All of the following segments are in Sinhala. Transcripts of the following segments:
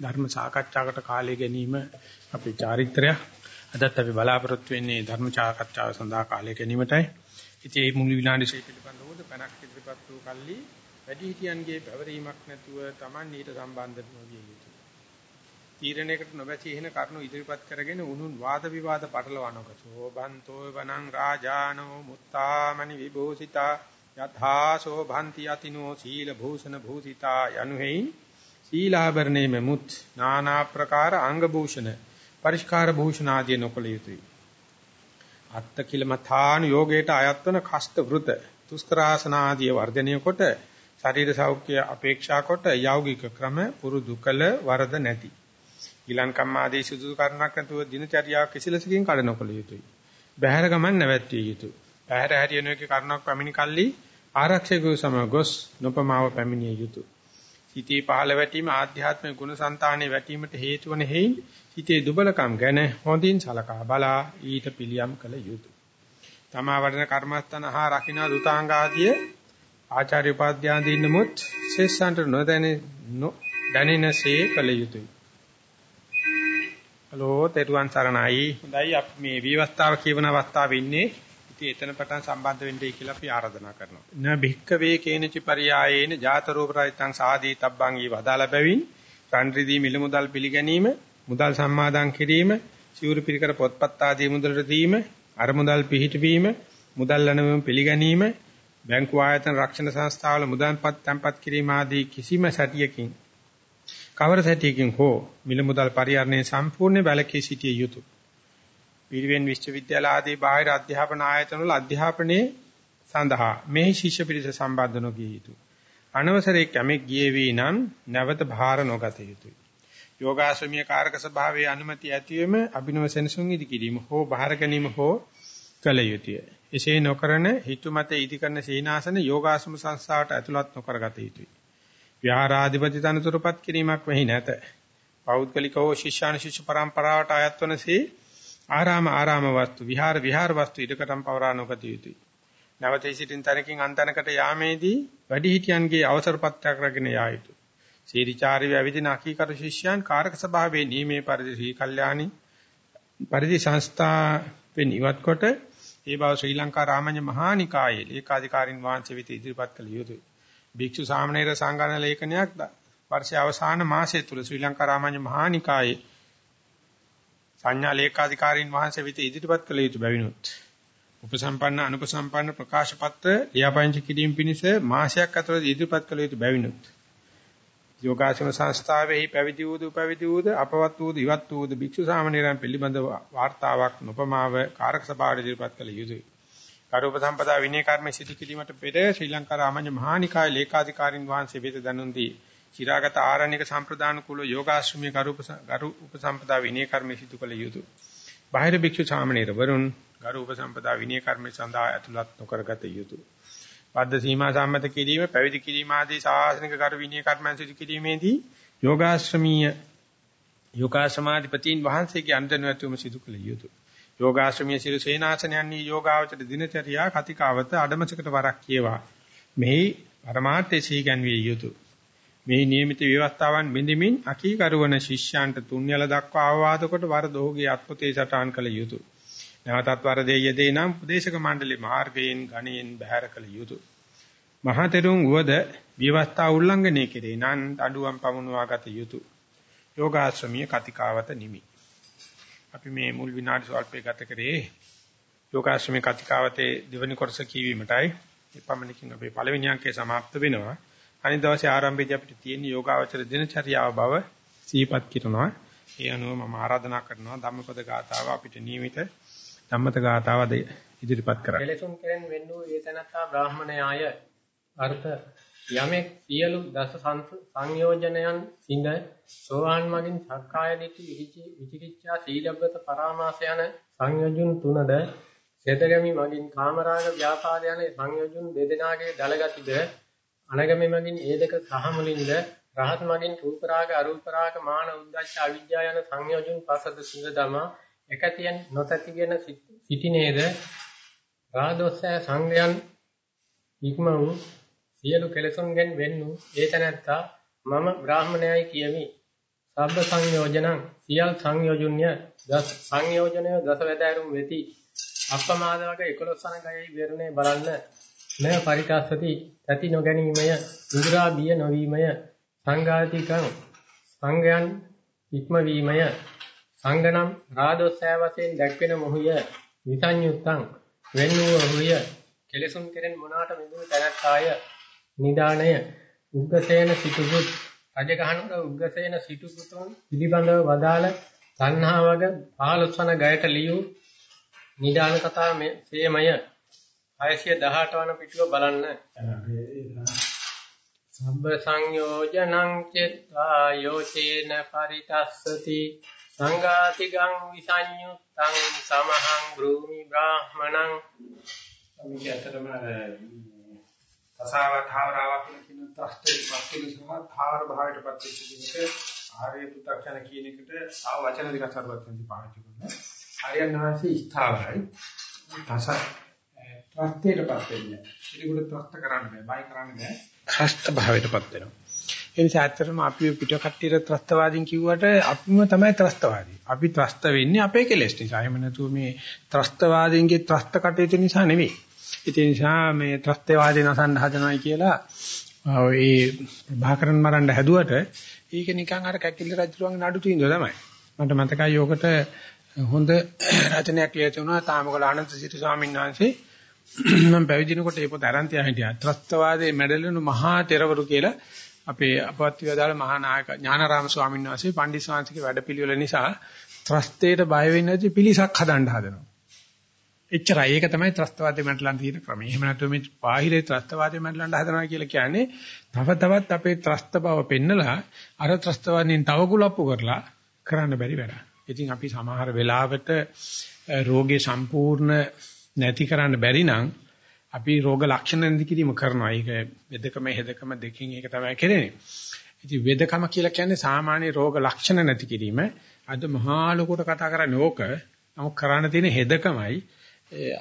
ධර්ම සාකච්ඡාවකට කාලය ගැනීම අපේ චාරිත්‍රය. අදත් අපි බලාපොරොත්තු වෙන්නේ ධර්ම සාකච්ඡාව සඳහා කාලය ගැනීමටයි. ඉතින් මේ මුළු විනාඩි 6 පිළිබඳව පැනක් ඉදිරිපත් වූ කල්ලි වැඩිහිටියන්ගේ පැවරීමක් නැතුව Taman ඊට සම්බන්ධ නොවිය යුතුයි. තීරණයකට නොබැසී එන කරුණු ඉදිරිපත් කරගෙන උනුන් වාද විවාද පටලවනක සෝබන්තෝ වනං රාජානෝ මුත්තාමනි විභූසිතා යථා සෝභන්ති යතිනෝ සීල භූෂණ භූසිතා යනුහෙයි සීලාභරණේ මෙමුත් নানা ප්‍රකාර අංග භූෂණ පරිස්කාර භූෂණ ආදී නොකළ යුතුය. අත්ත කිලමථාන යෝගයට අයත්වන කෂ්ඨ වෘත තුස්කරාසන ආදී වර්ධනය කොට ශරීර සෞඛ්‍ය අපේක්ෂා කොට යෞගික ක්‍රම පුරුදු කළ වරද නැති. ඊලංකම් ආදී සුදුසු කරුණක් නැතුව දිනචර්යාව කිසිලසකින් කඩ නොකළ යුතුය. බහැර ගමන් නැවැත්විය යුතුය. බහැර හැරියන එක කරුණක් පැමිණි කල්ලි ආරක්ෂකව සම ගොස් නොපමාව පැමිණිය යුතුය. හිතේ පහළ වැටීම ආධ්‍යාත්මික ගුණසංතානයේ වැටීමට හේතු වන හේයින් හිතේ දුබලකම් ගැන හොඳින් සලකා බලා ඊට පිළියම් කළ යුතුය. තමා වඩන කර්මස්තන හා රකින්න දුතාංග ආදී ආචාර්ය උපාධ්‍යාදීන් නමුත් ශේෂාන්ත නොදැනෙ දැනෙනසේ කළ යුතුය. හලෝ තෙරුවන් සරණයි. හොඳයි අපි මේ විවස්ථාව කියවන අවස්ථාවේ ඉන්නේ. ඉතින් එතන පටන් සම්බන්ධ වෙන්නයි කියලා අපි ආරාධනා කරනවා. න භික්කවේ කේනචි පරියායේන ජාත රූප රහිතං සාදී තබ්බං ඊ වදාලා බැවින් රන්රිදී මිල මුදල් පිළිගැනීම, මුදල් සම්මාදන් කිරීම, සිවුරු පිරිකර පොත්පත් ආදී මුදලට දීම, අර මුදල් පිහිටවීම, මුදල් ලැබීම පිළිගැනීම, බැංකු ආයතන රක්ෂණ සංස්ථාවල මුදල්පත් තැන්පත් කිරීම ආදී කිසිම සැටියකින් කවර සැටියකින් හෝ මිල මුදල් පරිහරණය සම්පූර්ණ බැලකී සිටිය යුතුය. පිරිවෙන් විශ්වවිද්‍යාල ආදී බාහිර අධ්‍යාපන ආයතන වල අධ්‍යාපනයේ සඳහා මේ ශිෂ්‍ය පිරිස සම්බන්ධ නොගිය යුතුය. අනවසරයේ කැමෙක් ගියේ වී නම් නැවත භාර නොගත යුතුය. යෝගාශ්‍රමීය කාරක ස්වභාවයේ අනුමැති ඇතිවෙම අභිනව සෙනසුන් ඉදි කිරීම හෝ භාර ගැනීම හෝ කළ යුතුය. එසේ නොකරන හිතුමත ඉදි කරන සීනාසන යෝගාශ්‍රම සංස්ථාවට ඇතුළත් නොකරගත යුතුය. විහාරාධිපති තනතුරුපත් කිරීමක් වෙහි නැත. පෞද්ගලිකව ශිෂ්‍යාන ශිෂ්‍ය පරම්පරාවට අයත් වනසේ ආරාම ආරාම වස්තු විහාර විහාර වස්තු ඉදකටම් පවරා නොගත යුතුය. නැවතී සිටින් තැනකින් අන්තනකට යාමේදී වැඩිහිටියන්ගේ අවසරපත්යක් රැගෙන යා යුතුය. සීරිචාරි වැවිදින අකීකරු ශිෂ්‍යයන් කාරක සභාවේ නීමේ පරිදි ශ්‍රී කල්යාණි පරිදි සංස්ථාවෙන් ඉවත් කොට ඒ බව ශ්‍රී ලංකා රාමඤ්ඤ මහා නිකායේ ඒකාධිකාරින් වහන්සේ වෙත ඉදිරිපත් කළ යුතුය. භික්ෂු සාමණේර සංගායන ලේඛනයක් වර්ෂයේ අවසාන මාසය තුල ශ්‍රී ලංකා රාමඤ්ඤ මහා නිකායේ සංඥා ලේකාධිකාරීන් වහන්සේ වෙත ඉදිරිපත් කළ යුතු බැවිනුත් උපසම්පන්න අනුපසම්පන්න ප්‍රකාශ පත්‍ර ලියාපදිංචි කිරීම පිණිස මාසයක් අතර ඉදිරිපත් කළ යුතු බැවිනුත් යෝගාශ්‍රම සංස්ථාවෙහි පැවිදි වූ පැවිදි වූ අපවත් වූ ඉවත් වූ භික්ෂු සාමණේරයන් පිළිබඳ වාර්තාවක් නොපමාව කාරක සභාවට ඉදිරිපත් කළ යුතුය. කාරූප සම්පදා විනය කර්ම සිදු කිරීමට පෙර ශ්‍රී ලංකා රාමඤ්ඤ මහානිකාය ලේකාධිකාරීන් වහන්සේ වෙත දනුන් දී චිරාගත ආරණ්‍යක සම්ප්‍රදාන කුල යෝගාශ්‍රමී ගරු ගරු උපසම්පදා විනය කර්ම සිදු කළ යුතුය. බාහිර භික්ෂු සාමණේර වරුන් ගරු උපසම්පදා විනය කර්ම සඳහා ඇතුළත් නොකරගත යුතුය. පද්ද සීමා සම්මත කිරීම, පැවිදි කිරීම ආදී ශාසනික ගරු විනය කර්මයන් සිදු කිරීමේදී යෝගාශ්‍රමීය යෝගාශ්‍රමාධිපතීන් වහන්සේගේ අනුදැනුවත්වම සිදු කළ යුතුය. යෝගාශ්‍රමීය සිරු සේනාසනයන්හි යෝගාවචර දිනචරියා කතිකාවත අඩමසකට වරක් කියවා. මෙහි පරමාර්ථයේ සීගන්විය යුතුය. මේ නියමිත ව්‍යවස්ථාවන් බිඳමින් අකීකරුවන ශිෂ්‍යයන්ට තුන්යල දක්වා අවවාද කොට වරද ඔහුගේ අත්පොතේ සටහන් කළ යුතුය. නැවතත් වරදේ යෙදේ නම් උපදේශක මණ්ඩලේ මාර්ගයෙන් ගණයෙන් බැහැර කළ යුතුය. මහතෙරුන් වද ව්‍යවස්ථා උල්ලංඝනය කෙරේ නම් දඬුවම් පමුණවා ගත යුතුය. යෝගාශ්‍රමීය කතිකාවත නිමි. අපි මේ මුල් විනාඩි ස්වල්පේ ගත කරේ යෝගාශ්‍රමීය කතිකාවතේ දෙවනි කොටස කියවීමටයි. එපමණකින් අපේ පළවෙනි අංකය સમાપ્ત වෙනවා. අනිත් දවසේ ආරම්භයේදී අපිට තියෙන යෝගාවචර දිනචරියාව බව සිහිපත් කරනවා. ඒ අනුව මම ආරාධනා කරනවා ධම්මපද ගාථාව අපිට නියමිත ධම්මත ගාථාව ඉදිරිපත් කරන්න. කෙලෙසුන් කෙරෙන් වෙන්නු ඒ තනත්තා බ්‍රාහමණයාය අර්ථ යමෙක් සියලු දස සංයෝජනයන් සිඳ සෝවාන් මගින් සක්කාය දිට්ඨි විචිකිච්ඡා සීලබ්බත පරාමාස යන සංයෝජන තුනද සෙතගමි මගින් කාමරාග ව්‍යාපාද යන සංයෝජන දෙදෙනාගේ දලගතිද අනගමෙ මගින් ඒ දෙක සහ මුලින්ද රහත් මගින් රූප රාග අරූප රාග මාන උද්දච්ච අවිජ්ජා යන සංයෝජන පසද සිඳ දම එකතියන් නොතැතිගෙන සිටිනේද? රාදොස්සය සංගයන් ඉක්ම වූ සියලු කෙලෙසුන්ගෙන් වෙන් වූ ඒ තැනැත්තා මම බ්‍රාහමණයයි කියමි. සබ්බ සංයෝජනං සියල් සංයෝජුන්‍ය දස සංයෝජනය දස වැදෑරුම් වෙති. අප්‍රමාද වග 11 වන ගයයි විවරණේ බලන්න. න පරිකාසති ඇති නොගැනීමය ඉන්ද්‍රා බිය නොවීමය සංඝාතිකං සංගයන් ඉක්මවීමය සංගනම් රාදොස්සය වශයෙන් දැක්වෙන මොහිය විසඤ්ඤුත්තං වෙන් වූ ඔහුය කෙලසුන් කෙරෙන් මොනාට මිදුණු තැනැත්තාය නිදාණය උග්ගසේන සිටුපුත් රජගහනුවර උග්ගසේන සිටුපුතුන් පිළිබඳව වදාළ තණ්හා වග 15 වන ගයට ලියූ නිදාන කතා සේමය. 618 වන පිටුව බලන්න සම්බ සංයෝජනං චත්තා යෝචේන පරිතස්සති සංඝාතිගං විසඤ්ඤුත්තං සමහං බ්‍රූමි බ්‍රාහමණං මේක ඇත්තටම තසාවතාවරාවක් කියන ත්‍ස්තේ පස්තින සහ ධාර භාවයට පත් වෙච්ච ආර්ය පු탁ෂණ කියන එකට ආව වචන දෙකක් සරුවත් වෙනදි පාවිච්චි කරනවා. ආර්යයන් වහන්සේ ස්ථාවරයි. තස ත්‍ස්තේට පත් වෙන්නේ. ඒකට ත්‍ස්ත කරන්න බෑ. බය කරන්න බෑ. ත්‍ස්ත භාවයට පත් වෙනවා. ඒ නිසා ඇත්තටම අපි පිට කට්ටියට ත්‍රස්තවාදීන් කිව්වට අපිම තමයි ත්‍රස්තවාදී. අපි ත්‍රස්ත වෙන්නේ අපේ කෙලෙස් නිසා. එහෙම නැතුව මේ ත්‍රස්තවාදීන්ගේ ත්‍රස්ත කටයුතු නිසා නෙවෙයි. ඒ නිසා මේ ත්‍රස්තවාදී නසන්න හදනවයි කියලා ඒ භාකරන් මරන්න හැදුවට ඒක නිකන් අර කැකිලි රජුගේ නඩු තීන්දුව තමයි. මට මතකයි යෝකට හොඳ රචනයක් ලියලා තිබුණා තාමකල ආනන්ද සිටු ස්වාමීන් වහන්සේ මම පැවිදිනකොට ඒ පොත අරන් තියා හිටියා. ත්‍රස්තවාදයේ මැඩලුණු මහා තෙරවරු කියලා අපේ අපවත් විදාල මහා නායක ඥානාරාම ස්වාමීන් වහන්සේ පණ්ඩිත ස්වාමීන්ගේ වැඩපිළිවෙල නිසා ත්‍රස්තේට බය වෙන්නේ නැති පිලිසක් හදන්න හදනවා. එච්චරයි. ඒක තමයි ත්‍රස්තවාදී මැඩලන් තියෙන ක්‍රමය. එහෙම නැත්නම් මේ බාහිරේ ත්‍රස්තවාදී මැඩලන් හදනවා කියලා කියන්නේ තව තවත් අපේ ත්‍රස්ත බව පෙන්නලා අර ත්‍රස්තවාදීන් තව කුලප්පු කරලා කරන්න බැරි වැඩ. ඉතින් අපි සමහර වෙලාවට රෝගේ සම්පූර්ණ නැති කරන්න බැරි නම් අපි රෝග ලක්ෂණ නැති කිරීම කරනවා. ඒක වෙදකම හෙදකම දෙකකින් ඒක තමයි කරන්නේ. ඉතින් වෙදකම කියලා කියන්නේ සාමාන්‍ය රෝග ලක්ෂණ නැති කිරීම. අද මහා ලොකුට කතා කරන්නේ ඕක. නමුත් කරන්න තියෙන හෙදකමයි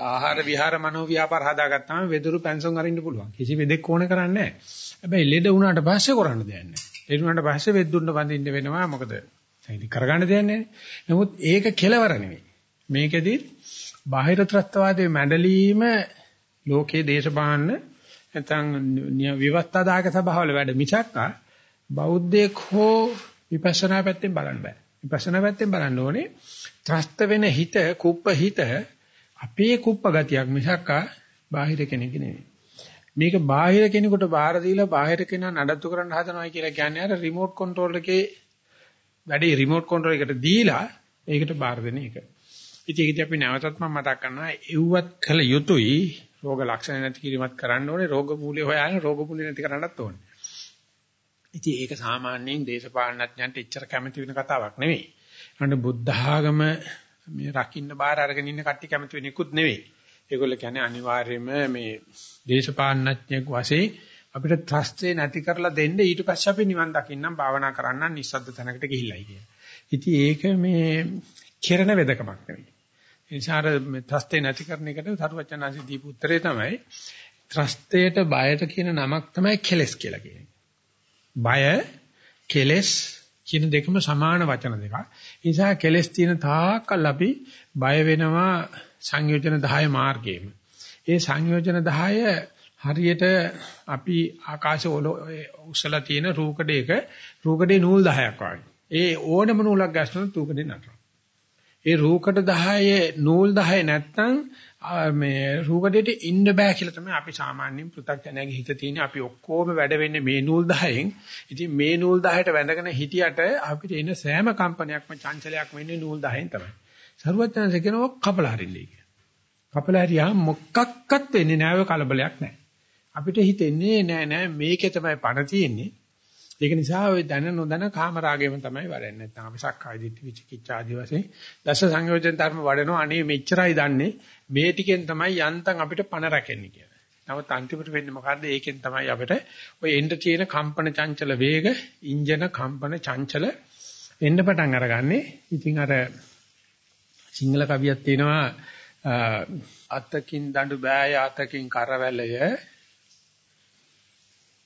ආහාර විහාර මනෝ ව්‍යාපාර හදාගත්තාම වෙදුරු පැන්සොන් අරින්න පුළුවන්. කිසි වෙදෙක් ඕන කරන්නේ නැහැ. හැබැයි ලෙඩ වුණාට පස්සේ කරන්න දෙයක් නැහැ. ලෙඩ වුණාට පස්සේ වෙද්දුන්න වඳින්න වෙනවා. මොකද ඉතින් කරගන්න දෙයක් නැහැ. නමුත් ඒක කෙලවර නෙවෙයි. මේකෙදි බාහිර ත්‍ස්තවාදයේ මැඩලීම ලෝකයේ දේශපාලන නැත්නම් විවස්ථාදායක සභාවල වැඩ මිසක් බෞද්ධයෙක් හෝ විපස්සනා පැත්තෙන් බලන්න බෑ. විපස්සනා පැත්තෙන් බලන්න ඕනේ ත්‍රස්ත වෙන හිත, කුප්ප හිත අපේ කුප්ප ගතියක් මිසක් බාහිර කෙනෙක් නෙවෙයි. මේක බාහිර කෙනෙකුට බාහිර දීලා බාහිර කෙනා නඩත්තු කරන්න හදනවා කියලා කියන්නේ අර රිමෝට් කන්ට්‍රෝල් එකේ වැඩි රිමෝට් කන්ට්‍රෝල් එකට දීලා ඒකට බාර දෙන එක. ඉතින් ඒකදී අපි නැවතත් මම මතක් කරනවා එව්වත් කළ යුතුයි රෝග ලක්ෂණ නැති කිරීමත් කරන්න ඕනේ රෝග මූලය හොයාගෙන රෝග මූලය නැති කරන්නත් ඕනේ. ඉතින් ඒක සාමාන්‍යයෙන් දේශපාලනඥයන්ට එච්චර කැමති වෙන කතාවක් නෙවෙයි. අන්න බුද්ධ ආගම මේ රකින්න බාර අරගෙන ඉන්න කට්ටිය කැමති වෙන්නේකුත් නෙවෙයි. ඒගොල්ලෝ කියන්නේ අනිවාර්යයෙන්ම මේ දේශපාලනඥයෙක් වශයෙන් අපිට ත්‍රස්තේ නැති කරලා දෙන්න ඊට පස්සේ අපි නිවන් දකින්නම් භාවනා කරන්නම් නිස්සද්ද තැනකට ගිහිල්ලයි කියන. ඉතින් ඒක මේ කෙරණ වෙදකමක් නෙවෙයි. ඒ නිසා ත්‍රස්තේ නැති කරන එකට සරුවචනාංශي දීපු උත්තරේ තමයි ත්‍රස්තේට බයට කියන නමක් තමයි කෙලස් කියලා කියන්නේ. බය කෙලස් කියන දෙකම සමාන වචන දෙකක්. ඒ නිසා කෙලස් තියෙන තාක්කල් අපි බය වෙනවා සංයෝජන 10 මාර්ගයේම. ඒ සංයෝජන 10 හරියට අපි ආකාශ උසලා තියෙන රූකඩයක රූකඩේ නූල් 10ක් වගේ. ඒ ඕනම නූලක් ගැස්සුනොත් රූකඩේ නතරනවා. ඒ රූකඩ 10 නූල් 10 නැත්තම් මේ රූකඩේට ඉන්න බෑ කියලා තමයි අපි සාමාන්‍යයෙන් පෘථග්ජනයාගේ හිත තියෙන්නේ. අපි ඔක්කොම වැඩ වෙන්නේ මේ නූල් 10න්. ඉතින් මේ නූල් 10ට වැඳගෙන හිටියට අපිට එන සෑම කම්පනයක්ම චංචලයක් වෙන්නේ නූල් 10න් තමයි. සරුවත්යන්සේ කියනවා කපලා හරින්නේ කියලා. කපලා හරියා මොකක්වත් වෙන්නේ නැහැ කලබලයක් නැහැ. අපිට හිතෙන්නේ නෑ නෑ මේකේ තමයි පණ තියෙන්නේ. ඒක නිසා ඔය දැන නොදැන කාම රාගයෙන් තමයි වඩන්නේ. නැත්නම් අපි සක්කාය දිට්ඨි විචිකිච්ඡා ආදී වශයෙන් දස සංයෝජන ධර්ම වඩනවා. අනේ මෙච්චරයි දන්නේ. මේ ටිකෙන් තමයි යන්තම් අපිට පණ රැකෙන්නේ කියලා. නමුත් අන්තිමට වෙන්නේ මොකද්ද? ඒකෙන් තමයි අපිට ඔය එන්න තියෙන කම්පන චංචල වේග, ඉන්ජන කම්පන චංචල එන්න පටන් අරගන්නේ. ඉතින් අර සිංහල කවියක් තියෙනවා අතකින් දඬු බෑය අතකින් කරවැළය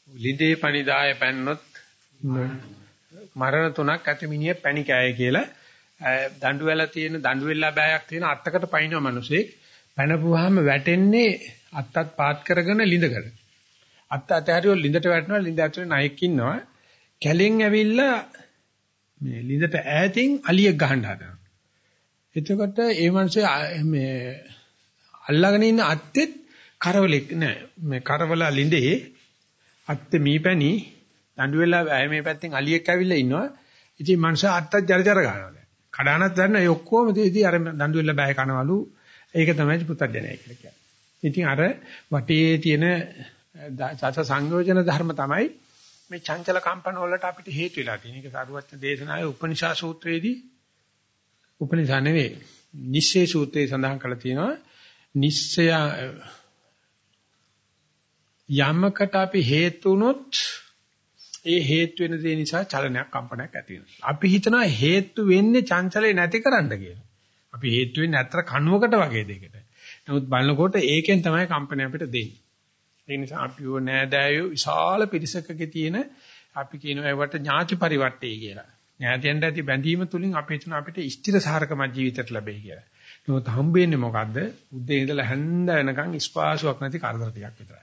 ලිඳේ පණිදාය පැන්නොත් මරණ තුනක් ඇති මිනිහ පැණි කෑය කියලා දඬු වෙලා තියෙන දඬු වෙලා බෑයක් තියෙන අත්තකට පයින්ව මිනිසෙක් පැනපුවාම වැටෙන්නේ අත්තත් පාත් කරගෙන ලිඳකට. අත්ත අතහැරියොත් ලිඳට වැටෙනවා ලිඳ ඇතුලේ නයෙක් ඉන්නවා. කැලෙන් ඇවිල්ලා මේ ලිඳට ඈතින් අලියෙක් ගහන්න හදනවා. එතකොට ඒ මිනිස්සේ මේ අල්ලගෙන ඉන්න අත්තෙත් කරවලෙක් නෑ මේ කරවල ලිඳේ අත්තේ මීපැණි දඬු වෙලා මේ පැත්තෙන් අලියෙක් ඇවිල්ලා ඉන්නවා. ඉතින් මනුෂ්‍ය අත්තත් ජර ජර ගන්නවා. කඩානත් ගන්න ඒ ඔක්කොම ඉතින් අර දඬු වෙලා බෑ කනවලු. ඒක තමයි පුතඥය කියලා කියන්නේ. ඉතින් අර වටේ තියෙන සස සංයෝජන ධර්ම තමයි මේ චංචල කම්පන වලට අපිට හේතු වෙලා තියෙන. ඒක සාරුවත්න දේශනාවේ උපනිෂා සූත්‍රයේදී උපනිෂා නෙවෙයි. නිශ්චේ සූත්‍රයේ සඳහන් කරලා තියෙනවා. නිශ්චය යමකට අපි හේතු වුණොත් ඒ හේතු වෙන දේ නිසා චලනයක් කම්පනයක් ඇති වෙනවා. අපි හිතනවා හේතු වෙන්නේ චංචලේ නැති කරන්න කියලා. අපි හේතු වෙන්නේ අතර කණුවකට වගේ දෙයකට. නමුත් බලනකොට ඒකෙන් තමයි කම්පනය අපිට දෙන්නේ. ඒ නිසා අපි ඕ නෑදෑයෝ විශාල පිරිසකගේ තියෙන අපි කියනවා ඒවට ඥාති පරිවර්තේ කියලා. ඥාතියන්ට ඇති බැඳීම තුලින් අපි හිතන අපිට ස්ථිර සාරකම ජීවිතයක් ලැබෙයි කියලා. නමුත් හම්බෙන්නේ මොකද්ද? උදේ ඉඳලා හැන්ද වෙනකන් ස්පාසුවක් නැති කරදර ටිකක් විතරයි.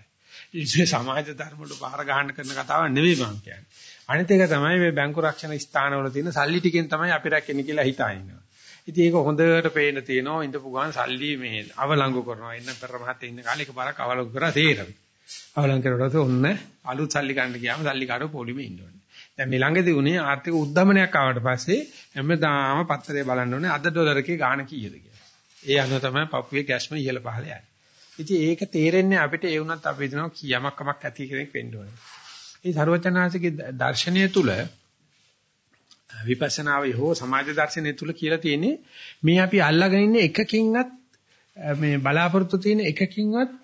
ඉතින් සමාජ ධර්ම වල බාර ගන්න කරන කතාවක් නෙවෙයි මම කියන්නේ. අනිත් එක තමයි මේ බැංකු රක්ෂණ ස්ථානවල තියෙන සල්ලි ටිකෙන් තමයි අපි රැකෙන්නේ කියලා හිතා ඉන්නවා. ඉතින් ඒක හොඳට පේන තියෙනවා ඉඳපු ගමන් සල්ලි මේ අවලංගු කරනවා. ඉන්න පෙර මහත්තයා ඉන්න කාලේ එකපාරක් අවලංගු කරා තේරෙනවා. අවලංගු කරලා ඔන්න අලුත් සල්ලි ගන්න ගියාම සල්ලි කාරෝ පොලිමේ ඉන්න ඕනේ. දැන් මේ ළඟදී උනේ ආර්ථික උද්දමනයක් ආවට පස්සේ හැමදාම පත්තරේ බලන්න ඕනේ අද ඩොලර් එකේ ගාණ කීයද කියලා. ඒ අනුව තමයි පපුවේ කැෂ්ම ඉහළ පහළ යන්නේ. ඉතින් ඒක තේරෙන්නේ අපිට ඒ වුණත් අපි දෙනවා කියමක් කමක් ඇති කෙනෙක් වෙන්න ඕනේ. මේ ਸਰවචනාසිකේ දර්ශනය තුල විපස්සනාවේ හෝ සමාජ දර්ශනය තුල කියලා තියෙන්නේ මේ අපි අල්ලාගෙන ඉන්නේ එකකින්වත් මේ බලාපොරොත්තු තියෙන එකකින්වත්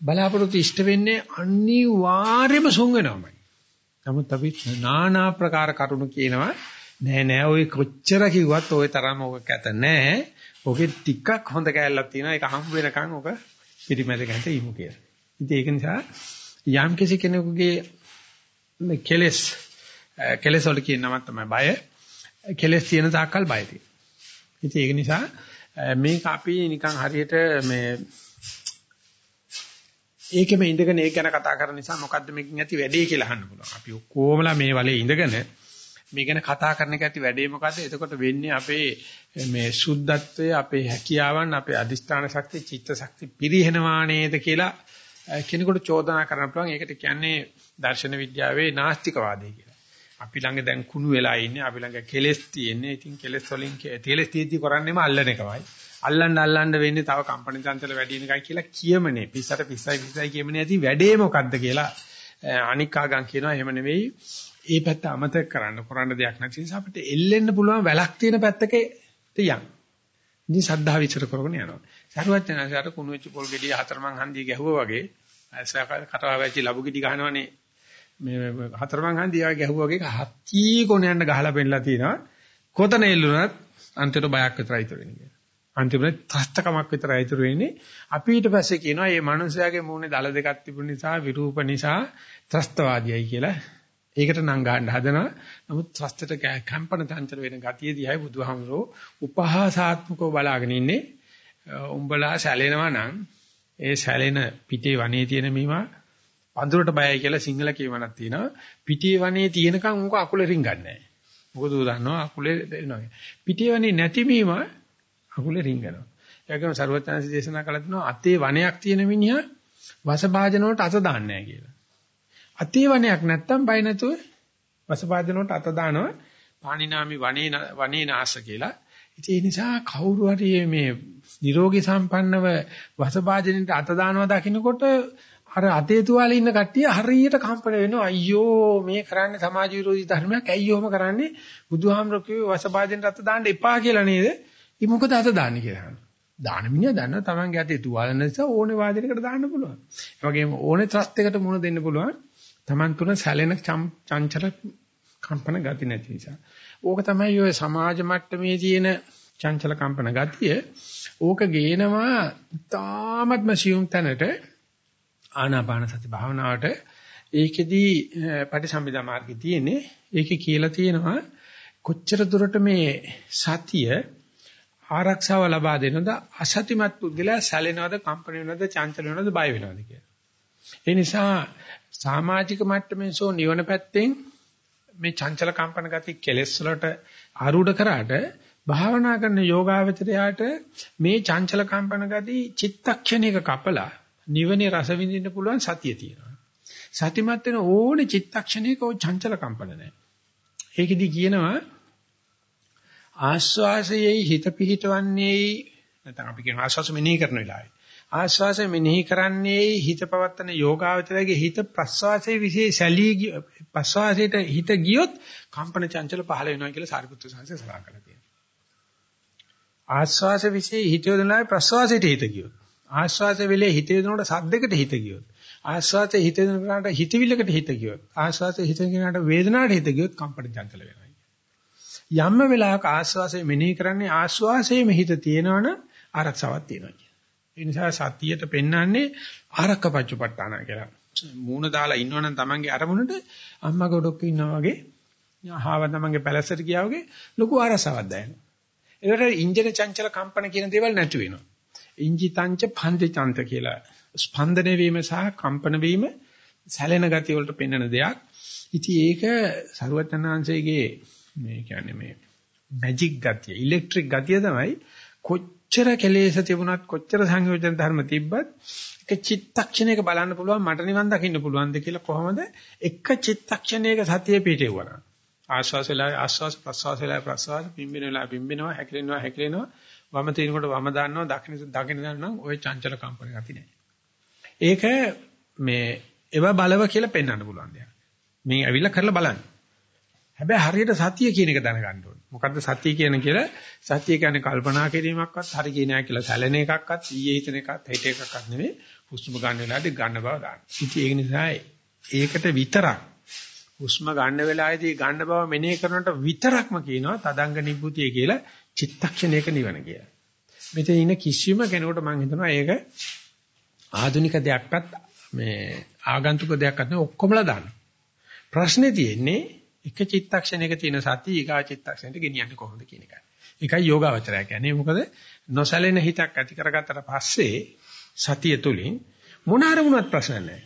බලාපොරොත්තු ඉෂ්ට වෙන්නේ අනිවාර්යයෙන්ම සුන් වෙනවමයි. නමුත් අපි নানা ප්‍රකාර කරුණු කියනවා නෑ නෑ ඔය කොච්චර කිව්වත් ওই තරම් ඔක කැත නෑ. ඔකේ ටිකක් හොඳ කෑල්ලක් තියෙනවා ඒක හම්බ වෙනකන් ඔක පිරිමැද ගන්නට ඉමු කියලා. ඉතින් ඒක නිසා යම් කිසි කෙනෙකුගේ මේ කෙලස් කෙලස් වල කියන නම තමයි බය. කෙලස් තියෙන තාක්කල් බය තියෙනවා. ඉතින් ඒක නිසා මේක අපි නිකන් හරියට මේ ඒකෙම ඉඳගෙන ඒක ගැන කතා කරන නිසා මොකද්ද මේකෙන් ඇති වැඩේ කියලා අහන්න පුළුවන්. අපි ඔක්කොමලා මේ වලේ ඉඳගෙන මේ ගැන කතා කරන එක ඇති වැඩේ මොකද්ද? එතකොට වෙන්නේ අපේ මේ සුද්ධත්වය, අපේ හැකියාවන්, අපේ අදිෂ්ඨාන ශක්තිය, චිත්ත ශක්තිය පිරිහෙනවා නේද කියලා කෙනෙකුට චෝදනා කරන්න පුළුවන්. ඒකට කියන්නේ දර්ශන විද්‍යාවේ නාස්තිකවාදය කියලා. අපි ළඟ දැන් කුණු වෙලා ඉන්නේ, අපි ළඟ කෙලෙස් තියෙන්නේ. ඉතින් කෙලෙස් වලින් කෙලෙස් තියෙද්දි කරන්නේම අල්ලන එකමයි. අල්ලන්න අල්ලන්න වෙන්නේ තව කම්පන චංචල වැඩි වෙන එකයි කියලා කියමනේ. පිස්සට පිස්සයි පිස්සයි කියමනේ ඇති වැඩේ මොකද්ද කියලා අනික් ආගම් කියනවා එහෙම නෙවෙයි. ඒ පැත්ත අමතක කරන්න කරන්න දෙයක් නැති නිසා අපිට එල්ලෙන්න පුළුවන් වැලක් තියෙන පැත්තක තියන්. ඉතින් සද්ධා විචර කරගෙන යනවා. සරුවත් යනසාර කුණු වෙච්ච පොල් ගෙඩිය හතරමං හන්දිය ගැහුවා වගේ කටවා වැච්ච ලබු ගෙඩි ගහනවනේ මේ හතරමං හන්දිය ගැහුවා වගේ හත්ති කොන යන්න ගහලා පෙන්නලා තිනවා. කොතන එල්ලුණත් අන්තිමට බයක් විතරයි ඉතුරු වෙන්නේ. අන්තිමට ත්‍ස්තකමක් විතරයි ඉතුරු වෙන්නේ. අපි ඊට පස්සේ කියනවා මේ මනුස්සයාගේ මූණේ දල දෙකක් තිබුණ නිසා විරූප නිසා ත්‍ස්තවාදියයි කියලා. ඒකට නම් ගන්න හදනවා. නමුත් ත්‍ස්තට කම්පන තන්ත්‍ර වෙන ගතියදීයි බුදුහාමුදුරෝ උපහාසාත්මකව බලාගෙන ඉන්නේ. උඹලා සැලෙනවා නම් ඒ සැලෙන පිටේ වනේ තියෙන මීමා පඳුරට බයයි කියලා සිංහල කියවනක් තියෙනවා. පිටේ වනේ තියෙනකන් උන්ක අකුලේ රින්ගන්නේ නැහැ. මොකද උ දන්නවා අකුලේ දෙනවා. පිටේ වනේ නැති මීමා අකුලේ රිංගනවා. ඒකම ਸਰවඥාන්සේ දේශනා කළා තියෙනවා අතේ වනයක් තියෙන මිනිහා වසභාජන වලට අත දාන්නේ නැහැ කියලා. අතේ වනයක් නැත්තම් බය නැතුව වසභාජන වලට අත දානවා පාණිනාමි වනේ වනේ නාස කියලා. ඉතින් ඒ නිසා කවුරු හරි මේ නිරෝගී සම්පන්නව වසභාජනෙට අත දානවා දකින්නකොට අර අතේ තුවාලේ ඉන්න කට්ටිය හරියට කම්පන වෙනවා අයියෝ මේ කරන්නේ සමාජ විරෝධී ධර්මයක් ඇයි ඔහොම කරන්නේ බුදුහාමර කිව්වේ වසභාජනෙට අත දාන්න එපා කියලා නේද ඉතින් මොකද අත දාන්නේ කියලා අහනවා. දාන මිනිහා දන්නවා තමන්ගේ අතේ තුවාල නිසා ඕනේ වාදයකට දාන්න පුළුවන්. ඒ වගේම ඕනේ ත්‍රස්ත් එකට මුණ දෙන්න පුළුවන්. තමන් තුන සැලෙන චංචල කම්පන ගති නැති නිසා. ඕක තමයි ඔය සමාජ මට්ටමේ තියෙන චංචල කම්පන ගතිය. ඕක ගේනවා තාමත්ම සියුම් තැනට ආනාපාන සති භාවනාවට ඒකෙදී පටිසම්භිදා මාර්ගය තියෙන්නේ. ඒකේ කියලා තියෙනවා කොච්චර දුරට මේ සතිය ආරක්ෂාව ලබා දෙනවද අසතිමත් පුද්ගලයා සැලෙනවද කම්පන වෙනවද චංචල වෙනවද බය වෙනවද කියලා. ඒ නිසා සමාජික මට්ටමින් සෝ නිවන පැත්තෙන් මේ චංචල කම්පන ගති කෙලෙස් වලට ආරූඪ කරාට භාවනා කරන යෝගාවචරයාට මේ චංචල කම්පන ගති චිත්තක්ෂණයක කපලා නිවනේ රස විඳින්න පුළුවන් සතිය තියෙනවා. සතිමත් වෙන ඕනේ චිත්තක්ෂණයක ඕ චංචල කම්පන නැහැ. ඒකෙදි කියනවා ආස්වාසයේ හිත පිහිටවන්නේ නැත්නම් අපි කියන ආස්වාස මෙනෙහි කරන වෙලාවේ ආස්වාසය මෙනෙහි කරන්නේ හිත පවත්තන යෝගාවචරයේ හිත ප්‍රස්වාසයේ විශේෂ සැලී ප්‍රස්වාසයට හිත ගියොත් කම්පන චංචල පහළ වෙනවා කියලා සාරිපුත්‍ර සංඝසේ සඳහන් කරලා තියෙනවා. ආස්වාස විශේෂ හිත යොදනාවේ ප්‍රස්වාසයට හිත ගියොත් ආස්වාස වෙලේ හිත යොදනකොට සද්දයකට හිත ගියොත් ආස්වාසයේ හිත යොදනකොට හිතවිල්ලකට හිත ගියොත් ආස්වාසයේ හිත යොදනකොට වේදනාවට හිත ගියොත් කම්පන චංචල වෙනවා. යම්ම වෙලාවක ආස්වාසය මෙනෙහි කරන්නේ ආස්වාසයේම හිත තියෙනවනම් ආරක්ෂාවක් තියෙනවා. ඒ නිසා සතියට පෙන්වන්නේ ආරක්කපච්චපට්ඨාන කියලා. මූණ දාලා ඉන්නවනම් Tamange අරමුණට අම්මා ගොඩක් ඉන්නා වගේ ආව Tamange පැලසට ගියා වගේ ලොකු ආරසාවක් දැනෙනවා. ඒකට ඉන්ජින චංචල කම්පන කියන දේවල් නැති වෙනවා. ඉංජිතංච පන්දිචන්ත කියලා ස්පන්දන වීම සහ කම්පන වීම සැලෙන ගතිය වලට පෙන්වන දෙයක්. ඉතින් ඒක සරුවචනාංශයේ මේ කියන්නේ මේ මැජික් ගතිය, ඉලෙක්ට්‍රික් ගතිය තමයි කොච්චර කෙලෙස තිබුණත් කොච්චර සංයෝජන ධර්ම තිබ්බත් එක චිත්තක්ෂණයක බලන්න පුළුවන් මට නිවන් දකින්න පුළුවන්ද කියලා කොහොමද එක චිත්තක්ෂණයක සතිය පිටේවනා ආශ්වාස වෙලා ආශ්වාස ප්‍රශ්වාස වෙලා ප්‍රශ්වාස පිම්බෙන වෙලා පිම්බෙනවා හැකිලෙනවා හැකිලෙනවා. වම තිනකොට වම දාන්නවා දකින්න දකින්න දාන්නවා ওই චංචල කම්පන ගති නැහැ ඒක මේ ඒව බලව කියලා පෙන්වන්න පුළුවන් දෙයක්. මේ ඇවිල්ලා කරලා බලන්න. හැබැයි හරියට සතිය කියන එක දැනගන්න ඕනේ. මොකද්ද සතිය කියන කියලා සතිය කියන්නේ කල්පනා කිරීමක්වත් හරි කියනෑ කියලා සැලෙන එකක්වත් ඊයේ හිතන එකක්වත් හිත එකක්වත් නෙවෙයි. හුස්ම ගන්න වෙලාවේදී ගන්න බව දාන්න. ඉතින් ඒක නිසා ඒකට විතරක් හුස්ම ගන්න වෙලාවේදී ගන්න බව මෙනෙහි කරනකොට විතරක්ම කියනවා තදංග නිබ්බුතිය කියලා චිත්තක්ෂණයක නිවන කියලා. මෙතන ඉන්න කිසිම කෙනෙකුට මම හිතනවා ඒක ආධුනික දෙයක්වත් මේ ආගන්තුක දෙයක්වත් නෙවෙයි ඔක්කොමලා දාන්න. ප්‍රශ්නේ තියෙන්නේ එක චිත්තක්ෂණයක තියෙන සතිය ඊගා චිත්තක්ෂණයට ගෙනියන්නේ කොහොමද කියන එකයි. ඒකයි යෝගාවචරය කියන්නේ. මොකද නොසැලෙන හිතක් ඇති කරගත්තට පස්සේ සතිය තුලින් මොන අරමුණක් ප්‍රශ්න නැහැ.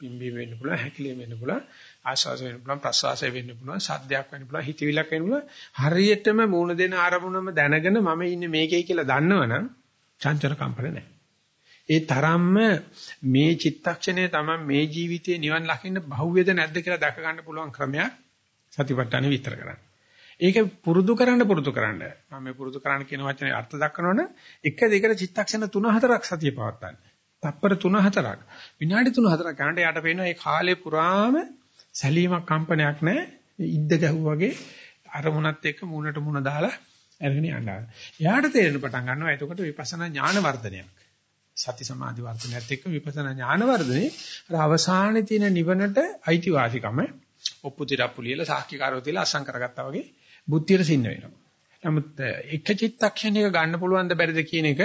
පිම්බි වෙන්න පුළුවන්, හැකිලි වෙන්න පුළුවන්, ආශ්වාස වෙන්න පුළුවන්, ප්‍රශ්වාස වෙන්න පුළුවන්, සද්දයක් වෙන්න පුළුවන්, හිතවිලක් වෙන්න පුළුවන්. හරියටම මූණ දෙන අරමුණම දැනගෙන මම ඉන්නේ මේකේ කියලා දන්නවනම් චංචල කම්පන නැහැ. ඒ තරම්ම මේ චිත්තක්ෂණය තමයි මේ ජීවිතේ නිවන් ලකින්න බහුවේද නැද්ද කියලා දැක ගන්න පුළුවන් ක්‍රමයක් සතිපට්ඨානෙ විතර කරන්න. ඒක පුරුදු කරන්න පුරුදු කරන්න. මම මේ පුරුදු කරන්න කියන වචනේ අර්ථ දක්වනවනේ එක දෙකට චිත්තක්ෂණ 3-4ක් සතිය පවත්තන්න. තප්පර 3-4ක්. විනාඩි 3-4ක් යනට යට පේනවා මේ කාලේ පුරාම සැලීමක් කම්පනයක් නැහැ. ඉද්ද ගැහුවා වගේ අරමුණත් එක්ක මූණට මූණ දාලා අරගෙන යනවා. එයාට තේරෙන පටන් ගන්නවා එතකොට විපස්සනා ඥාන වර්ධනයක්. සති සමාධි වර්ධනයත් එක්ක විපස්සනා ඥාන වර්ධනේ අර අවසානයේ තියෙන නිවනට අයිතිවාසිකම ඔප්පු තිරප්පු ලියලා සාක්ෂිකාරව තියලා අසං කරගත්තා වගේ බුද්ධියට සින්න වෙනවා. නමුත් එක චිත්තක්ෂණයක ගන්න පුළුවන් ද බැරිද කියන එක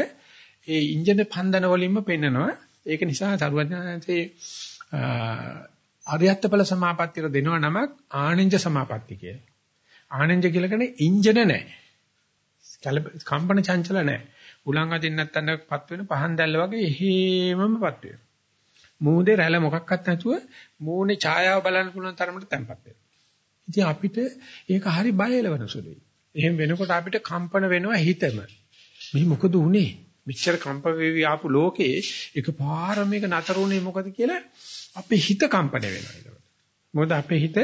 ඒ ඉන්ජින පන්දන වලින්ම පෙන්නනවා. ඒක නිසා සරුවඥාන්සේ අරියත්තපල සමාපත්තියට දෙනව නමක් ආනෙන්ජ සමාපatti කියලා. ආනෙන්ජ කියලා කියන්නේ ඉන්ජින නැහැ. කම්පන චංචල නැහැ. උලං අදින්න නැත්තනපත් වෙන පහන් දැල්ල වගේ එහෙමමපත් වෙනවා. මූදේ රැළ මොකක්වත් නැතුව මූණේ ඡායාව බලන්න පුළුවන් තරමට තැම්පත් වෙනවා. ඉතින් අපිට ඒක හරි බය එලවන සුළුයි. එහෙම වෙනකොට අපිට කම්පන වෙනවා හිතම. මේ මොකද උනේ? මෙච්චර කම්ප වේවි ආපු ලෝකේ එකපාර මේක නතර වුනේ මොකද කියලා අපේ හිත කම්පන වෙනවා ඒකට. මොකද අපේ හිත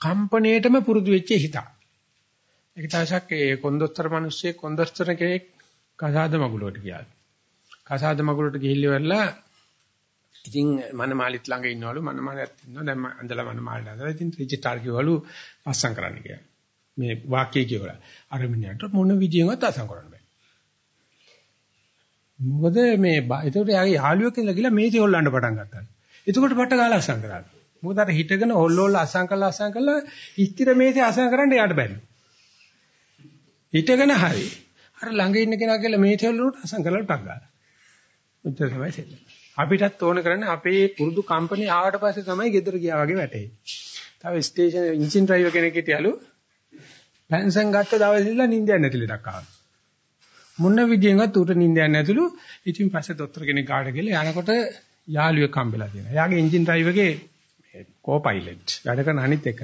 කම්පණයටම පුරුදු වෙච්ච හිත. ඒක තවසක් ඒ කොන්දොස්තර මිනිස්සේ කොන්දොස්තර කෙනෙක් කසාද මගුලට ගියා. කසාද මගුලට ගිහිල්ලා ඉතින් මනමාලිත් ළඟ ඉන්නවලු මනමාලත් ඉන්නවා දැන් අඳලා මනමාලට අදලා ඉතින් රිජිස්ටර් කිව්වලු පස්සම් කරන්න කියලා. මේ වාක්‍ය කියවලා අර මිනිහට මොන විදියෙන්වත් අසම් කරන්න බෑ. මොකද මේ ඒකට යාගේ යාළුවෙක් ඉඳලා ගිහලා මේටි හොල්ලන්න පටන් ගත්තා. එතකොට පට ගාලා අසම් කරා. මොකද අර හිටගෙන හොල්ල හොල්ල අසම් කළා අසම් කළා ඉස්තිර මේටි අසම් කරන්න යාට බැරි. හිටගෙන හරි. අර ළඟ ඉන්න කෙනා කියලා මේටි හොල්ලනට අසම් කළා ටක් ගාලා. උත්තර තමයි සෙල්ලම. අපිටත් ඕන කරන්නේ අපේ පුරුදු කම්පැනි ආවට පස්සේ තමයි ගෙදර ගියා වගේ වැටෙන්නේ. තව ස්ටේෂන් එන්ජින් ඩ්‍රයිවර් කෙනෙක් හිටියලු පෙන්ෂන් ගත්ත දවසේ ඉඳලා නිින්දයක් නැති ලෙඩක් ආවා. මොන විදියෙන්වත් උට නිින්දයක් නැතුළු ඉතින් පස්සේ දොස්තර කෙනෙක් ගාඩ ගිහලා යනකොට යාළුවෙක් හම්බෙලා තියෙනවා. එයාගේ එන්ජින් ඩ්‍රයිවර්ගේ කෝ-පයිලට් වැඩ කරන අනිත් එක.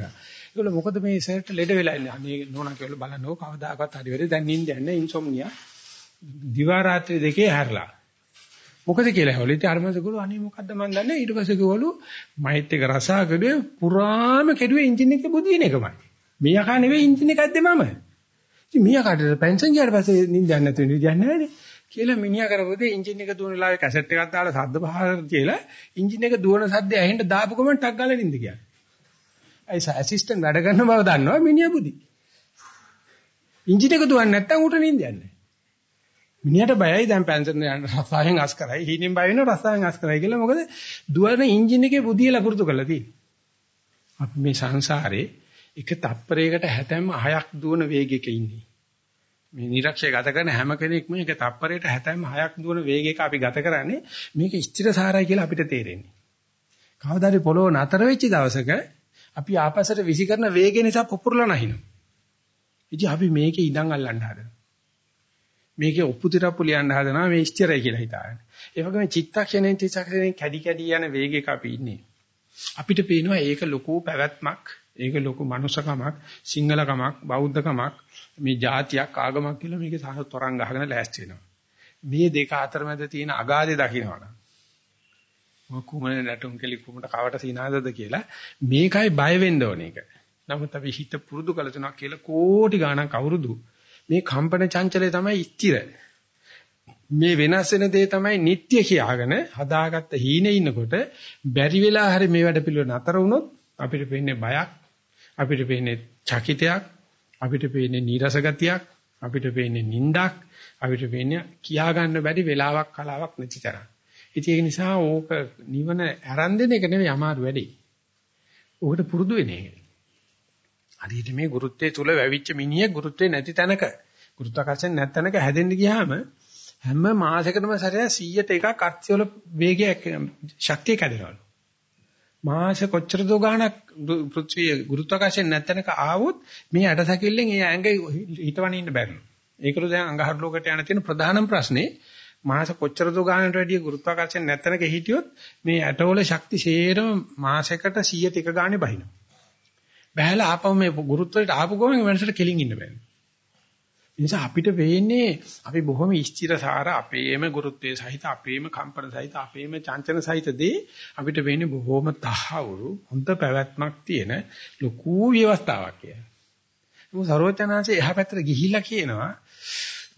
ඒගොල්ලෝ මොකද මේ සර්ට් ලෙඩ වෙලා ඉන්නේ. අනේ නෝනා කියලා බලන්නකො කවදාකවත් හරි වෙන්නේ. දැන් නිින්දයක් නැහැ ඉන්සොම්නියා. දිවා රාත්‍රී දෙකේ හැරලා. මොකද කියලා ඇහුවලු. ඉතින් අර මනස ගොළු අනේ මොකද්ද මන් දන්නේ. ඊට පස්සේ ගොළු මයිත් එක රසාකඩේ පුරාම කෙඩුවේ එන්ජින් එකේ බුදින එකමයි. මීයකා නෙවෙයි එන්ජින් එකක් දෙමම. ඉතින් මීයකාට පෙන්ෂන් ගියාට පස්සේ නිින්දයක් නැතුව නිදියක් නැහැනේ. කියලා මිනිහා කරපොද එන්ජින් එක දුවන ලාවේ කැසට් එකක් දාලා සද්ද පහල කියලා එන්ජින් එක දුවන සද්ද ඇහෙන්න දාපු ගමන් ටක් ගාලා නින්ද ගියා. අයිස ඇසිස්ටන්ට් වැඩ කරන බව දන්නවා මිනිහා බුදි. එන්ජින් එක දුවන්නේ නැත්තම් උට නින්ද යන්නේ. මිනිහට බයයි දැන් පැන්සර් යන රසායන අස් කරයි. හීනෙන් බය වෙනවා රසායන අස් කරයි කියලා මොකද දුවන එන්ජින් එකේ බුදියලා පුරුදු කරලා තියෙන්නේ. අපි මේ සංසාරේ එක තප්පරයකට 76ක් දුවන වේගයක ඉන්නේ. මේ නිරක්ෂය ගත කරන හැම කෙනෙක්ම එක තප්පරයට 76ක් දුවන වේගයක අපි ගත කරන්නේ මේක ස්ථිරසාරයි කියලා අපිට තේරෙන්නේ. කවදාද පොළොව නතර වෙච්ච දවසක අපි ආපස්සට විසි කරන වේගය නිසා පුපුරලා නැහිනවා. ඉතින් අපි මේකේ ඉඳන් අල්ලන්න හදනවා. මේකේ ඔප්පුතිරප්පු ලියන්න හදනවා මේ ස්ථිරයි කියලා හිතාගෙන. ඒ වගේම චිත්තක්ෂණයෙන් චිත්තක්ෂණයෙන් කැඩි කැඩි යන වේගයක අපි ඉන්නේ. අපිට පේනවා ඒක ලොකු පැවැත්මක්, ඒක ලොකු මනුස්සකමක්, සිංහලකමක්, බෞද්ධකමක්, මේ જાතියක් ආගමක් කියලා මේකේ සාහ තරංග ගහගෙන ලෑස්ති වෙනවා. මේ දෙක අතරමැද තියෙන අගාධය දකින්නවනම් මො කුමනේ නැටුම් කෙලි කුමට කවට සීනාදද කියලා මේකයි බය වෙන්න ඕන එක. නමුත් අපි හිත පුරුදු කළ තුනක් කියලා කෝටි ගණන් අවුරුදු මේ කම්පන චංචලය තමයි ස්ථිර. මේ වෙනස් වෙන දේ තමයි නিত্য කියාගෙන හදාගත්ත හීනේ ඉන්නකොට බැරි වෙලා හරි මේ වැඩ පිළිවෙල නතර වුණොත් අපිට පේන්නේ බයක් අපිට පේන්නේ චකිතයක් අපිට පේන්නේ නීරස ගතියක්, අපිට පේන්නේ නිින්දක්, අපිට පේන්නේ කියා ගන්න බැරි වෙලාවක් කලාවක් නැති තරම්. ඉතින් ඒක නිසා ඕක නිවන ආරම්භ දෙන එක නෙවෙයි අමාරු වැඩි. ඕකට පුරුදු වෙන එක. හරියට මේ ගුරුත්වයේ තුල වැවිච්ච මිනිහ ගුරුත්වයේ නැති තැනක ගුරුත්වාකර්ෂණ නැති තැනක හැදෙන්න ගියාම හැම මාසයකටම සැරයක් 100ට එකක් අත්‍යවල වේගයක් ශක්තිය කැඩෙනවලු. මාස කොච්චර දෝ ගාණක් පෘථිවිය ගුරුත්වාකර්ෂණ නැත්තනක ආවොත් මේ ඇටසැකිල්ලෙන් ඒ ඇඟ හිටවන්න ඉන්න බැරිලු. ඒකලු දැන් අඟහරු ලෝකයට යන තියෙන ප්‍රධානම ප්‍රශ්නේ මාස කොච්චර දෝ ගාණට වැඩිය ගුරුත්වාකර්ෂණ නැත්තනක හිටියොත් මේ ඇටවල ශක්ති ෂේරම මාසයකට 100 ක ගානේ බහිනවා. බහැලා ආපහු මේ ගුරුත්වයට ආපු ගමන් වෙනසට කෙලින් ඉන්න බෑ. නිසා අපිට වෙන්නේ අපි බොහොම ස්ථිරසාර අපේම ගුරුත්වයේ සහිත අපේම කම්පන සහිත අපේම චංචන සහිත දේ අපිට වෙන්නේ බොහොම තහවුරු හොඳ පැවැත්මක් තියෙන ලොකු ව්‍යවස්ථාවක් කියලා. මොකද සර්වඥාන්සේ එහා පැත්තට ගිහිල්ලා කියනවා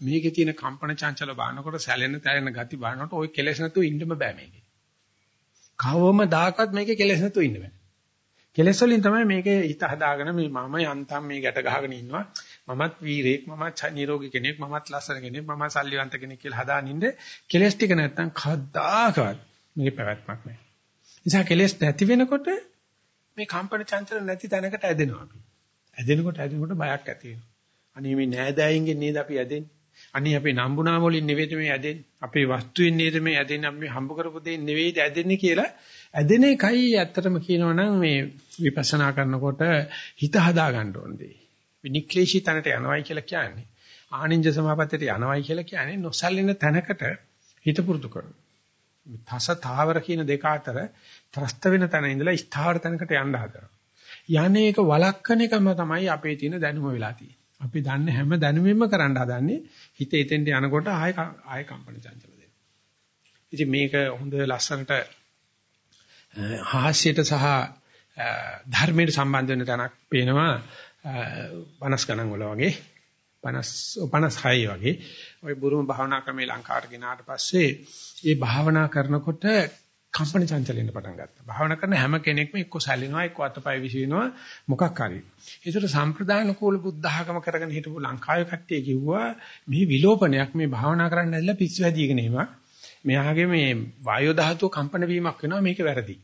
මේකේ තියෙන කම්පන චංචල බානකොට සැලෙන තැලෙන ගති බානකොට ওই කෙලෙස් නැතුව ඉන්නම බෑ මේකේ. කවම දාකත් මේකේ කෙලෙස් නැතුව ඉන්න බෑ. කෙලෙස් වලින් තමයි මේකේ හිත හදාගෙන මේ මම යන්තම් මේ ගැට ගහගෙන ඉන්නවා මමත් වීරයෙක් මමත් නිරෝගී කෙනෙක් මමත් ලස්සන කෙනෙක් මම සල්ලිවන්ත කෙනෙක් කියලා හදාගෙන ඉන්නේ කෙලෙස් ටික නැත්තම් කද්දාකවත් මේකේ පැවැත්මක් නැහැ. නිසා කෙලෙස් නැති වෙනකොට මේ කම්පන චංචල නැති තැනකට ඇදෙනවා අපි. ඇදෙනකොට ඇදෙනකොට බයක් ඇති වෙනවා. අනේ මේ නෑදෑයින්ගෙන් නේද අපි ඇදෙන්නේ. අනේ අපේ නම්බුනාම වලින් නෙවෙයිද මේ ඇදෙන්නේ. අපේ වස්තුවෙන් නේද මේ ඇදෙන්නේ. අපි හම්බ කරපු දෙයින් නෙවෙයිද ඇදෙන්නේ කියලා ඇදෙන එකයි ඇත්තටම කියනවනම් මේ විපස්සනා කරනකොට හිත හදා ගන්න ඕනේ. විනික්ලේශී තැනට යනවයි කියලා කියන්නේ. ආනින්ජ සමාපත්තයට යනවයි කියලා කියන්නේ නොසැලෙන තැනකට හිත පුරුදු කරනවා. තස තාවර කියන දෙක අතර ත්‍රස්ත වෙන තැන ඉඳලා ස්ථාවර තැනකට යන්න හදනවා. යන්නේ ඒක වළක්කන එකම තමයි අපේ තියෙන දැනුම වෙලා තියෙන්නේ. අපි දන්නේ හැම දැනුමින්ම කරන්න හදන්නේ හිත එතෙන්ට යනකොට ආය ආය කම්පන චංචල දෙනවා. ඉතින් මේක හොඳ ලස්සනට හාස්‍යයට සහ ධර්මයට සම්බන්ධ වෙන තැනක් පේනවා 50 ගණන් වල වගේ 50 56 වගේ ওই බුරුම භාවනා ක්‍රමේ ලංකාවට ගෙනාට පස්සේ මේ භාවනා කරනකොට කම්පන චංචලෙන්න පටන් ගත්තා. භාවනා කරන හැම කෙනෙක්ම එක්ක සැලෙනවා එක්ක අතපය විසිනවා මොකක් හරි. ඒතර සම්ප්‍රදාන කෝල බුද්ධ학ම කරගෙන හිටපු ලංකාවේ කට්ටිය කිව්වා මේ විලෝපනයක් මේ භාවනා කරන්න ඇවිල්ලා පිස්සු හැදීගෙන එනවා. මෙයාගේ මේ වායෝ ධාතුව කම්පන වීමක් වෙනවා මේක වැරදි.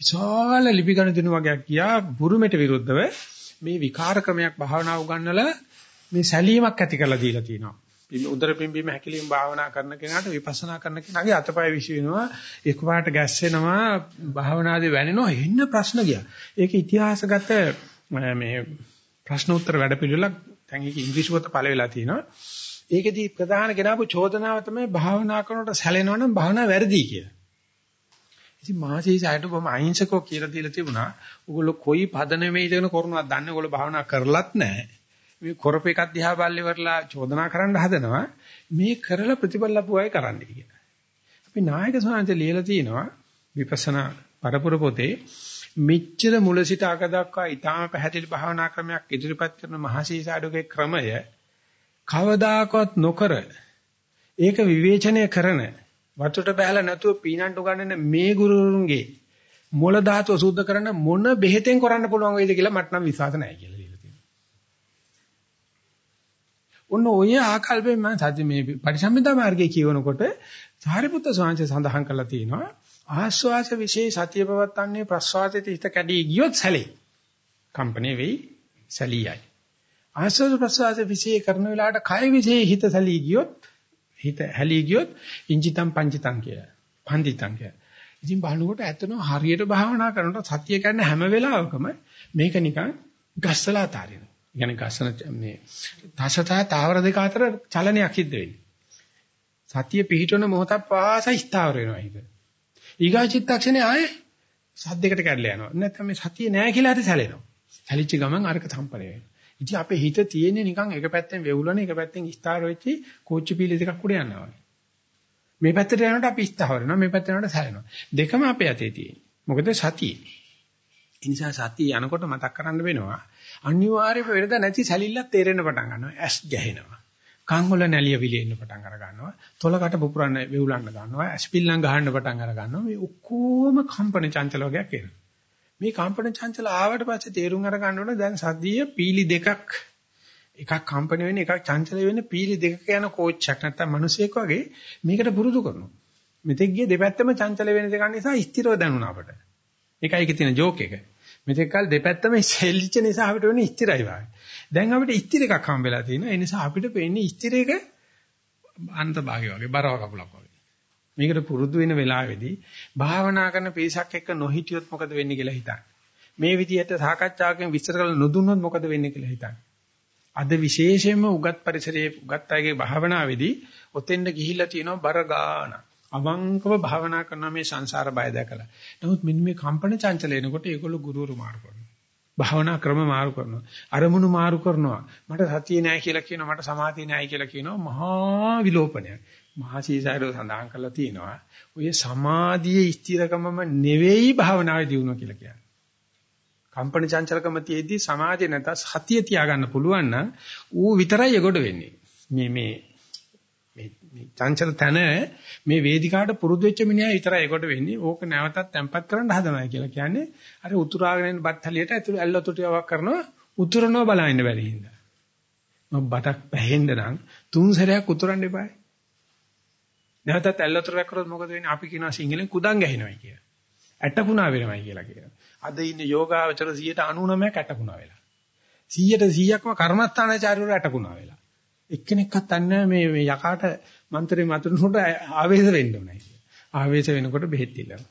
විශාල ලිපි ගණන් වගේක් ගියා බුරුමෙට විරුද්ධව මේ විකාර ක්‍රමයක් භාවනා උගන්වලා මේ සැලීමක් ඇති කරලා දීලා තියෙනවා. උදර පිම්බීම හැකිලිම භාවනා කරන කෙනාට විපස්සනා කරන කෙනාගේ අතපය විශ් වෙනවා එකපාරට ගැස්සෙනවා භාවනාදී වැනෙනවා එන්න ප්‍රශ්න ගියා. ඒක ඉතිහාසගත මේ ප්‍රශ්න උත්තර වැඩපිළිවෙලක් දැන් ඒක ඉංග්‍රීසි පොත පළ වෙලා තිනවා. ඒකෙදි ප්‍රධාන ගෙනාවු චෝදනාව තමයි භාවනා කරනකොට සැලෙනවා නම් භාවනා වැරදි කියලා. ඉතින් මහසීසයට බොහොම අහිංසකව කියලා දීලා තිබුණා. ඔයගොල්ලෝ කොයි පදනමේ ඉඳගෙන කරනවද දන්නේ ඔයගොල්ලෝ භාවනා කරලත් නැහැ. මේ කරප එකක් දිහා බල්ලේ වරලා චෝදනා කරන්න හදනවා. මේ කරලා ප්‍රතිඵල ලැබුවයි කරන්න කියලා. අපි නායක සෝනන්ත ලියලා තිනවා විපස්සනා පරපුර පොතේ මෙච්චර මුල සිට අග දක්වා ඊටාම පැහැදිලි භාවනා ක්‍රමයක් ඉදිරිපත් කරන මහසීසාඩුගේ ක්‍රමය කවදාකවත් නොකර ඒක විවේචනය කරන වතුරට බහැලා නැතුව පීනන්ට උගන්නන මේ ගුරුවරුන්ගේ මොළ ධාතුව සුද්ධ කරන්න මොන බෙහෙතෙන් කරන්න පුළුවන් වේද කියලා මට නම් විශ්වාස නැහැ කියලා දීලා තියෙනවා. ඔන්න ඔය ආකල්පයෙන් මම සත්‍ය මේ පරිසම්මිතා මාර්ගයේ කියවනකොට සාරිපුත්‍ර ස්වාමීන් සඳහන් කරලා තියෙනවා ආස්වාස વિશે සතිය පවත්තන්නේ ප්‍රස්වාසයේ හිත කැඩී ගියොත් සැලේ. කම්පණය වෙයි සැලියයි. ආස්වාද ප්‍රසවාසයේ විශේෂ කරන වෙලාවට කය විශේෂ හිත සැලී ගියොත් හිත හැලී ගියොත් ඉංජිතම් පංචිතම් කියලා. පන්දිතම් කියලා. ඉතින් බලනකොට ඇත්තනම හරියට භාවනා කරනකොට සතිය කියන්නේ හැම වෙලාවකම මේක නිකන් ගස්සලා තාරින. يعني ගස්සන මේ තසතා තාවර දෙක අතර චලනයක් සිද්ධ වෙන්නේ. සතිය පිහිටවන මොහොතක් පාසා ස්ථාවර වෙනවා හිත. ඊගා චිත්තක්ෂණේ ආයේ සද්දයකට කැඩලා යනවා. නැත්නම් මේ සතිය නෑ කියලා හරි සැලෙනවා. සැලිච්ච ගමන් අරක සම්පරේ වෙනවා. ඉතින් අපේ හිත තියෙන්නේ නිකන් එක පැත්තෙන් වෙවුලන එක පැත්තෙන් ස්ථාර වෙච්චි කෝච්චි පීලි දෙකක් උඩ යනවා වගේ. මේ පැත්තට යනකොට අපි ස්ථාවර වෙනවා මේ පැත්තට යනකොට සැලෙනවා. දෙකම අපේ අතේ තියෙන්නේ. මොකද සතිය. ඒ නිසා සතිය යනකොට මතක් කරන්න වෙනවා. අනිවාර්යයෙන්ම වෙනද නැති සැලිල්ලක් තේරෙන්න පටන් ගන්නවා. ඇස් ගැහෙනවා. කන් වල නැලිය විලෙන්න පටන් අර ගන්නවා. තොලකට පුපුරන්න වෙවුලන්න ගන්නවා. ඇස් පිල්ලම් ගහන්න පටන් අර ගන්නවා. මේ ඔක්කොම කම්පන චංචල වගේක් එනවා. මේ කම්පන චංචල ආවට පස්සේ තේරුම් අර ගන්න ඕනේ දැන් සද්දිය පීලි දෙකක් එකක් කම්පන වෙන්නේ එකක් චංචල වෙන්නේ පීලි දෙකක යන කෝච්චක් නැත්තම් මිනිසෙක් වගේ මේකට පුරුදු කරනවා. මෙතෙක් ගිය දෙපැත්තම චංචල වෙන දෙකක් නිසා ස්ථිරව දැනුණා අපට. ඒකයි ඒකේ තියෙන ජෝක් එක. මෙතෙක් කල දෙපැත්තම සෙල්ලිච්ච නිසා අපිට වෙන්නේ ස්ථිරයි වාගේ. දැන් අපිට ස්ථිර එකක් හම් වෙලා තියෙනවා. ඒ නිසා අපිට පේන්නේ ස්ථිර එක අන්තභාගය වගේ බරව කකුලක් වගේ. මේකට පුරුදු වෙන වෙලාවේදී භාවනා කරන පිරිසක් එක්ක නොහිටියොත් මොකද වෙන්නේ කියලා හිතන්න. මේ විදිහට සාකච්ඡාවකින් විස්තර කරලා නොදුන්නොත් මොකද වෙන්නේ කියලා හිතන්න. අද විශේෂයෙන්ම උගත් පරිසරයේ උගත් අයගේ භාවනාවේදී ඔතෙන්ද ගිහිල්ලා තියෙනවා බර ගාන. අවංකව භාවනා කරන මේ සංසාර බය දැකලා. නමුත් මෙන්න මේ කම්පන චංචල එනකොට ඒගොල්ලෝ ගුරුවරු මාරු කරනවා. භාවනා ක්‍රම මාරු කරනවා. අරමුණු මාරු කරනවා. මට සතිය නැහැ කියලා කියනවා. මට සමාධිය නැහැ කියලා කියනවා. මහා විලෝපනයක්. මහා සීසාරෝ සඳහන් කරලා තියෙනවා. ඔය සමාධියේ ස්ථිරකමම නෙවෙයි භාවනාවේ දියුණුව කියලා කියන්නේ. කම්පන චංචලකම තියේදී සමාධිය නැත සතිය තියාගන්න පුළුවන් නම් ඌ විතරයි එගොඩ වෙන්නේ. මේ මේ මේ චංචල තන මේ වේදිකාවට පුරුදු වෙච්ච මිනිහා විතරයි ඒකට වෙන්නේ. ඕක නැවතත් තැම්පත් කරන්න හදනවා කියලා කියන්නේ අර උතුරාගෙන එන බත් හලියට ඇතුළේ ඇල්ලතොටියක් කරනවා උතුරනවා බලන්න බැරි හින්දා. මම බටක් පැහෙන්න නම් තුන් සැරයක් උතුරන්න එපායි. නැවතත් ඇල්ලතොටක් කරොත් මොකද වෙන්නේ? අපි කියනවා සිංහලෙන් කුදන් ගැහිනවයි කියලා. ඇටකුණා වෙනවයි කියලා කියනවා. අද ඉන්න යෝගාවචර 99ක් ඇටකුණා වෙලා. 100ට 100ක්ම කර්මස්ථානාචාර්යවරු ඇටකුණා වෙලා. එක්කෙනෙක්වත් අන්නේ මේ මේ යකාට මන්ත්‍රේ මතුනකොට ආවේශ වෙන්න ඕනේ කියලා. ආවේශ වෙනකොට බෙහෙත් දෙනවා.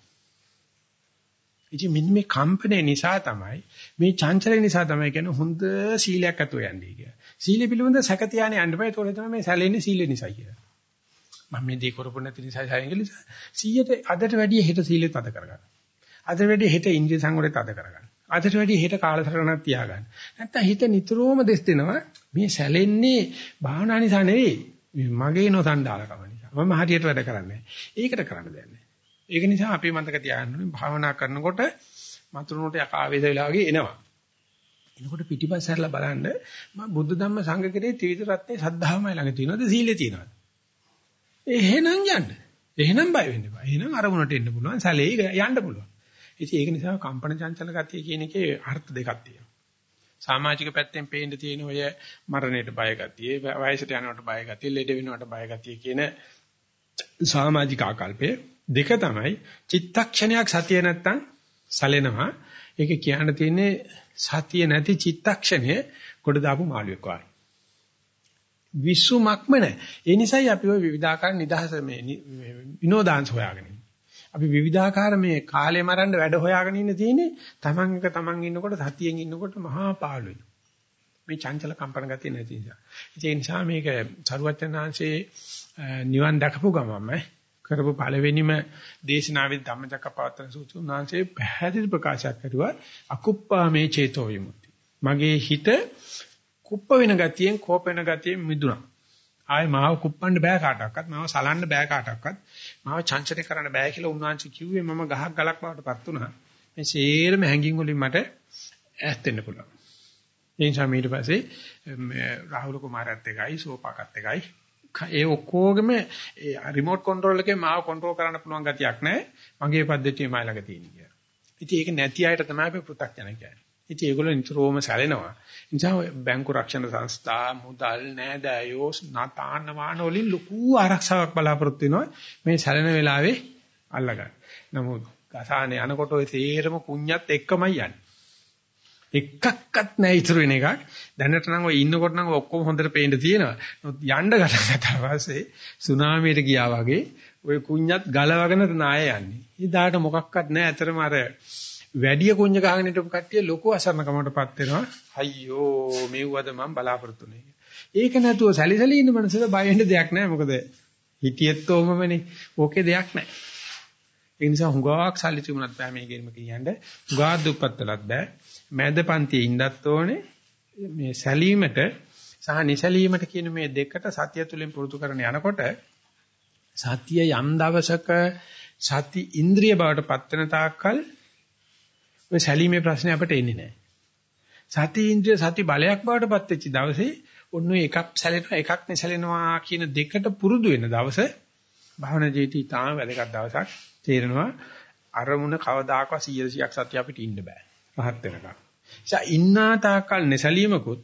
ඉතින් මෙන්න මේ කම්පණය නිසා තමයි මේ චංචලය නිසා තමයි කියන්නේ හොඳ සීලයක් ඇතුව යන්නේ කියලා. සීල පිළිබඳ සැක තියානේ යන්න බෑ. ඒතකොට තමයි මේ සැලෙන්නේ සීල නිසා කියලා. මම මේ දේ කරපො නැති නිසා සැලෙන්නේ නිසා 100ට අදට වැඩිය හෙට සීලෙත් අද කරගන්න. අදට වැඩිය හෙට ඉන්ද්‍රිය සංවරෙත් අද කරගන්න. අදට වැඩිය හෙට කාලසටහනක් තියාගන්න. නැත්තම් හිත නිතරම දෙස් දෙනවා මේ සැලෙන්නේ භාවනා නිසා නෙවෙයි. මගේ නොසන්ඩාලකම නිසා. මම හරියට වැඩ කරන්නේ ඒකට කරන්න දෙන්නේ ඒක නිසා අපි මතක තියාගන්න ඕනේ භාවනා කරනකොට මතුරුනට යකාවේද වෙලා වගේ එනවා. එනකොට පිටිපස්ස හැරලා බලන්න මම බුද්ධ ධම්ම සංඝ කෙරේ ත්‍රිවිධ රත්නේ සද්ධාමයි ළඟ තියෙනවද සීලේ තියෙනවද? එහෙනම් යන්න. එහෙනම් බය වෙන්න එපා. එහෙනම් අරමුණට එන්න පුළුවන්. සැලේ යන්න පුළුවන්. ඉතින් ඒක නිසා කම්පන චංචල ගතිය කියන එකේ අර්ථ දෙකක් තියෙනවා. සමාජික පැත්තෙන් පේන්න තියෙන ඔය මරණයට බය ගතිය, වයසට යනවට බය ගතිය, ලෙඩ වෙනවට බය ගතිය කියන සමාජික ආකල්පය දෙක තමයි චිත්තක්ෂණයක් සතිය නැත්තම් සැලෙනවා. ඒක කියන්න තියෙන්නේ සතිය නැති චිත්තක්ෂණය කොට දාපු මාළුවෙක් වගේ. විශ්වමක්ම නැහැ. ඒ නිසායි අපි ওই විවිධාකාර නිදහස මේ විනෝදාංශ හොයාගෙන ඉන්නේ. අපි විවිධාකාර මේ කාලේ මරන්න වැඩ හොයාගෙන ඉන්න තියෙන්නේ තමන් එක තමන් ඉන්නකොට සතියෙන් ඉන්නකොට මහා පාළුයි. මේ චංචල කම්පන ගතිය නැති නිසා. ඒ නිසා මේක සරුවචනාංශේ නිවන් දැකපු ගමම කරපු පළවෙනිම දේශනාවේ ධම්මචක්කපවත්තන සූත්‍රාංශේ පැහැදිලි ප්‍රකාශයක් කරුවා අකුප්පා මේ චේතෝ විමුක්ති. මගේ හිත කුප්ප වෙන ගතියෙන් කෝප වෙන ගතියෙන් මිදුණා. ආයේ මාව kuppන්න බෑ කාටවත්. මාව සලන්න බෑ කාටවත්. මාව චංචලේ කරන්න බෑ කියලා උන්වහන්සේ කිව්වේ මම ගහක් ගලක් බවටපත් වුණා. මේ සේරම හැංගින් වලින් මට ඈත් වෙන්න පුළුවන්. ඒ නිසා ඊට පස්සේ රාහුල කුමාරයත් එකයි සෝපාකත් එකයි ඒ ඔක්කොගෙම රිමෝට් කන්ට්‍රෝල් එකේ මාව කන්ට්‍රෝල් කරන්න පුළුවන් ගතියක් නැහැ. මගේ පද්ධතිය මයි ළඟ තියෙන කියලා. ඉතින් ඒක නැති අයට තමයි අපි පෘථග්ජන කියන්නේ. ඉතින් ඒගොල්ලෝ නිතරම සැලෙනවා. නිසා බැංකු රක්ෂණ සංස්ථා මුදල් නෑදෑයෝ නාතාන වාන වලින් ලොකු ආරක්ෂාවක් බලාපොරොත්තු වෙනවා මේ සැලෙන වෙලාවේ අල්ලගන්න. නමුත් ගසානේ යනකොට ඔය තේරම කුඤ්ඤත් එක්කමයි යන්නේ. එකක්වත් නැහැ ඉතුරු වෙන එකක්. දැනට නම් ඔය ඉන්නකොට නම් ඔක්කොම හොඳට පේන්න තියෙනවා. නමුත් යන්න ගලකට පස්සේ සුනාමියට ගියා වගේ ඔය කුඤ්ඤත් ගලවගෙන නාය යන්නේ. ඉදාට මොකක්වත් නැහැ. අතරම අර වැඩි කුඤ්ඤ ගහගෙන හිටපු කට්ටිය ලොකු අසරණකමකටපත් වෙනවා. අයියෝ මෙව්වද මම බලාපොරොත්තු වෙන්නේ. ඒක නැතුව සැලිසලි ඉන්න මනසට බය වෙන්න දෙයක් නැහැ. මොකද හිටියෙත් ඕමමනේ. ඕකේ දෙයක් නැහැ. ඒ නිසා හුඟක් සල්ලි තිබුණත් බෑ මේ ගේම කියන්නේ. හුඟක් දුප්පත්ලත් බෑ. මැද පන්තියේ ඉඳත් ඕනේ. මේ සැලීමට සහ නිසැලීමට කියන මේ දෙකට සතිය තුලින් පුරුදු කරන යනකොට සතිය යම් දවසක සති ඉන්ද්‍රිය බවට පත් වෙන තාක්කල් ඔය සැලීමේ ප්‍රශ්නේ අපිට එන්නේ නැහැ. සති ඉන්ද්‍රිය සති බලයක් බවට පත් වෙච්ච දවසේ ඔන්න එකක් සැලෙනවා එකක් නැසැලෙනවා කියන දෙකට පුරුදු වෙන දවස භාවනා ජීවිතය තාම වැදගත් දවසක් තේරෙනවා අරමුණ කවදාකවත් 100ක් සත්‍ය අපිට ඉන්න බෑ. රහත් වෙනකම්. ඒ ඉන්නා තාකල් නැසලීමකුත්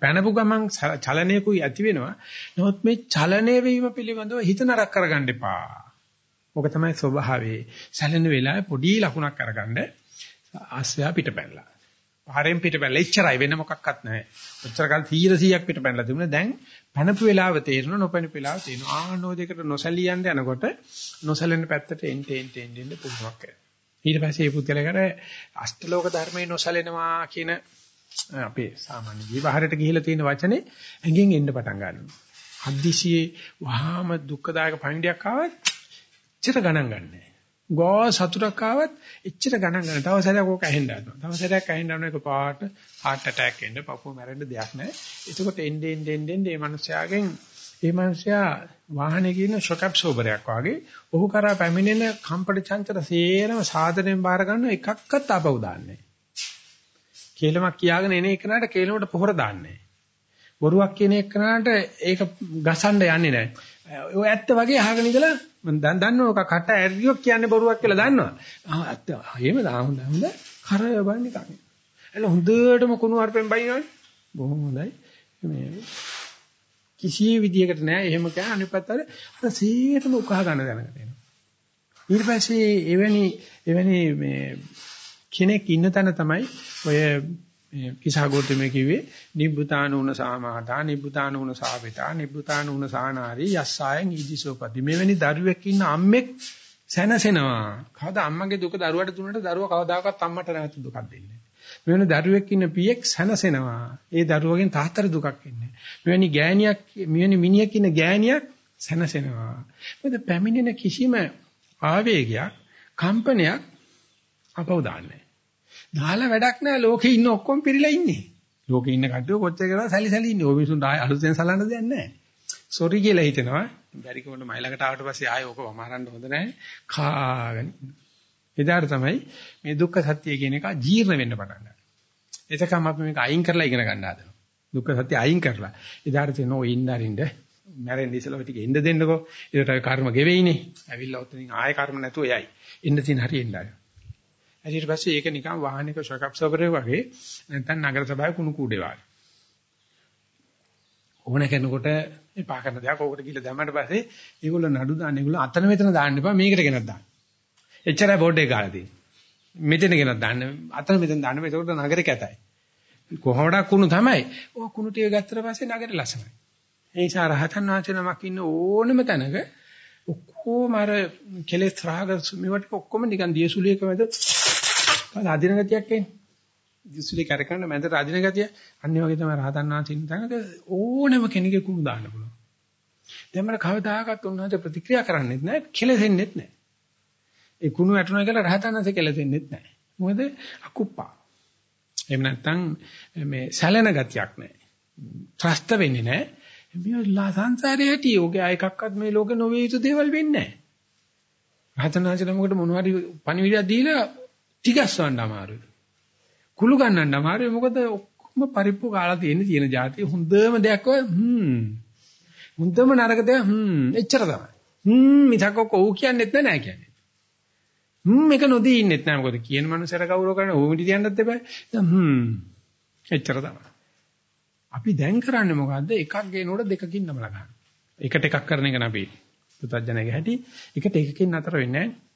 පැනපු ගමන් චලනයකුයි ඇති වෙනවා. නමුත් මේ චලනය වීම පිළිබඳව හිත නරක කරගන්න එපා. ඕක තමයි ස්වභාවය. සැලෙන වෙලාවේ පොඩි ලකුණක් අරගන්න ආස්වැය පිටපැනලා. පාරෙන් පිටපැනලා ඉච්චරයි වෙන මොකක්වත් නැහැ. ඔච්චර කාල 100ක් පිටපැනලා තිබුණා. දැන් පැනපු වෙලාව තේරෙනවා නොපැනපු වෙලාව තේරෙනවා. ආනෝ දෙකට නොසැලී යන්න යනකොට නොසැලෙන පැත්තට එන්න එන්න එන්න එන්න පුහුණුවක් කරනවා. ඊට පස්සේ මේ පුද්ගලයාට අෂ්ටලෝක ධර්මයේ නොසැලෙනවා කියන අපේ සාමාන්‍ය විවහාරයට ගිහිලා තියෙන වචනේ ඇඟෙන් එන්න පටන් ගන්නවා. හදිසියේ වහාම දුක්ඛදායක පණිඩයක් ආවත් එච්චර ගණන් ගන්නෑ. ගෝ සතුටක් ආවත් එච්චර ගණන් ගන්න. තව සැරයක් ඕක ඇහෙන්න ගන්නවා. තව සැරයක් ඇහෙන්න යන එක පාට heart attack එන්න පපුව මැරෙන්න දෙයක් නැහැ. එතකොට එන්නේ එන්නේ එන්නේ මේ මිනිස්යාගෙන් මේ මිනිසයා වාහනේ කියන ෂොක් ඇබ්සෝබරයක් වගේ ඔහු කරා පැමිණෙන කම්පට චංචල සේරම සාධනෙන් බාර ගන්න එකක්වත් ආපහු දාන්නේ කේලමක් කියාගෙන එන එකනට කේලමට පොහොර දාන්නේ බොරුවක් කියන එකනට ඒක ගසන්න යන්නේ නැහැ ඔය ඇත්ත වගේ අහගෙන ඉඳලා මම දැන් දන්නවා ඔක කට ඇරියොක් කියන්නේ බොරුවක් කියලා දන්නවා. ආ ඇත්ත. එහෙම දාහොඳ හොඳ කරය බන්නේ කන්නේ එළ හොඳටම කුණු අරපෙන් බයිනවනේ. බොහොම හොඳයි. මේ කිසි විදියකට නෑ. එහෙම කියන අනිත් පැත්තට අර සීයටම උකහා ගන්න දැනගට එනවා. ඊට පස්සේ එවැනි එවැනි මේ කෙනෙක් ඉන්න තැන තමයි ඔය කිසాగෝතමේ කිව්වේ නිබ්බුතානුන සාමාතා නිබ්බුතානුන සාවිතා නිබ්බුතානුන සානාරි යස්සයන් ඊදිසෝපති මෙවැනි දරුවෙක් ඉන්න අම්මෙක් සැනසෙනවා. කවදා අම්මගේ දුක දරුවට දුන්නට දරුවා කවදාකවත් අම්මට නැවත දුකක් දෙන්නේ මෙවැනි දරුවෙක් ඉන්න පියෙක් සැනසෙනවා. ඒ දරුවගෙන් තාත්තට දුකක් එන්නේ. මෙවැනි ගෑණියක් මෙවැනි මිනිහෙක් ඉන්න ගෑණියක් සැනසෙනවා. මොකද පැමිණෙන කිසිම ආවේගයක්, කම්පනයක් අපව දාන්නේ. දාලා වැඩක් නැහැ. ලෝකේ ඉන්න ඔක්කොම පිරීලා ඉන්නේ. ලෝකේ ඉන්න කට්ටිය කොච්චර කරලා සැලි සැලි ඉන්නේ. ඔය මිනිසුන්ට ආය අලුතෙන් සලන්න දෙයක් නැහැ. සෝරි කියලා හිතෙනවා. බැරි කමන්න මයිලකට ආවට පස්සේ ආය ඕක වමාරන්න හොඳ නැහැ. කාගෙන එදාට තමයි මේ දුක්ඛ සත්‍ය කියන එක ජීර්ණ වෙන්න පටන් ගන්නේ. එතකම අපි මේක අයින් කරලා ඉගෙන ගන්න හදනවා. දුක්ඛ සත්‍ය අයින් කරලා. එදාට තියෙන ඔය ඉන්නරින්ද මැරෙන්න ඉස්සලා ටික ඉන්න දෙන්නකෝ. ඒකට ඔය කර්ම ගෙවෙයිනේ. ඇවිල්ලා උතනින් ආයෙ කර්ම නැතුව යයි. ඉන්න තියෙන හරිය ඉන්නයි. ඊට පස්සේ ඒක නිකන් වාහනික ෂොක් ඇබ්සෝබරේ වගේ නැත්නම් නගර සභාවේ කුණු කූඩේ වගේ. ඕන කෙනෙකුට එපා කරන දෙයක් ඕකට ගිහලා දැම්මට පස්සේ ඒගොල්ලෝ නඩු දාන්න ඒගොල්ලෝ අතන මෙතන දාන්න එපා මේකට ගෙනත් දාන්න. එච්චරයි බෝඩ් එක ගාලා තියෙන්නේ. මෙතන ගෙනත් දාන්න අතන මෙතන දාන්න එතකොට නගරේ කැතයි. කොහොමඩක් කුණු තමයි. ඔය කුණු ටික ගත්තට පස්සේ නගරේ ලස්සනයි. ඒ නිසා රහතන් වහන්සේ නමක් ඉන්න ඕනම තැනක ඔක්කොම අර කෙලෙස් රාග මේවට ඔක්කොම නිකන් දියසුලියක මැද අදින ගතියක් එන්නේ. දියසුලිය කරකන්න මැදට අදින ගතිය. අනිත් වගේ තමයි රහතන් වහන්සේ ඉන්න තැනක ඕනම කෙනෙකුගේ කුණු දාන්න පුළුවන්. දැන් මම කවදාකවත් උන්වහන්සේ ප්‍රතික්‍රියා කරන්නේත් නැහැ, කෙලෙසෙන්නේත් නැහැ. ඒ කුණු වැටුණා කියලා රහතන් වහන්සේ කෙලෙසෙන්නේත් නැහැ. මොකද අකුප්පා. එහෙම නැත්නම් මේ සැලෙන ගතියක් නැහැ. ත්‍රස්ත වෙන්නේ නැහැ. මේ සංසාරේ හැටි යෝගය එකක්වත් මේ ලෝකේ නොවේ යුතු දේවල් වෙන්නේ නැහැ. රහතන් වහන්සේලා මොකට මොනවා හරි පණිවිඩයක් දීලා ටිකස්වන්න අමාරුයි. කුළු ගන්නන්න අමාරුයි මොකද ඔක්කොම පරිප්පු කාලා තියෙන තියෙන જાතිය හොඳම දෙයක් ඔය හ්ම්. හොඳම නරක දෙයක් හ්ම් එච්චර තමයි. හ්ම් මිසක් ඔක ඔව් කියන්නෙත් නෑ කියන්නේ. හ්ම් මේක නොදී ඉන්නෙත් නෑ මොකද කියන මනුස්සයර කවුරු කරන්නේ ඕම ඉඳි කියන්නත් එපා. හ්ම් එච්චර තමයි. අපි දැන් කරන්නේ මොකද්ද? එකක් ගේනකොට දෙකකින් නමලා ගන්න. එකට එකක් කරන එක නෙවෙයි. පුතඥයගේ හැටි එකට එකකින් නතර වෙන්නේ නැහැ.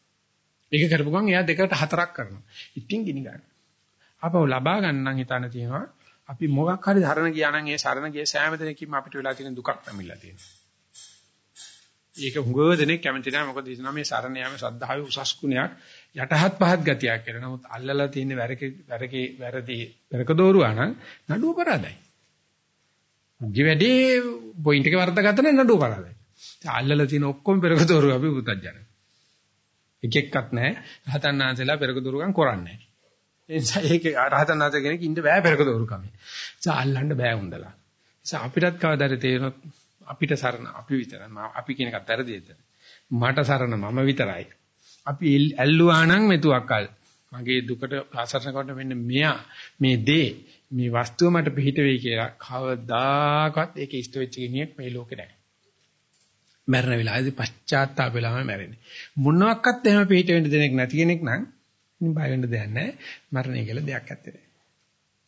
ඒක කරපු ගමන් එයා දෙකට හතරක් කරනවා. ඉතින් ගිනි ගන්න. අපව ලබා ගන්න හිතන තියෙනවා. අපි මොකක් හරි ධරණ ගියා නම් ඒ සරණ ගිය සෑම දෙනකින්ම අපිට වෙලා තියෙන දුකක් නැමිලා තියෙනවා. ඒක හුඟව දෙනෙක් කැමති නැහැ මොකද හිතනවා මේ සරණ යාමේ ශ්‍රද්ධාවේ උසස් ගුණයක් යටහත් පහත් ගතියක් කියලා. නමුත් අල්ලලා තියෙන වැරකේ වැරකේ වැරදි වැරක දෝරුවා නම් නඩුව පරාදයි. උගේ වැඩේ පොයින්ට් එක වර්ධගත නැ නඩුව පරාදයි. අල්ලලා තියෙන ඔක්කොම පෙරක දෝරුවා අපි පුතඥ. එක එක්කක් නැහැ. රහතන් වහන්සේලා පෙරක දෝරුකම් කරන්නේ නැහැ. ඒ නිසා ඒක රහතන් වහන්සේ කෙනෙක් ඉන්න බෑ පෙරක දෝරුකම. ඒ නිසා අල්ලන්න බෑ උන්දලා. ඒ නිසා අපිටත් කවදාද තේරෙනොත් අපිට සරණ අපි විතරයි. අපි කියන එකත් වැරදිද? මට සරණ මම විතරයි. අපි ඇල්ලුවා නම් මෙතුවක්කල්. මගේ දුකට ආසරණ කොට මෙන්න මෙයා මේ දේ මේ වස්තුව මට පිහිට වෙයි කියලා කවදාකවත් ඒක ඉෂ්ට වෙච්ච කෙනෙක් මේ ලෝකේ නැහැ. මරණ වෙලාවේදී පශ්චාත්තාප වෙලාවම මැරෙන්නේ. මොනවාක්වත් එහෙම පිහිට වෙන්න දෙයක් නැති කෙනෙක් නම් බය වෙන්න දෙයක් නැහැ. මරණය කියලා දෙයක් නැත්තේ.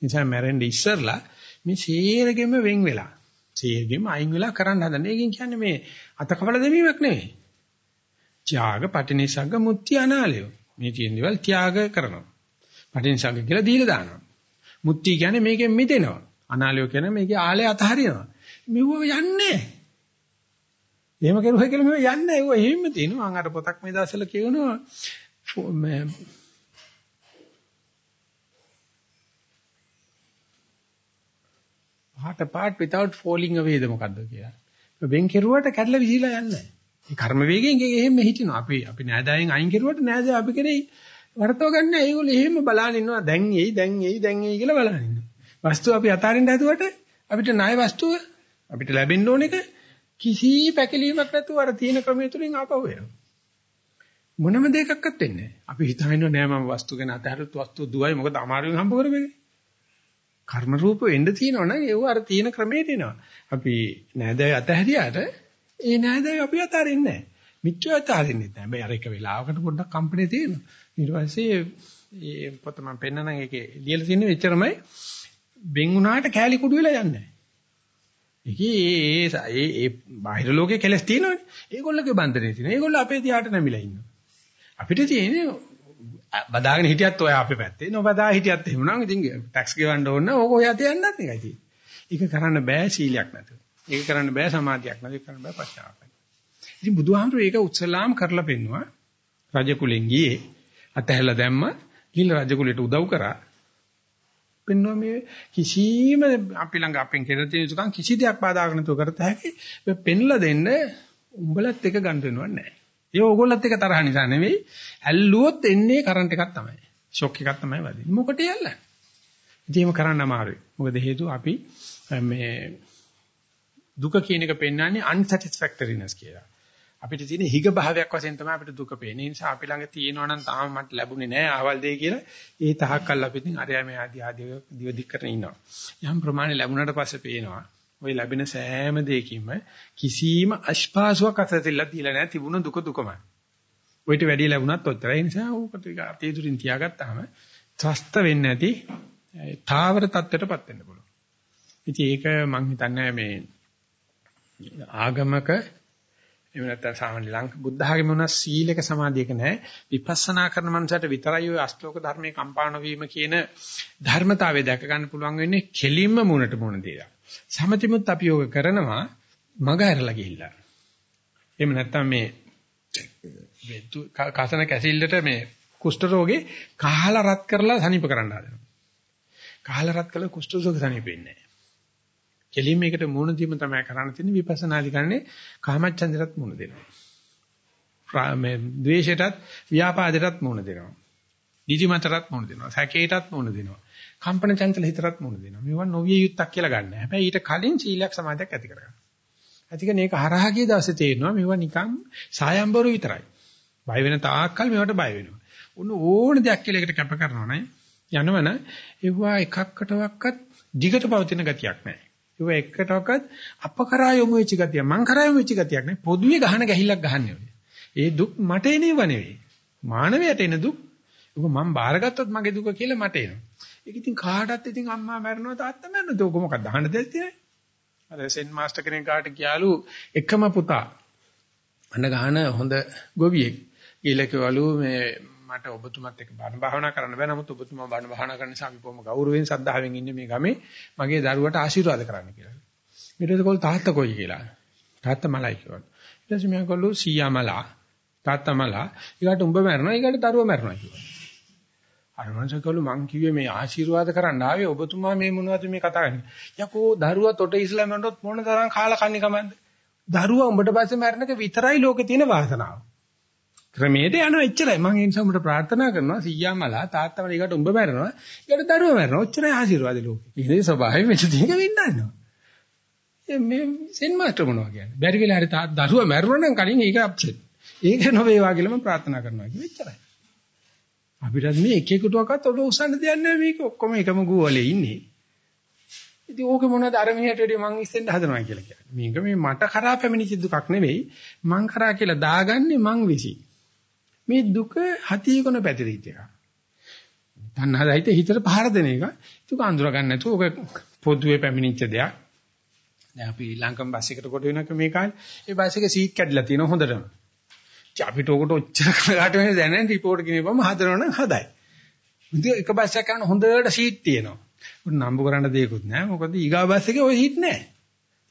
නිසා මැරෙන්න ඉස්සරලා මේ සීරගෙම වෙන් වෙලා සීරගෙම අයින් වෙලා කරන්න හදන. ඒකෙන් කියන්නේ මේ අතකවල දෙමීමක් නෙවෙයි. ත්‍යාග, පටිනිසග්ග, මුත්‍ති අනාලය. මේ තියෙන දේවල් ත්‍යාග කරනවා. පටිනිසග්ග කියලා දීලා දානවා. මුත්‍ති කියන්නේ මේකෙන් මිදෙනවා. අනාලය කියන්නේ මේකේ ආලය අතහරිනවා. මෙව යන්නේ එහෙම කරුවා කියලා මෙව යන්නේ ඒව එහෙම තියෙනවා. මම අර පොතක් මේ දවස්වල කියනවා heart apart without falling away ද මොකද්ද කියලා. වෙන් කෙරුවට කැඩලා විහිලා යන්නේ නැහැ. මේ කර්ම වේගයෙන් එහෙම හිටිනවා. අපි අපි නෑදෑයෙන් අයින් කෙරුවට නෑදෑ අපි කෙරෙහි වර්තව ගන්න ඒගොල්ලෝ එහෙම බලන් ඉන්නවා. දැන් එයි දැන් එයි දැන් එයි කියලා බලන් ඉන්නවා. වස්තුව අපි අතාරින්න හදුවට අපිට ණය වස්තුව අපිට ලැබෙන්න ඕන එක කිසි පැකිලීමක් නැතුව අර තියෙන ක්‍රමය තුලින් ආපහු එනවා. මොනම දෙයක්වත් වෙන්නේ නැහැ. අපි හිතන්නේ නෑ මම වස්තු ගැන අතහැරුත් වස්තුව දුවයි මොකද අමාරුවෙන් හම්බ කරගන්නේ. කර්ම රූප වෙන්න තියෙනවනම් ඒව අර තියෙන ක්‍රමයට එනවා. අපි නෑදෑය අතහැරියාට ඒ නෑදෑය අපි අතාරින්නේ නැහැ. මිත්‍ය අතාරින්නේ නැහැ. මේ අර එක වෙලාවකට පොඩ්ඩක් කම්පණේ තියෙනවා. ඊට පස්සේ මේ පොත මම පෙන්නනම් ඒකේ ලියලා තියෙන එච්චරමයි බෙන් වුණාට කෑලි කුඩු වෙලා යන්නේ නැහැ. ඒකේ ඒ ඒ බාහිර ලෝකේ කෙලස් තියෙනවනේ. ඒගොල්ලෝගේ බන්ධනේ තියෙනවා. ඒගොල්ලෝ අපේ තියාට නැමිලා ඉන්නවා. අපිට තියෙන්නේ බදාගෙන හිටියත් ඔය අපේ පැත්තේ නොබදා හිටියත් එහෙම නම් ඉතින් ටැක්ස් ගෙවන්න ඕන ඕක ඔය යත යන්නත් එකයි තියෙන්නේ. ඒක කරන්න බෑ සීලයක් නැතුව. ඒක කරන්න බෑ සමාධියක් නැතුව. ඒක කරන්න බෑ පශ්චාත්තාපයක්. ඉතින් බුදුහාමුදුරු ඒක උත්සලාම් කරලා පෙන්නවා. රජ කුලෙන් ගියේ අතහැලා දැම්ම ගිහින් රජ කුලයට උදව් කරා. පෙන්නවා මේ කිසිම අපි ළඟ අපෙන් කෙරෙන තියෙන තුකන් කිසි දෙයක් බාධා කරන තුව කරත හැකි. පෙන්ලා දෙන්න උඹලත් එක ගන්න වෙනව නැහැ. ඒ ඕගොල්ලත් එක තරහ නිසා නෙවෙයි. ඇල්ලුවොත් එන්නේ කරන්ට් එකක් තමයි. ෂොක් එකක් තමයි වදින්නේ. මොකට යල්ල? ඉතින් කරන්න අමාරුයි. මොකද හේතුව අපි මේ දුක කියන එක පෙන්වන්නේ unsatisfactoriness කියලා. අපිට තියෙන හිග භාවයක් වශයෙන් තමයි අපිට දුක පේන්නේ. ඒ නිසා අපි ළඟ තියෙනවා නම් තාම මට ලැබුණේ නැහැ ආවල් දෙය කියලා. ඒ තහක්කල් අපි ඉතින් අරයා මේ ආදී ආදී දිව දික් කරගෙන ඉන්නවා. යම් ප්‍රමාණය ලැබුණාට පස්සේ පේනවා. ওই ලැබෙන සෑම දෙයකින්ම කිසිම අස්පාසුවක් අතතිලා දීලා නැහැ තිබුණ දුක දුකමයි. ඔයිට වැඩි ලැබුණත් ඔච්චරයි. ඒ නිසා ඕකට ටික අතේ දුරින් තියාගත්තාම ත්‍රස්ත වෙන්නේ නැති තාවර තත්ත්වයටපත් වෙන්න පුළුවන්. ඉතින් ඒක මම හිතන්නේ මේ ආගමක එහෙම නැත්නම් සාමාන්‍ය ලංක බුද්ධ ආගම වුණා සීලක සමාධියක නැහැ විපස්සනා කරන මනසට විතරයි ඔය අෂ්ටෝක ධර්මයේ කම්පාණ වීම කියන ධර්මතාවය දැක ගන්න පුළුවන් වෙන්නේ කෙලින්ම මුණට මුණ දීලා සමතිමුත් අපි යෝග කරනවා මග ඇරලා ගිහිල්ලා. එහෙම නැත්නම් මේ කසන කැසිල්ලට මේ කුෂ්ඨ රෝගේ කහලා රත් කරලා සනීප කරන්න හදනවා. කහලා රත් කළා කුෂ්ඨ රෝග සනීප වෙන්නේ නැහැ. කෙලින් මේකට මුණ දීම තමයි කරන්න තියෙන්නේ විපස්සනාදි කරන්නේ කාමච්ඡන්දයටත් මුණ දෙනවා. මේ ද්වේෂයටත් ව්‍යාපාදයටත් මුණ දෙනවා. නිදිමතටත් මුණ දෙනවා. සැකේටත් මුණ දෙනවා. කම්පන චංචල හිතටත් මුණ දෙනවා. මේවා නොවිය යුත්තක් කියලා ගන්න. හැබැයි ඊට කලින් සීලයක් සමාධියක් ඇති කරගන්න. ඇතිකන ඒක හරහා ගිය දවසේ තේරෙනවා මේවා නිකන් සායම්බරු විතරයි. බය වෙන තාක්කල් මේවට බය වෙනවා. උන් ඕන දෙයක් කියලා එකට කැප කරනවා නේ. යනවන ඒවා එකක්කටවත් දිගට පවතින ගතියක් නැහැ. ඒවා එකකටවත් අපකරා යොමු වෙච්ච ගතිය. මං කරා යොමු වෙච්ච ගතියක් නේ. පොදුවේ ගහන ගැහිල්ලක් ගහන්නේ ඔය. ඒ දුක් මට එනේව නෙවෙයි. මානවයට එන දුක් ඔබ මම බාරගත්තොත් මගේ දුක කියලා මට එනවා. ඒක ඉතින් කාටවත් ඉතින් අම්මා මැරෙනවා තාත්තා මැරෙනවා. ඒක මොකක්ද අහන්න දෙයක් තියෙන්නේ? අර සෙන් මාස්ටර් කෙනෙක් කාට කියාලු එකම පුතා අන්න ගහන හොඳ ගොවියෙක්. ඊළකවලු මේ මට ඔබතුමත් එක්ක බණ භාවනා කරන්න බෑ. නමුත් ඔබතුමා බණ භාවනා කරන නිසා අපි කොහොම ගෞරවයෙන් සද්ධාවෙන් ඉන්නේ මේ ගමේ මගේ දරුවට ආශිර්වාද කරන්න කියලා. ඊට පස්සේ තාත්තා කොයි කියලා. තාත්තා මලයි කිව්වා. ඊට පස්සේ මම කළු සීයා මලා තාත්තා මලා ඊකට උඹ මැරෙනවා ඊකට දරුවා මැරෙනවා කිව්වා. අර මංසකලු මං කිව්වේ මේ ආශිර්වාද කරන්න ආවේ ඔබතුමා මේ මොනවද මේ කතා කරන්නේ. යකෝ දරුවා තොට ඉස්ලාම වලට මොන තරම් කාලා කන්නේ කමන්ද? දරුවා උඹට පස්සේ මැරෙනක විතරයි ලෝකේ තියෙන වාසනාව. ක්‍රමයට යනවා එච්චරයි. මම ඒ නිසා උඹට ප්‍රාර්ථනා කරනවා සීයා මලා තාත්තා මලා ඊකට උඹ මැරෙනවා. ඊකට දරුවා මැරෙනවා. ඔච්චරයි ආශිර්වාද ලෝකේ. ඉතින් ස්වභාවයෙන් මෙච්ච දෙයක වෙන්න යනවා. මේ සෙන් මාස්ටර් මොනවා කියන්නේ? බැරි වෙලා හරි තාත්තා දරුවා මැරුණා නම් කලින් ඒක අප්සෙට්. ඒක නොවේවා කියලා මම ප්‍රාර්ථනා කරනවා කිව්ව එච්චරයි. අපිට මේ එක එකටවත් ඔඩ උස්සන්න දෙයක් නැහැ මේක ඔක්කොම එකම ගුවලේ ඉන්නේ. ඉතින් ඕක මොනවද අර මිනිහට වැඩි මං ඉස්සෙන්ද හදනවා කියලා කියන්නේ. මේක මේ මට කරා පැමිණිච්ච දුකක් නෙවෙයි මං කරා කියලා දාගන්නේ මං විසි. මේ දුක හතියකොන පැතිරිච්ච එක. තණ්හායිත හිතට පහර දෙන එක. ඒක අඳුර ගන්න නැතුව ඔක පොදුවේ පැමිණිච්ච දෙයක්. දැන් අපි ලංකම් බස් එකකට කොට වෙනක මේ කාලේ ඒ බස් එකේ සීට් කැඩිලා තියෙනවා හොඳටම. අපිට ඔකට ඔච්චර කනගාටු වෙන්නේ දැන නැහැ රිපෝට් ගෙනියපම හදනවනම් හදයි. ඉතින් එක බස් එකක් කරන හොඳට සීට් තියෙනවා. උන් නම්බු කරන්න දෙයක්වත් නැහැ. මොකද ඊගා බස් එකේ ওই සීට් නැහැ.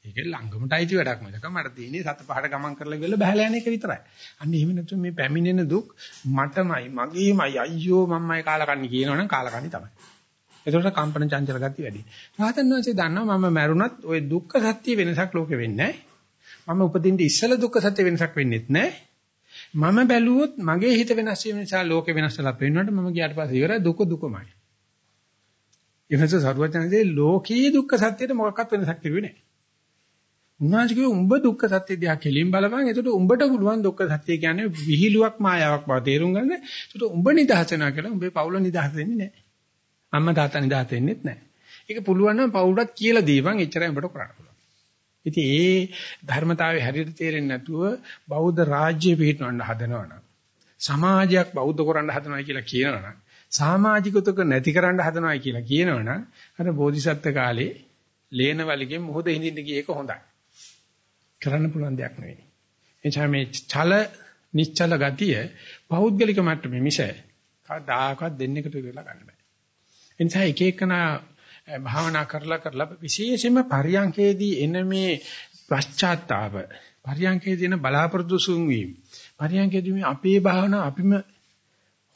ඒක ළඟමට අයිති වැඩක් නෙවෙයි. මට තියෙන්නේ සත පහට ගමන් කරලා ගිහලා බහලා යන එක විතරයි. අන්න එහෙම නැත්නම් මේ පැමිණෙන දුක් මටමයි, මගේමයි, අයියෝ මම්මයි කාලකන්ණි කියනවනම් කාලකන්ණි තමයි. ඒකට කම්පන චංචල ගතිය වැඩි. රහතන් වහන්සේ දන්නවා මම මැරුණත් ওই දුක්ඛ සත්‍ය වෙනසක් ලෝකෙ වෙන්නේ නැහැ. මම උපදින්න ඉස්සෙල්ල දුක්ඛ සත්‍ය වෙනසක් වෙන්නේත් නැහැ. මම බැලුවොත් මගේ හිත වෙනස් වීම නිසා ලෝකෙ වෙනස් වෙලා පේනකොට මම ගියාට පස්සේ ඉවරයි දුක දුකමයි. ඊපස්ස සරුවචනදී ලෝකී දුක්ඛ සත්‍යයට මොකක්වත් වෙනසක් කිරුවේ නැහැ. උන්වහන්සේ කිව්වා උඹ දුක්ඛ සත්‍ය දිහා කෙලින් බලපන්. එතකොට උඹට පුළුවන් දුක්ඛ සත්‍ය කියන්නේ විහිළුවක් මායාවක් බව තේරුම් ගන්න. එතකොට උඹ නිදහස වෙනවා කියලා උඹේ පවුල නිදහස් වෙන්නේ නැහැ. අම්මා තාත්තා නිදහස් වෙන්නේත් නැහැ. ඒක පුළුවන් නම් පවුලට කියලා දීපන් එච්චරයි උඹට කරන්න පුළුවන්. ඉතින් ඒ ධර්මතාවය හරියට තේරෙන්නේ නැතුව බෞද්ධ රාජ්‍ය පිහිටවන්න හදනවනම් සමාජයක් බෞද්ධ කරන්න හදනවා කියලා කියනවනම් සමාජිකතක නැති කරන්න හදනවා කියලා කියනවනම් අර බෝධිසත්ව කාලේ ලේන වලිගෙන් මොහොත හිඳින්න ගියේ ඒක හොඳයි. කරන්න පුළුවන් දෙයක් නෙවෙයි. එනිසා මේ චල නිශ්චල ගතිය පෞද්ගලික මට්ටමේ මිස කවදාකවත් දෙන්නෙකුට වෙලා ගන්න බෑ. එනිසා එක එකනා භාවනා කරලා කරලා විශේෂයෙන්ම පරියංකේදී එන මේ පශ්චාත්තාප පරියංකේදී එන බලාපොරොත්තු සුන් වීම පරියංකේදී මේ අපේ භාවනා අපිම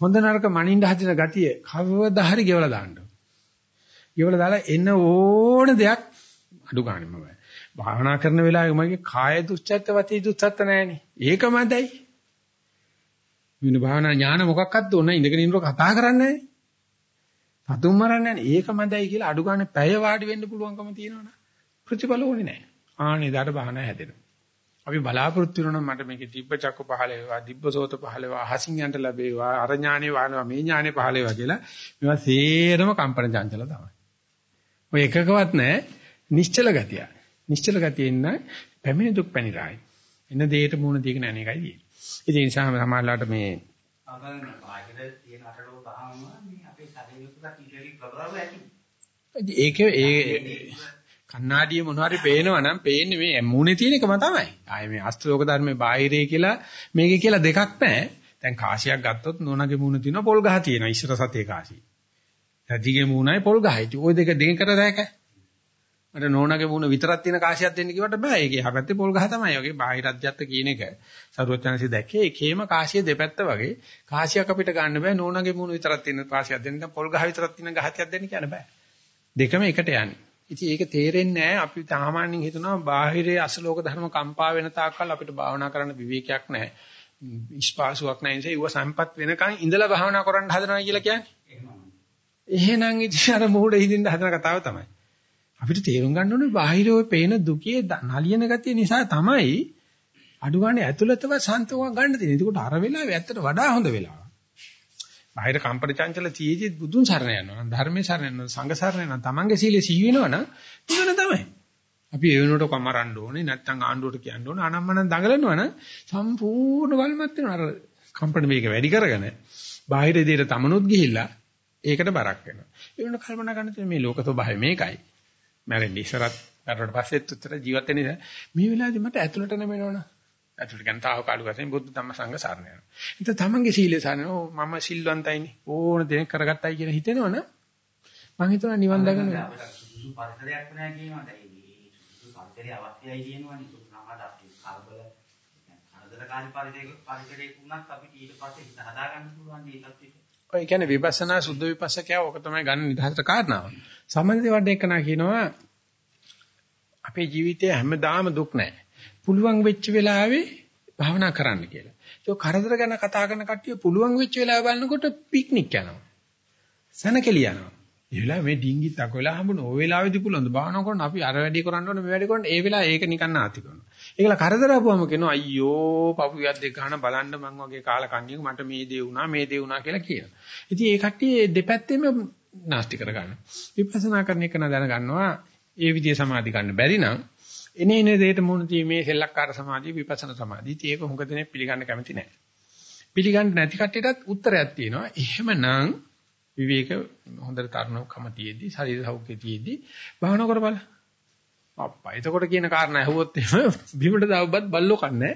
හොඳ නරක මනින්න හදන ගතිය කවවදා හරි ගෙවලා දාන්න. ගෙවලා දාලා එන ඕන දෙයක් අඩු ගන්නෙම බෑ. භාවනා කරන වෙලාවේ මගේ කාය දුස්චත්ත වති දුස්චත්ත නැහෙනේ. ඒකමදයි. වින භාවනා ඥාන මොකක්වත් ඕන ඉඳගෙන ඉන්නකොට කතා කරන්නේ නැහැ. සතුන් මරන්නේ නැහැ. ඒක මදයි කියලා අඩු ගන්න පැය වාඩි වෙන්න පුළුවන්කම තියෙනවනේ. ප්‍රතිඵල ඕනේ නැහැ. ආනේ දාට බහන හැදෙනවා. අපි බලාපොරොත්තු වෙනවා මට මේකේ දිබ්බ චක්ක පහල වේවා, දිබ්බ සෝත පහල වේවා, අහසින් යන්ට ලැබේවා, අර ඥානේ වානවා, මේ ඥානේ පහල වේවා කියලා මේවා සේරම කම්පන චංචල තමයි. ඔය එකකවත් නැහැ නිශ්චල ගතිය. නිශ්චල ගතියෙන් පැමිණි දුක් පැනිරායි. එන දෙයට මුණ දීගෙන යන එකයි තියෙන්නේ. ඒ නිසා සමාජලාට මේ ආගම බාහිර තියෙන අටලෝ පහම ඒකේ ඒ කන්නාඩිය මොනවාරි පේනවනම් පේන්නේ මේ මූණේ තියෙන එකම තමයි. ආයේ මේ අස්ත්‍රෝක ධර්මයේ බාහිරේ කියලා මේකේ කියලා දෙකක් නැහැ. දැන් කාසියක් ගත්තොත් නෝනාගේ මූණ තියෙනවා පොල් ගහ තියෙනවා ඉස්සර සතේ කාසිය. රජිගේ මූණයි පොල් ගහයි. ওই දෙක දෙක කර දැක. මට නෝනාගේ වුණ විතරක් තියෙන කාසියක් දෙන්න කිව්වට බෑ. ඒක එහා පැත්තේ පොල් ගහ තමයි. ඔගේ බාහිර අධ්‍යත්ත කියන එක. සරුවචනසි දැක්කේ ඒකේම කාසිය දෙපැත්ත වගේ. කාසියක් අපිට ගන්න බෑ. නෝනාගේ වුණ විතරක් තියෙන කාසියක් දෙන්න. පොල් ගහ විතරක් තියෙන ගහතියක් දෙන්න කියන්න බෑ. දෙකම එකට යන්නේ. ඉතින් ඒක තේරෙන්නේ නැහැ. අපි සාමාන්‍යයෙන් හිතනවා බාහිරේ අසලෝක ධර්ම කම්පා වෙන තාක්කල් අපිට භාවනා කරන්න විවේකයක් නැහැ. ඉස්පාසුවක් නැහැ. ඒ නිසා සම්පත් වෙනකන් ඉඳලා භාවනා කරන්න හදනවා කියලා කියන්නේ. එහෙනම් ඉතින් අර මොහොත හින්දින්න හදන කතාව තමයි. අපිට තේරුම් ගන්න ඕනේ බාහිරව පේන දුකේ නලියන ගතිය නිසා තමයි අඩුගානේ ඇතුළතව සන්තෝෂයක් ගන්න තියෙන්නේ. ඒකට අර වෙලාවේ ඇත්තට වඩා හොඳ වෙලාව. බාහිර කම්පන චංචල තියෙදි බුදුන් සරණ යනවා. ධර්මයේ සරණ යනවා. සංඝ සරණ යනවා. තමන්ගේ සීලේ සිහි වෙනවනම් නිවන තමයි. අපි ඒ වෙනුවට කමරන්න ඕනේ. නැත්තම් ආණ්ඩුවට කියන්න ඕනේ. අනම්මනම් දඟලනවනම් සම්පූර්ණ වල්මත් වෙනවා. අර කම්පන වේග වැඩි කරගෙන බාහිර දෙයට තමනුත් ගිහිල්ලා ඒකට බරක් වෙනවා. ඒ වෙනුවට කල්පනා කරන්න මේ ලෝක ස්වභාවය මේකයි. මැරෙන්නේ ඉස්සරත් මැරුණට පස්සෙත් උත්තර ජීවත් වෙන නිසා මේ වෙලාවේදී මට ඇතුළට නැමෙනවනේ. ඇතුළට ගන්න තාව කාලු වශයෙන් බුද්ධ ධම්ම සංඝ සරණ යනවා. ඉතින් තමන්ගේ සීලය සරණ ඕ මම සිල්වන්තයිනේ ඕන දෙයක් කරගත්තයි කියලා හිතෙනවනේ මම හිතනවා නිවන් දකින්න සුසු පරිසරයක් නෑ කියනවා. දැන් මේ සුසු පරිසරය අවශ්‍යයි කියනවනේ. සුසුනමද අපි කලබල අනදරකාරී පරිසරයක පරිසරයක වුණත් අපිට ඊට පස්සේ හිත හදාගන්න පුළුවන් මේ තත්ත්වෙට. ඔය කියන්නේ විපස්සනා සුද්ධ විපස්සකයා ඕක තමයි ගන්න නිදහසට කාරණාව. සම්මන්ත්‍රී වඩ එකනා කියනවා අපේ ජීවිතයේ හැමදාම දුක් නැහැ. පුළුවන් වෙච්ච වෙලාවේ භාවනා කරන්න කියලා. ඒක කරදර ගැන කතා කරන කට්ටිය පුළුවන් වෙච්ච වෙලාව බලනකොට පික්නික් යනවා. සනකෙලිය යනවා. ඒ වෙලාවේ මේ ඩිංගි තක වෙලා හම්බුන ওই වෙලාවේදී පුළුවන් ද භාවනා කරන අපි අර වැඩි කරන්න ඕනේ මේ වැඩි කරන්න ඒ වෙලාව ඒක නිකන් නාති කරනවා. ඒකලා කරදර ආපුවම කියනවා අයියෝ පපුවියක් දෙක ගන්න බලන්න මං වගේ කාලා කන්නියක මට මේ දේ වුණා මේ දේ වුණා කියලා කියනවා. ඉතින් ඒ කට්ටිය දෙපැත්තෙම නාස්ති කරගන්න. විපස්සනා කරන එක න දැනගන්නවා ඒ විදිය සමාධි ගන්න බැරි නම් එනේ එනේ දෙයට මුණ දීමේ සෙල්ලක්කාර සමාධිය විපස්සනා සමාධිය. ඉතින් ඒක හුඟ දෙනෙක් පිළිගන්න කැමති නැහැ. පිළිගන්න නැති කට්ටියටත් උත්තරයක් තියෙනවා. එහෙමනම් විවේක හොඳට තරණකම තියෙද්දි ශරීර සෞඛ්‍ය තියෙද්දි භාවනා කරපළ. අප්පා එතකොට කියන කාරණා ඇහුවොත් එහෙම බිමට දාවබත් බල්ලෝ කන්නේ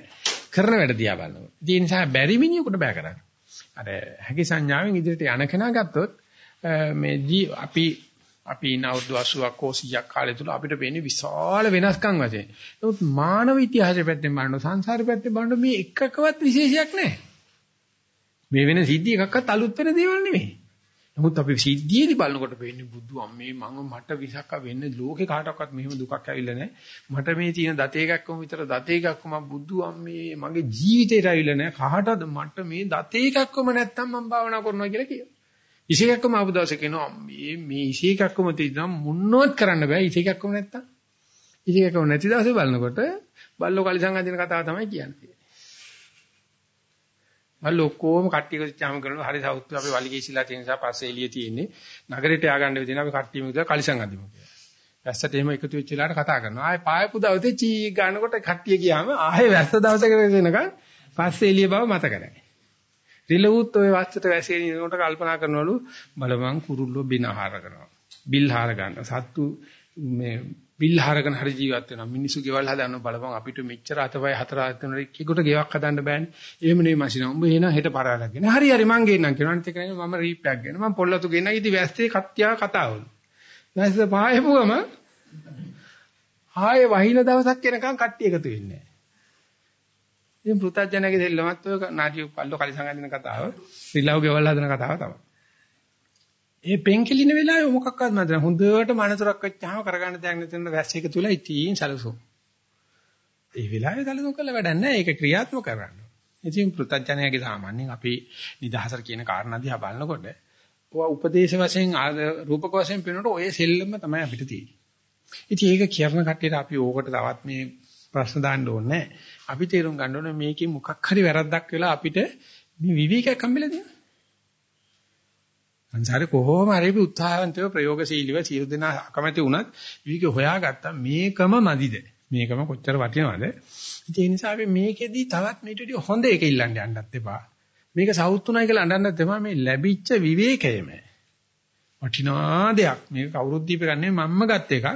කරන වැඩ දිහා බලනවා. ඒ නිසා බැරි මිනිහෙකුට බෑ කරන්න. අර හැකි සංඥාවෙන් ඉදිරියට යන කෙනා ගත්තොත් මේ අපි අපි ඉන්න අවුරුදු 80ක් හෝ 100ක් කාලය තුල අපිට වෙන්නේ විශාල වෙනස්කම් වශයෙන්. නමුත් මානව ඉතිහාසය පැත්තෙන් බලනකොට සංසාර පැත්තෙන් බලනකොට මේ එකකවත් විශේෂයක් නැහැ. මේ වෙන සිද්ධි එකක්වත් අලුත් වෙන දේවල් නෙමෙයි. නමුත් අපි සිද්ධියේදී බලනකොට වෙන්නේ බුදු අම්මේ මම මට විසක්ක වෙන්නේ ලෝකේ කාටවත් මෙහෙම දුකක් ඇවිල්ලා නැහැ. මට මේ තියෙන දත එකක්ම විතර දත එකක්ම බුදු අම්මේ මගේ ජීවිතේට ඇවිල්ලා නැහැ. කාටද මට මේ දත එකක්ම නැත්තම් මම භාවනා කරනවා කියලා කියනවා. ඉසේකක්ම ආපු දවසේ කියනවා මේ මේ ඉසේකක්ම තියෙනම් මුන්නවත් කරන්න බෑ ඉසේකක්ම නැත්තම්. ඉසේකක්ම නැති දවසේ බලනකොට බල්ලෝ කලිසම් අදින කතාව තමයි කියන්නේ. මල්ල ඔක්කොම කට්ටියක සිච්චාම කරනවා හරි සෞත්තු අපි වලිගේසිලා තියෙන නිසා පස්සේ එළිය තියෙන්නේ නගරෙට යආගන්න විදිහ අපි කට්ටියම ඉඳලා කලිසම් අදිමු කියලා. වැස්සට එහෙම එකතු වෙච්ච ඉලාට කතා කරනවා. ආයේ පායපු දවසේ චී ගන්නකොට කට්ටිය ගියාම ආයේ වැස්ස දවසකට එනකන් පස්සේ එළිය බව මතක නැහැ. රිලවුත් ওই වැස්සට වැසේ ඉන්නකොට කල්පනා කරනවලු බලමන් කුරුල්ලෝ බිනහාර කරනවා. බිල්හාර ගන්න. සත්තු මේ බිල් හාරගෙන හරි ජීවත් වෙනවා. මිනිස්සු ගෙවල් හදන්න බලපන් අපිට මෙච්චර අතපය හතර හතර එකෙකුට ගෙවක් හදන්න බෑනේ. එහෙම නෙවෙයි මැෂින. උඹ එන හෙට පරාලගෙන. හරි හරි මං ගේන්නම් කියනවා. අනිත් එක නේ මම රීප්යක් ගෙන. මම පොල්ලතු ගෙන්න. ඉතින් වැස්සේ කත්තියා කතාවලු. වැස්ස පහයපුවම ආයේ වහින දවසක් එනකන් කට්ටිය එකතු වෙන්නේ නැහැ. ඉතින් පෘථජනගේ දෙල්ලමත් ඔය නාටි පල්ලෝ කලිසම් අදින කතාව. ශ්‍රීලව් ගෙවල් හදන කතාව තමයි. ඒ පෙන්කෙලින වෙලාවේ මොකක්වත් නැතන හොඳට මනසරක් වෙච්චාම කරගන්න දෙයක් නැතින වැස් එක තුල ඉතින් සැලසුම්. ඒ වෙලාවේ සැලසුම් කළ වැඩක් නැහැ. ඒක ක්‍රියාත්මක කරන්න. ඉතින් පෘථජනයාගේ සාමාන්‍යයෙන් අපි නිදහසට කියන කාරණා දිහා බලනකොට ඔය උපදේශ වශයෙන් රූපක වශයෙන් පේනකොට ඔය සෙල්ලම තමයි අපිට තියෙන්නේ. ඉතින් ඒක කියarna කට්ටියට අපි ඕකට තවත් මේ ප්‍රශ්න දාන්න ඕනේ අපි තේරුම් ගන්න ඕනේ මේකේ මොකක් හරි වැරද්දක් වෙලා අපිට මේ විවේකයක් හම්බෙලා තියෙනවා. සංසාරේ කොහොම හරි අපි උත්සාහවන්තව ප්‍රයෝගශීලීව සියලු දෙනා අකමැති වුණත් විවේක හොයාගත්තා මේකම මදිද? මේකම කොච්චර වටිනවද? ඒ නිසා අපි මේකෙදි තවත් මේට වඩා හොඳ එක ඉල්ලන්න යන්නත් එපා. මේක සවුත්තුණයි කියලා අඬන්නත් එපා. මේ ලැබිච්ච විවේකයම වටිනා දෙයක්. මේක කවුරුත් දීපගන්නේ මම්ම ගත්ත එකක්.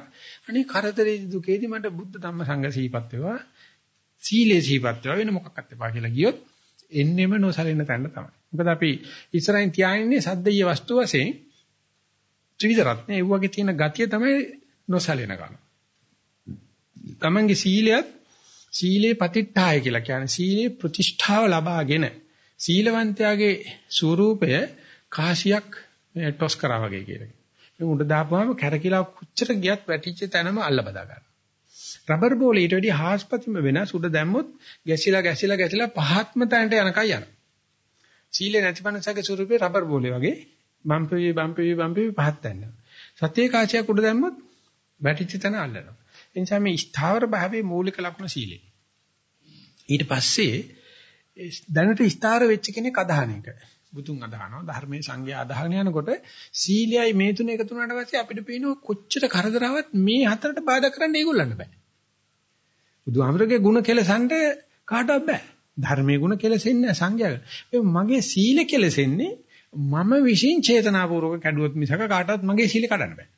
අනේ කරදරේ දුකේදී මට බුද්ධ ධම්ම සංඝ සීපත් වේවා. සීලේ සීපත් වේවා. වෙන මොකක්වත් එපා කියලා ගියොත් එන්නෙම නොසලෙන තැන තමයි. මොකද අපි ඉස්සරහින් තියාන්නේ සද්දීය වස්තු වශයෙන් ත්‍රිවිධ රත්නේ ඒ වගේ තියෙන ගතිය තමයි නොසලෙන කම. තමන්ගේ සීලයත් සීලේ පතිට්ඨාය කියලා කියන්නේ සීලේ ප්‍රතිෂ්ඨාව ලබාගෙන සීලවන්තයාගේ ස්වરૂපය කාසියක් ටොස් කරා වගේ කියලා. මේ උඩ දාපුවාම කැරකිලා කොච්චර ගියත් වැටිච්ච තැනම අල්ල බදා ගන්නවා. රබර් බෝලේ ඊට වැඩි හාස්පතිම වෙනස් උඩ දැම්මොත් ගැසිලා ගැසිලා ගැසිලා පහත්ම තැනට යනකයි යනවා. සීලේ නැතිපනසගේ ස්වරූපේ රබර් බෝලේ වගේ බම්පේ බම්පේ බම්පේ පහත් තැන්න. සත්‍ය කාචයක් උඩ දැම්මොත් වැටිච්ච තැන අල්ලනවා. ඒ නිසා මේ ස්ථාවර භාවයේ මූලික ලක්ෂණ සීලේ. ඊට පස්සේ දැනට ස්ථාර වෙච්ච කෙනෙක් අදහන එක. බුදුන් අදහනවා ධර්මයේ සංඝයා අදහන යනකොට සීලයයි මේ තුන එකතු වුණාට පස්සේ අපිට පේනවා කොච්චර කරදරාවක් මේ හතරට බාධා කරන්න ඒගොල්ලන්ට බෑ. බුදුහාමරගේ ಗುಣ කෙලසන්ට කාටවත් බෑ. ධර්මයේ ಗುಣ කෙලසෙන්නේ සංඝයාට. මගේ සීල කෙලසෙන්නේ මම විශ්ින් චේතනාපූර්වක කැඩුවොත් මිසක කාටවත් මගේ සීල කඩන්න බෑ.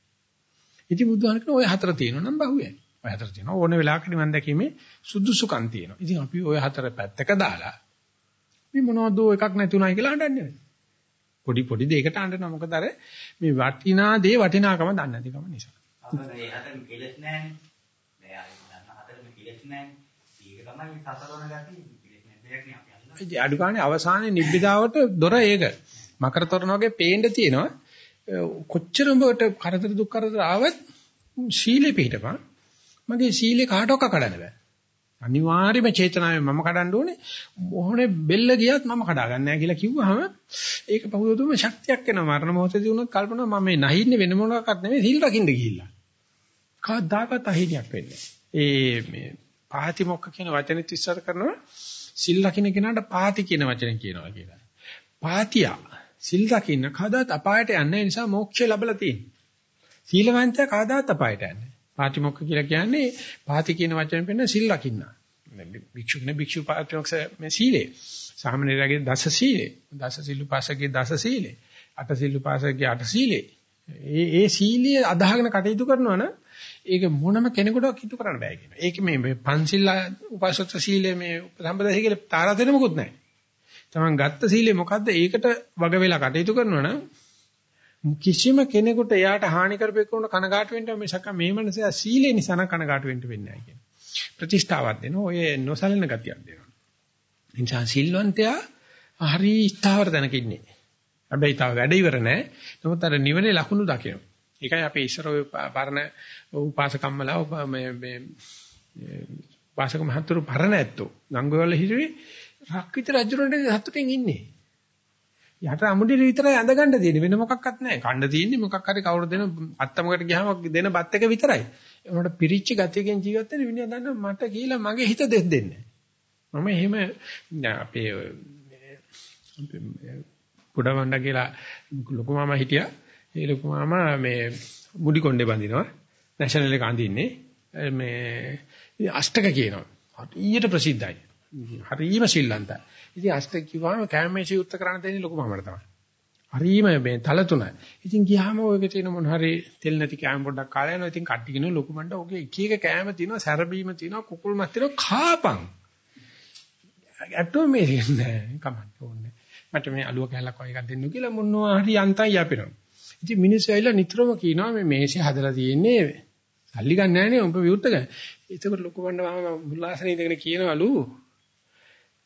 ඉතින් බුදුහාම කියන ඔය හතර තියෙනවා නම් බහුවයි. ඔය හතර තියෙනවා ඕන වෙලාවකදී මම දැකීමේ සුදුසුකම් තියෙනවා. ඉතින් අපි ඔය හතර පැත්තක දාලා මේ මොනවද එකක් නැතුණයි කියලා අඬන්නේ. පොඩි පොඩි දෙයකට අඬනවා. මොකද අර මේ වටිනා දේ වටිනාකම දන්නේ නැතිකම නිසා. අපිට ඒ හතරම කෙලස් නැහැනේ. දැන් ආයෙත් දන්න හතරම කෙලස් නැහැනේ. ඒක තමයි සතරවන ගැටි. අඩු ගානේ අවසානයේ නිබ්බිදාවට දොර ඒක. මකර තොරණ වගේ පේන්න තියෙනවා. කොච්චර උඹට කරදර දුක් කරදර ආවත් සීලෙ පිටපන්. මගේ සීලේ කාටවත් කඩන්න බෑ. අනිවාර්යයෙන්ම චේතනාවෙන් මම කඩන්න ඕනේ. මොහොනේ බෙල්ල ගියත් මම කඩාගන්නේ නැහැ කියලා කිව්වහම ඒක පහුවතුම ශක්තියක් එනවා. මරණ මොහොතදී වුණොත් කල්පනා මම මේ නැහින්නේ වෙන මොනවාක්වත් නෙමෙයි සීල් රකින්න ගිහිල්ලා. කවදාකවත් අහිණියක් වෙන්නේ ඒ මේ පාති මොක්ක කියන වචනේ තිස්සර කරනවා සිල් රකින්න කෙනාට පාති කියන වචනේ කියනවා කියලා. පාතියා සිල් රකින්න කවදාත් අපායට යන්නේ නිසා මොක්ෂය ලැබලා තියෙනවා. සීලවන්තයා කවදාත් අපායට යන්නේ පාතිමොක්ක කියලා කියන්නේ පාති කියන වචනේ පෙන්න සිල් රකින්න. භික්ෂුනේ භික්ෂු පාතිමොක්ස මේ සීලේ. සාමණේරගේ දස සීලේ. දස සිල්ුපාසකගේ දස සීලේ. අට සිල්ුපාසකගේ අට සීලේ. ඒ ඒ සීලිය අදහගෙන කටයුතු කරනවා නම් ඒක මොනම කෙනෙකුට කිතු කරන්න බෑ කියනවා. ඒක මේ පංචිල් උපසත්ත සීලය මේ සම්පදාය කියලා තාරාතිරම මොකුත් නැහැ. තමන් ගත්ත සීලය මොකද්ද? ඒකට වග වෙලා කටයුතු කරනවා නම් කිසිම කෙනෙකුට එයාට හානි කරපෙන්නුන කනගාටු වෙන්න මිසක මේ මනසේ සීලේ නිසා නම් කනගාටු වෙන්න වෙන්නේ නැහැ කියන. ප්‍රතිෂ්ඨාවක් දෙනවා. ඔය නොසලෙන ගතියක් දෙනවා. නිසා සිල්වන්තයා හරි ස්ථාවර දැනක ඉන්නේ. හැබැයි තාම වැඩ ඉවර නැහැ. නමුත් අර නිවනේ ලකුණු දකිනවා. ඒකයි අපි ඉස්සර ඔය පරණ උපාසකම්මලා මේ මේ උපාසක මහතුරු පරණ ඇත්තෝ ගංගොල්ල හිරුවේ රක්විත රජුරන්ට සතුටින් ඉන්නේ. යට අමුඩිර විතරයි අඳගන්න තියෙන්නේ වෙන මොකක්වත් නැහැ. කණ්ඩ තියෙන්නේ මොකක් හරි කවුරු දෙන අත්තමකට ගියාම දෙන බත් එක විතරයි. ඒකට පිරිච්ච ගතියකින් ජීවත් වෙන විනය දන්න මට කියලා මගේ හිත දෙස් දෙන්නේ. මම එහෙම අපේ පුඩවන්න කියලා ලොකු මාමා හිටියා. ඒ ලොකු මාමා මේ මුඩි කොණ්ඩේ බඳිනවා. නැෂනල් එක අඳින්නේ. මේ අෂ්ටක කියනවා. හරියට ප්‍රසිද්ධයි. හරිම ශිල්ලන්තයි. ඉතින් අෂ්ටක කිව්වම කැමේෂි උත්තර කරන්න දෙන්නේ ලොකු මාමට තමයි. හරිම මේ තල තුනයි. ඉතින් ගියාම ඔයක තියෙන මොන හරි තෙල් නැති කෑම පොඩ්ඩක් කාලා යනවා. ඉතින් කට්ටි කියන ලොකු මණ්ඩ ඔගේ එක එක කෑම තියෙනවා, සැරබීම තියෙනවා, කුකුල් මස් තියෙනවා, කාපන්. ඇත්තෝ මේ නෑ කමන්න ඕනේ. මට මේ අලුව කැලක් වගේ එකක් දෙන්න කියලා මොනවා හරි යන්තම් යපිනවා. ඉතින් මිනිස්සු ඇවිල්ලා නිතරම කියනවා මේ මේෂේ හදලා තියෙන්නේ සල්ලි ගන්න නෑනේ උඹ විවුර්ත ගන්න. ඒකවල ලොකු වන්න මම මුල්ලාසනේ ඉඳගෙන කියනවලු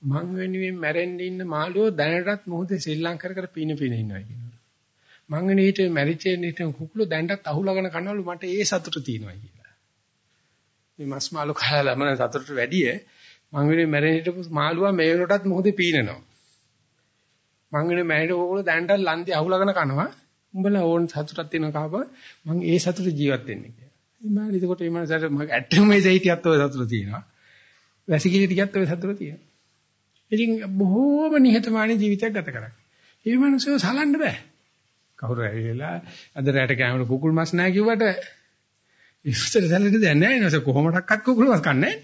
මං වෙනුවෙන් මැරෙන්න ඉන්න මාළුවෝ දැනටත් මොහොතේ ශ්‍රී ලංකර කර පීන පීන ඉන්නවා කියනවා. මං වෙන හිටේ මැරිච්ච හිටේ කුකුළු දැනටත් අහුලගෙන කනවලු මට ඒ සතුට තියෙනවා කියලා. මේ මස් මාළු කහලා මම සතුටට වැඩිය මං වෙනුවෙන් මැරෙන්න හිටපු මාළුවා මේ වෙනකොටත් මොහොතේ පීනනවා. මං වෙනුවෙන් මැරිච්ච කුකුළු දැනටත් ලන්දේ අහුලගෙන කනවා. උඹලා ඕන් සතුටක් තියෙන කාප මං ඒ සතුට ජීවත් වෙන්නේ කියලා. ඉතින් මම එතකොට මේ මනසට මගේ ඇත්තම මේ දෙහිටියත් ඔය සතුට තියෙනවා. වැසිකිලි ටිකත් ඔය සතුට තියෙනවා. ඉතින් බොහෝම නිහතමානී ජීවිතයක් ගත කරා. ඒ මනුස්සයව සලන්න බෑ. කවුරු ඇවිල්ලා අද රැට කැමර කුකුල් මස් නැහැ කිව්වට ඉස්සර සැලෙන්න දෙයක් නැහැ නේද කොහොමඩක්වත් කුකුල් මස් කන්නේ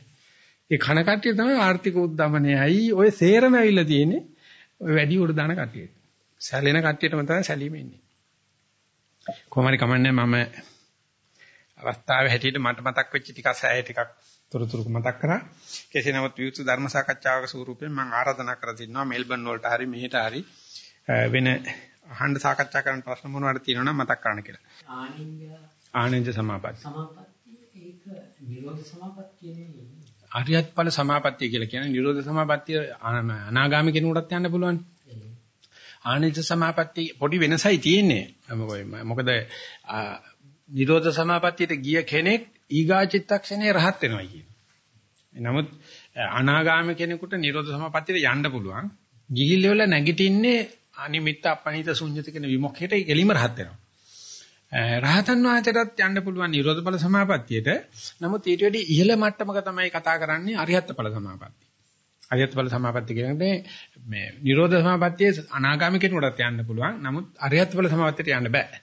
ඒ කන කට්ටිය තමයි ආර්ථික උද්දමනයයි ඔය සේරම ඇවිල්ලා තියෙන්නේ ඔය වැඩි උඩ දාන කට්ටිය. සැලෙන කට්ටියටම තමයි සැලීම ඉන්නේ. කොහොමරි කමන්නේ මම අවස්ථාවේ හැටියට මට මතක් වෙච්ච ටිකක් සෑය ටිකක් තොරතුරු මතක් කරා. කෙසේ නමුත් විවෘත ධර්ම සාකච්ඡාවක ස්වරූපයෙන් මම ආරාධනා කර තිනවා මෙල්බන් වලට හරි මෙහෙට හරි වෙන අහන්න සාකච්ඡා කරන්න ප්‍රශ්න මොනවද තියෙනවනම් මතක් කරන්න කියලා. ආනින්ජ ආනන්ද සමාපatti. සමාපatti ඒක නිරෝධ සමාපත්තියනේ අරියත් ඵල සමාපත්තිය කියලා කියන්නේ නිරෝධ සමාපත්තිය අනාගාමී කෙනෙකුටත් යන්න පුළුවන්. ආනිච්ච සමාපත්තිය පොඩි වෙනසයි තියෙන්නේ. මොකද නිරෝධ සමාපත්තියට ගිය කෙනෙක් ඊගා චිත්තක්ෂණේ රහත් වෙනවා කියන්නේ. නමුත් අනාගාමී කෙනෙකුට නිරෝධ සමාපත්තියට යන්න පුළුවන්. ගිහිල්ලා නැගිටින්නේ අනිමිත්ත අපනිත ශුන්්‍යත කියන විමුක්තියට එලිම රහත් වෙනවා. රහතන් වහන්සේටත් යන්න පුළුවන් නිරෝධ ඵල සමාපත්තියට. නමුත් ඊට වැඩි ඉහළ මට්ටමක තමයි කතා කරන්නේ අරිහත් ඵල සමාපත්තිය. අරිහත් ඵල සමාපත්තිය කියන්නේ මේ නිරෝධ සමාපත්තියේ අනාගාමී කෙනෙකුටත් යන්න පුළුවන්. නමුත් අරිහත් ඵල සමාපත්තියට යන්න බෑ.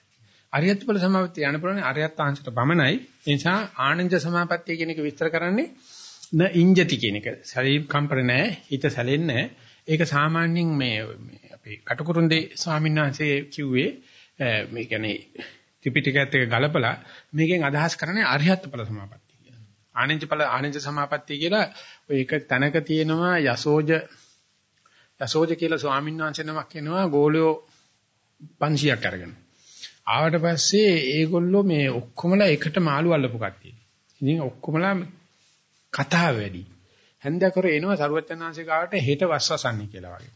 අරිහත් ඵල සමාපත්තිය යන්න පුළුවන් අරිහත් ආංශයට පමණයි. ඒ නිසා ආනන්ද සමාපත්තිය කියන එක විස්තර කරන්නේ න ඉංජති කියන එක. ශරීර කම්පන නැහැ, හිත සැලෙන්නේ නැහැ. ඒක සාමාන්‍යයෙන් මේ අපේ කටුකුරුන්දේ ස්වාමීන් වහන්සේ කිව්වේ මේ කියන්නේ ත්‍රිපිටකයත් එක්ක ගලපලා මේකෙන් අදහස් කරන්නේ අරිහත් ඵල සමාපත්තිය කියලා. ආනන්ද ඵල ආනන්ද සමාපත්තිය කියලා ඔය එක තැනක තියෙනවා යසෝජ යසෝජ කියලා ස්වාමීන් වහන්සේ නමක් වෙනවා ගෝලියෝ 500ක් අරගෙන. ආවට පස්සේ ඒගොල්ලෝ මේ ඔක්කොමලා එකට මාළු අල්ලපු කට්ටිය. ඉතින් ඔක්කොමලා කතාව වැඩි. හැන්දකර එනවා සරුවචනාංශේ ගාවට හෙට වස්සසන්නේ කියලා වගේ.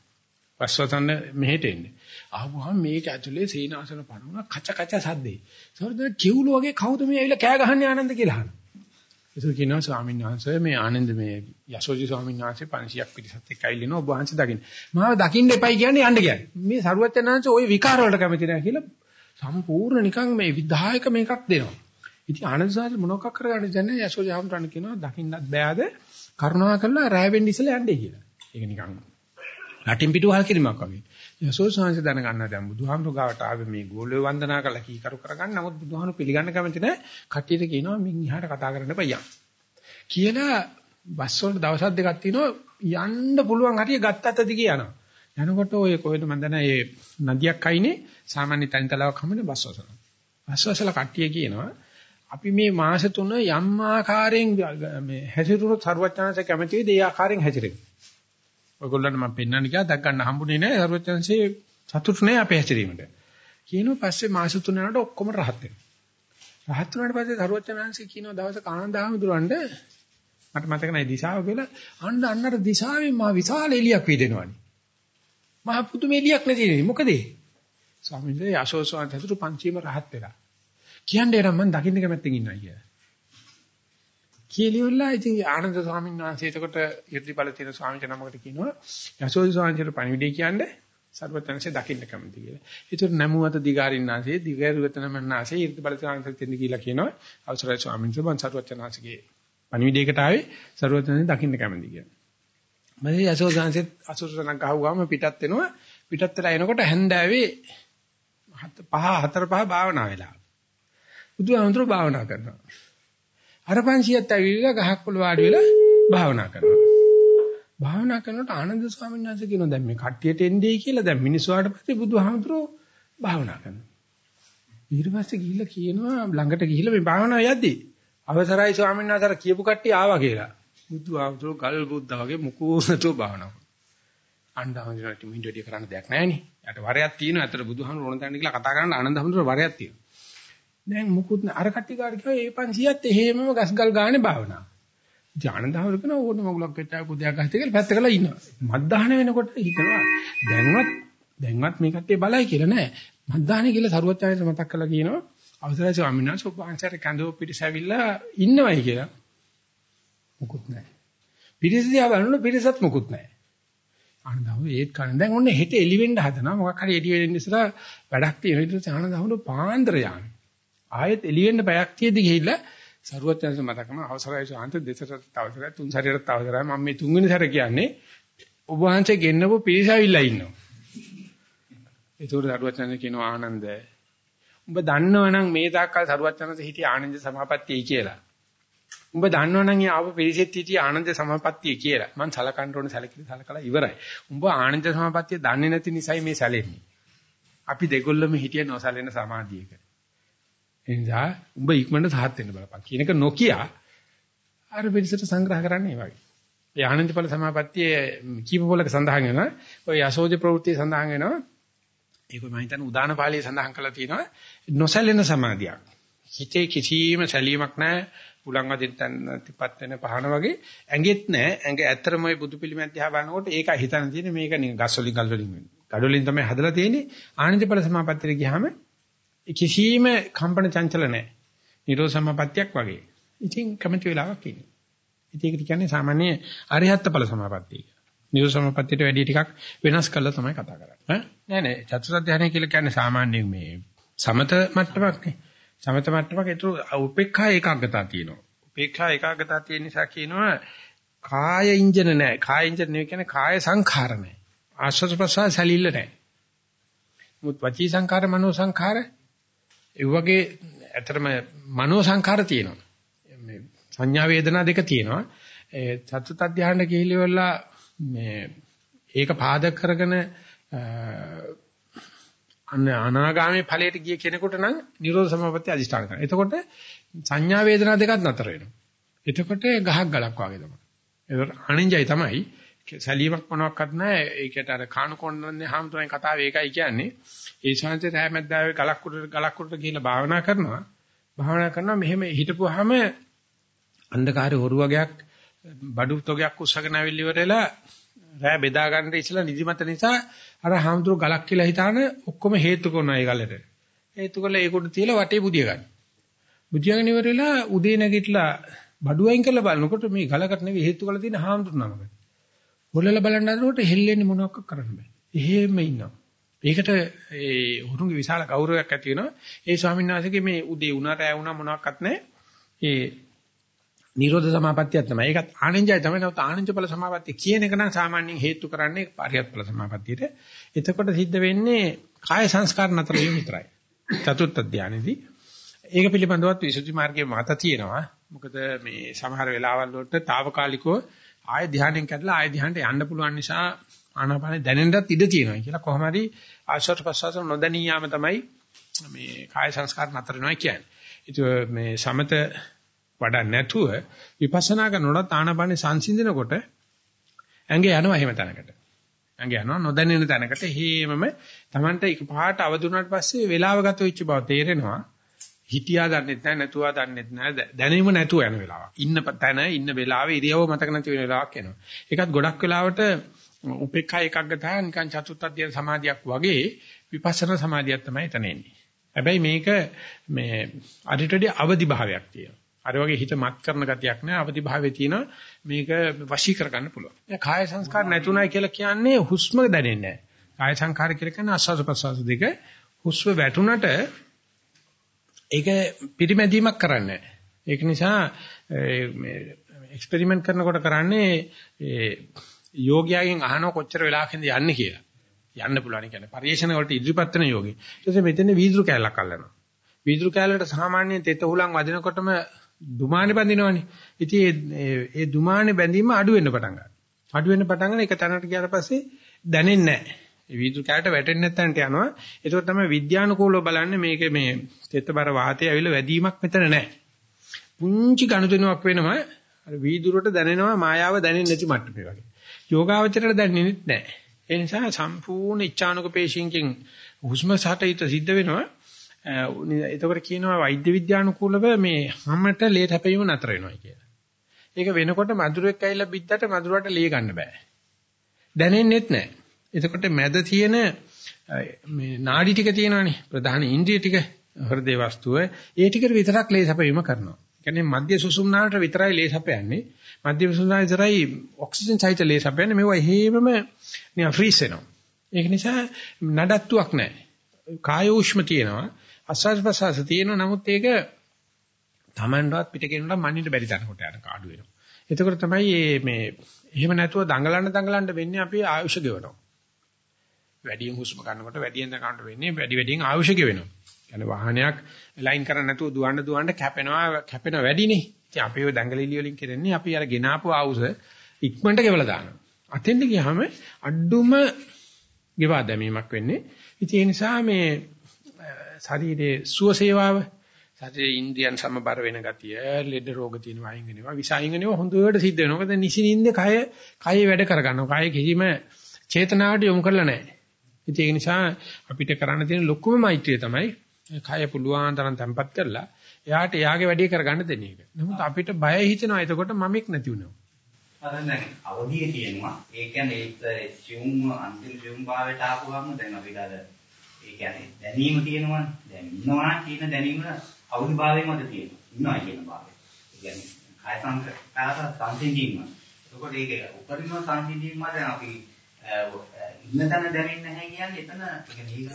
වස්සසන්න මෙහෙට එන්නේ. ආවම මේක ඇතුලේ සීනාසන පනවන කච කච සද්දේ. සරුවචන කිව්ලෝ වගේ කවුද මේ ඇවිල්ලා කෑ ගහන්නේ ආනන්ද කියලා අහනවා. ඒක කියනවා ස්වාමීන් වහන්සේ මේ ආනන්ද මේ යසෝජි ස්වාමීන් වහන්සේ 500ක් පිටසත් එක්ක ඇවිල්ලිනවා ඔබ වහන්සේ දකින්න. මාව දකින්න එපයි කියන්නේ යන්න කියන්නේ. මේ සරුවචනාංශ ওই විකාර වලට කැමති නැහැ කියලා සම්පූර්ණ නිකන් මේ විධායක මේකක් දෙනවා. ඉතින් ආනන්ද සාහිත්‍ය මොනවක් කරගන්න දැන්නේ යසෝජි හම්තුරන් කියනවා දකින්නත් බෑද කරුණා කරලා රැ වෙන්න ඉස්සලා යන්නේ කියලා. ඒක නිකන් රටින් පිටුවහල් කිරීමක් වගේ. යසෝජි සාහිත්‍ය දැනගන්න දැන් බුදුහාමුදුර ගාවට ආවේ මේ ගෝලිය වන්දනා කරලා කීකරු කරගන්න නමුත් බුදුහාමුදුර පිළිගන්න කැමති නැහැ. කට්ටියට කියනවා මින් ඉහාට කතා කරන්න බෑ. කියලා බස් වල දවස් දෙකක් තියෙනවා යන්න පුළුවන් හරිය ගත්තත් දිගේ යනවා. යනකොට ඔය කොහෙද මන් දන්නේ ඒ නදියක් අයිනේ සාමාන්‍ය තනිතලාවක් හැමනේ බස් වසන. බස් වසල කට්ටිය කියනවා අපි මේ මාස තුන යම් ආකාරයෙන් මේ හැසිරුණොත් සරුවචනanse කැමති වෙයි ඒ ආකාරයෙන් හැසිරෙන්න. ඔයගොල්ලන්ට මම පෙන්වන්න ගියා දැක් ගන්න හම්බුනේ නැහැ සරුවචනanse සතුටු නැහැ අපේ හැසිරීමට. කියනවා පස්සේ මාස තුන යනකොට ඔක්කොම රහත් වෙනවා. රහත් වුණාට පස්සේ සරුවචනanse කියනවා දවසක ආනන්දහම දුරන්ඩ මට මතක නැහැ දිශාව කියලා අන්න අන්නර දිශාවෙන් මා විශාල එලියක් වීදෙනවනේ. මහ පුදුම එලියක් නැති නේ මොකද ඒ? ස්වාමීන් වහන්සේ යශෝසවන්ත හතුරු පංචීම රහත් වෙලා. කියන්නේ නම් මම දකින්න කැමැත්තෙන් ඉන්නවා කියලා. කියලිවලා ඉතින් ආනන්ද ස්වාමීන් වහන්සේ එතකොට යද්දිපල තියෙන ස්වාමීන් නමකට කියනවා යශෝද ස්වාමීන්ට පණිවිඩය කියන්නේ සර්වතනසේ දකින්න කැමති කියලා. ඒතර නැමුවත දිගාරින්නාසේ දිගරුවතනමන්නාසේ යද්දිපල ස්වාමීන් දෙන්න කියලා කියනවා අවසරයි ස්වාමීන් වහන්සේ මම සර්වතනසේගේ පණිවිඩයකට ආවේ සර්වතනසේ දකින්න කැමති කියලා. මම යශෝද ස්වාමීන් අසුරණක් ගහුවාම පිටත් වෙනවා පිටත් වෙලා එනකොට හැන්දෑවේ පහ හතර පහ භාවනා වෙලා. බුදුහාමුදුරුවෝ භාවනා කරනවා. අර 500ත් ඇවිල්ලා ගහක් පොළ වාඩි වෙලා භාවනා කරනවා. භාවනා කරනකොට ආනන්ද ස්වාමීන් වහන්සේ කියනවා දැන් මේ කට්ටියට එන්නේ කියලා දැන් මිනිස්සු ආවට පස්සේ බුදුහාමුදුරුවෝ භාවනා කරනවා. ඊට පස්සේ ගිහිල්ලා කියනවා ළඟට ගිහිල්ලා මේ භාවනාව යද්දි අවසරයි ස්වාමීන් වහන්සේ කියපු කට්ටිය ආවා කියලා. බුදුහාමුදුරුවෝ ගල් බුද්දා වගේ මුකුසතෝ භාවනා කරනවා. අණ්ඩාවන්දරට මින්ඩඩිය කරන්න දෙයක් නැහැ නේ. යට වරයක් තියෙනවා. අතට බුදුහාමුදුරුවෝ ඕන තැනට ගිහලා කතා කරන්න ආනන්ද හැමෝටම වරයක් තියෙනවා. දැන් මුකුත් අර කට්ටිය කාට කිව්වා ඒ 500ත් එහෙමම ගස්ගල් ගානේ භාවනාව. ඥානදාවර කරන ඕන මගුලක් වෙච්චා කුදයක් ගහතේ කියලා පැත්ත කරලා ඉන්නවා. මත්දාහන වෙනකොට හිතනවා දැන්වත් දැන්වත් මේ කට්ටිය බලයි කියලා නෑ. මත්දාහනේ කියලා සරුවත් ආයතන මතක් කරලා කියනවා අවසරයි ස්වාමීන් වහන්සේ ඔබ වහන්සේට කඳව පිටිසැවිල්ලා ඉන්නවයි කියලා. මුකුත් නෑ. පිටිසදියා බලනකොට පිටිසත් මුකුත් නෑ. ආනන්දව ඒත් කන දැන් ඔන්න හෙට එලි වෙන්න හදනවා මොකක් හරි එලි වෙන්න ඉස්සලා වැඩක් තියෙන විදිහට ආනන්දවල පාන්දර යන්නේ. ආයෙත් එළියෙන්න බයක් තියදී ගිහිල්ලා සරුවත් යනස මතකම අවසරයි සාන්ත දෙසට තවසරයි තුන් සැරේට තවසරයි මම මේ තුන්වෙනි සැර කියන්නේ ඔබ වහන්සේ ගෙන්නපු පිරිසවිල්ලා ඉන්නවා. ඒතකොට සරුවත් යනස කියනවා ආනන්ද උඹ දන්නවනම් මේ තාක්කල් සරුවත් යනස හිටිය ආනන්ද සමාපත්තියයි කියලා. උඹ දන්නවනම් ඒ ආව පිරිසෙත් හිටිය ආනන්ද සමාපත්තිය කියලා. මං සලකන්න ඕන සැලකිලි සලකලා ඉවරයි. උඹ ආනන්ද සමාපත්තිය දන්නේ නැති නිසායි මේ සැලෙන්නේ. අපි දෙගොල්ලම හිටිය නොසැලෙන සමාධියක. ඒ නිසා උඹ ඉක්මනට සාහත් වෙන්න බලපන් කියන එක නොකිය අර පිළිසෙට සංග්‍රහ කරන්නේ වගේ. ඒ ආනන්දඵල සමාපත්තියේ කීප පොලක සඳහන් වෙනවා. ඔය යසෝජ ප්‍රවෘත්ති සඳහන් වෙනවා. ඒක මම හිතන්නේ උදාන පාළියේ සඳහන් කරලා තියෙනවා නොසැලෙන සමාධියක්. හිතේ කිසිම සැලීමක් නැහැ. උලන් වදින් තැන්පත් වෙන පහන වගේ ඇඟෙත් නැහැ. ඇඟ ඇත්තරම ওই බුදු පිළිමයක් දිහා බලනකොට ඒක හිතන තියෙන්නේ මේක නිකන් ගස් වලින් ගල් වලින් වෙන්නේ. ගඩ වලින් තමයි හදලා තියෙන්නේ. ආනන්දඵල සමාපත්තියට ගියාම කිසිම කම්පන චංචල නැහැ. නිරෝධ සමාපත්තියක් වගේ. ඉතින් කැමති වෙලාවක් ඉන්නේ. ඉතින් ඒකට කියන්නේ සාමාන්‍ය අරිහත් ඵල සමාපත්තිය. නිරෝධ සමාපත්තියට වැඩි ටිකක් වෙනස් කළා තමයි කතා කරන්නේ. ඈ නෑ නෑ චතුරාර්ය ධ්‍යානය කියලා කියන්නේ සාමාන්‍ය මේ සමත මට්ටමක් නේ. සමත මට්ටමක ඒතර උපේක්ඛා ඒකාග්‍රතාව තියෙනවා. උපේක්ඛා ඒකාග්‍රතාව තියෙන නිසා කියනවා කාය ඉන්ජන නැහැ. කාය ඉන්ජන නෙවෙයි කියන්නේ කාය සංඛාර නැහැ. ආශ්වාස ප්‍රශ්වාස සැලිල්ල නැහැ. මුත් වචී සංඛාර මනෝ සංඛාර ඒ වගේ ඇත්තටම මනෝ සංඛාර තියෙනවා. මේ සංඥා වේදනා දෙක තියෙනවා. ඒ චතුත් අධ්‍යාහන කිහිලිවලා මේ ඒක පාදක කරගෙන අන්න අනාගාමී ඵලයට ගිය කෙනෙකුට නම් නිරෝධ සමාපatti අදිෂ්ඨාන කරනවා. එතකොට සංඥා වේදනා දෙකත් නතර වෙනවා. එතකොට ගහක් ගලක් වගේ තමයි. ඒකට අනින්ජයි තමයි. සැලීමක් මොනවත් නැහැ. ඒකට අර කාණු කොණ්ඩන්නේ හාමුදුරන් කතාවේ ඒකයි කියන්නේ. ඒ ශාන්ති රැමැද්දාවේ ගලක් උඩට ගලක් උඩට ගිහිල්ලා භාවනා කරනවා. භාවනා කරනවා මෙහෙම හිටපුවාම අන්ධකාරේ හොරු වගේක් බඩු තොගයක් උස්සගෙන ආවිල්ල ඉවරලා රෑ බෙදා ගන්න ඉස්සලා නිදිමත නිසා අර හාමුදුරු ගලක් කියලා හිතාන ඔක්කොම හේතු කරනවා ඒ ගලට. හේතු කරලා ඒකට තියලා වටේ බුදිය ගන්න. බුදියාගෙන ඉවරලා උදේ නැගිටලා බඩු අයින් කරලා බලනකොට මේ ගලකට නෙවෙයි හේතු කරලා තියෙන හාමුදුරු නමකට. හොල්ලලා බලන්න හදනකොට හෙල්ලෙන්නේ මොනවක් කරන්න බෑ. එහෙම ඉන්නවා. ඒකට ඒ උරුංගේ විශාල ගෞරවයක් ඇති වෙනවා. ඒ ස්වාමීන් වහන්සේගේ මේ උදේ උනාට ඇ වුණා මොනවත් නැහැ. ඒ නිරෝධ සමාපත්තියක් තමයි. ඒකත් ආනන්ජය තමයි. නමුත් ආනන්ජ ඵල සමාපත්තිය කියන එක නම් සාමාන්‍යයෙන් හේතු කරන්නේ පරියත් ඵල සමාපත්තියට. එතකොට සිද්ධ වෙන්නේ කාය සංස්කාර නතර වීම විතරයි. චතුර්ථ ධානයේදී ඒක පිළිබඳවත් විසුද්ධි මාර්ගයේ මත තියෙනවා. මොකද මේ සමහර වෙලාවල් වලට తాවකාලිකව ආය ධානයෙන් කැඩලා ආය ධානයට යන්න පුළුවන් නිසා ආනාපානෙ දැනෙන්නත් ඉඩ තියෙනවා කියලා කොහොම හරි ආශ්වාස ප්‍රශ්වාස නොදැනී යාම තමයි මේ කාය සංස්කාර නතර වෙනවා කියන්නේ. ඒක මේ සමත වඩා නැතුව විපස්සනා කරනකොට ආනාපානෙ සංසිඳනකොට ඇඟ යනවා එහෙම තැනකට. ඇඟ යනවා නොදැනෙන තැනකට හේමම Tamanට එකපාරට අවදුනාට පස්සේ වේලාව ගත වෙච්ච බව තේරෙනවා. හිතියා දන්නෙත් නැහැ නැතුවා දන්නෙත් නැහැ දැනීම නැතුව යන වෙලාවක්. ඉන්න තැන ඉන්න වෙලාවේ ඉරියව මතක නැති වෙන වෙලාවක් එනවා. ඒකත් ගොඩක් වෙලාවට උපේක්ඛා එකග්ගතා නිකන් චතුත් අධ්‍යයන සමාධියක් වගේ විපස්සනා සමාධියක් තමයි එතන එන්නේ. හැබැයි මේක මේ අදිටදී අවදි භාවයක් තියෙනවා. අර වගේ හිත මත් කරන ගතියක් නෑ අවදි භාවයේ තියෙන මේක වශී කරගන්න පුළුවන්. ඒ කාය සංස්කාර නැතුණයි කියලා කියන්නේ හුස්ම දැනෙන්නේ නෑ. කාය සංඛාර කියලා කියන්නේ ආස්වාද ප්‍රසවාස දෙක හුස්ම වැටුණට ඒක පිරිමැදීමක් කරන්නේ නෑ. ඒක නිසා මේ එක්ස්පෙරිමන්ට් කරනකොට කරන්නේ ඒ යෝගියාගෙන් අහන කොච්චර වෙලාවකින්ද යන්නේ කියලා. යන්න පුළුවන් කියන්නේ පරිේශන වලට ඉදිරිපත් වෙන යෝගී. ඊට පස්සේ මෙතන වීදුරු කැලලක් අල්ලනවා. වීදුරු කැලලට සාමාන්‍යයෙන් තෙත හුලං වදිනකොටම දුමානේ බඳිනවනේ. ඉතින් ඒ ඒ දුමානේ බැඳීම අඩු වෙන්න පටන් ගන්නවා. අඩු වෙන්න පටන් ගන්න එක තැනකට ගියාට පස්සේ දැනෙන්නේ නැහැ. ඒ වීදුරු කැලට වැටෙන්නේ නැත්නම්ට යනවා. ඒක තමයි විද්‍යානුකූලව බලන්නේ මේක මේ තෙතබර වාතය ඇවිල්ලා වැදීමක් මෙතන නැහැ. පුංචි ගනුදෙනුවක් වෙනවා. අර වීදුරුවට දැනෙනවා මායාව දැනෙන්නේ නැති මට්ටමේ වගේ. යෝගාවචරයට දැනෙන්නේ නැහැ. ඒ නිසා සම්පූර්ණ ඉච්ඡානුක පේශින්කින් හුස්ම සාටිත සිද්ධ වෙනවා. එතකොට කියනවා වෛද්‍ය විද්‍යානුකූලව මේ හැමත ලේ තැපීම නතර වෙනවා කියලා. ඒක වෙනකොට මధుරෙක් ඇවිල්ලා බිද්දට මధుරවට ලේ ගන්න බෑ. දැනෙන්නෙත් නැහැ. එතකොට මැද තියෙන මේ නාඩි ටික තියෙනවානේ ප්‍රධාන ඉන්ද්‍රිය ටික හෘදේ වස්තුව ඒ ටිකට විතරක් ලේ තැපීම කරනවා. කියන්නේ මධ්‍ය සුසුම්නාට විතරයි ලේ සපයන්නේ. මධ්‍ය සුසුම්නාට විතරයි ඔක්සිජන් සහිත ලේ සපයන්නේ. මේවා හේමම නිකන් ෆ්‍රීස් වෙනවා. ඒක නිසා නඩත්තුවක් නැහැ. කාය උෂ්ම තියෙනවා. අස්වාස් ප්‍රසවාස තියෙනවා. නමුත් ඒක Tamanවත් පිටකේනට මනින්න බැරි තරකට යන කාඩු වෙනවා. එතකොට තමයි මේ එහෙම නැතුව දඟලන්න දඟලන්න වෙන්නේ අපි ආයුෂ ගෙවනවා. වැඩියෙන් හුස්ම ගන්නකොට වැඩියෙන් දඟලන්න වෙන්නේ වැඩි වැඩියෙන් ආයුෂ ගෙවෙනවා. يعني වාහනයක් ලයින් කරන්නේ නැතුව දුවන්න දුවන්න කැපෙනවා කැපෙන වැඩිනේ. ඉතින් අපි ඔය දඟලිලි වලින් කරන්නේ අපි අර ගෙනාපු ආවුස ඉක්මනට ගෙවලා දානවා. අතෙන්ට ගියාම අඩුම ගෙවා දැමීමක් වෙන්නේ. ඉතින් ඒ නිසා මේ ශරීරයේ සුව සේවාව ශරීරයේ ඉන්ද්‍රියන් සමබර වෙන ගතිය, ලෙඩ රෝග තියෙන වයින් වෙනවා, විසයින් වෙනවා හොඳට සිද්ධ වෙනවා. මොකද නිසින්ින්ද කය කය වැඩ කරගන්නවා. කය කිසිම චේතනාවට යොමු කරලා නැහැ. ඉතින් ඒ නිසා අපිට කරන්න තියෙන ලොකුම මෛත්‍රිය තමයි කය පුළුවන් තරම් තැම්පත් කරලා එයාට එයාගේ වැඩේ කරගන්න දෙන එක. නමුත් අපිට බය හිතෙනවා එතකොට මමෙක් නැති වෙනවා. අර දැන් අවදියේ තියෙනවා. ඒ කියන්නේ ඒ සියුම් අන්තිම සියුම් භාවයට ආපුවම දැන් අපිට අර ඒ කියන්නේ දැනීම තියෙනවනේ. දැන් ඉන්නවා කියන දැනීම අවදි භාවයේ මත තියෙනවා. ඉන්නවා කියන භාවය. ඒ කියන්නේ කාය සංකාර සංසිඳීම. එතකොට ඒක උපරිම සංසිඳීම දැන් අපි ඉන්න තැන දැනෙන්නේ නැහැ කියන්නේ එතන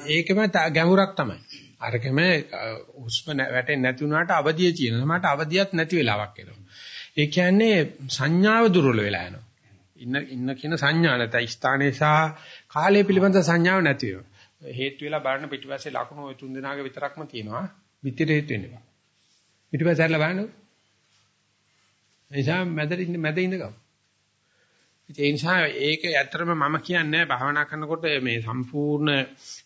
ඒකම ගැඹුරක් තමයි. අරකම හුස්ම වැටෙන්නේ නැති වුණාට අවදිය තියෙනවා. සමහරට අවදියක් නැති වෙලාවක් එනවා. ඒ කියන්නේ සංඥාව දුර්වල වෙලා යනවා. ඉන්න ඉන්න කියන සංඥා නැත්නම් ස්ථානයේ සහ කාලය පිළිබඳ සංඥාව නැති වෙනවා. හේතු වෙලා බලන්න පිටිපස්සේ ලකුණු ওই තුන් දෙනාගේ විතරක්ම තියෙනවා. විතර හේතු වෙන්නේ. පිටිපස්සේ හැරලා බලන්න. එනිසා මැද ඉන්න මැද ඉඳගමු. ඒ නිසා ඒක ඇත්තටම මම කියන්නේ භාවනා කරනකොට මේ සම්පූර්ණ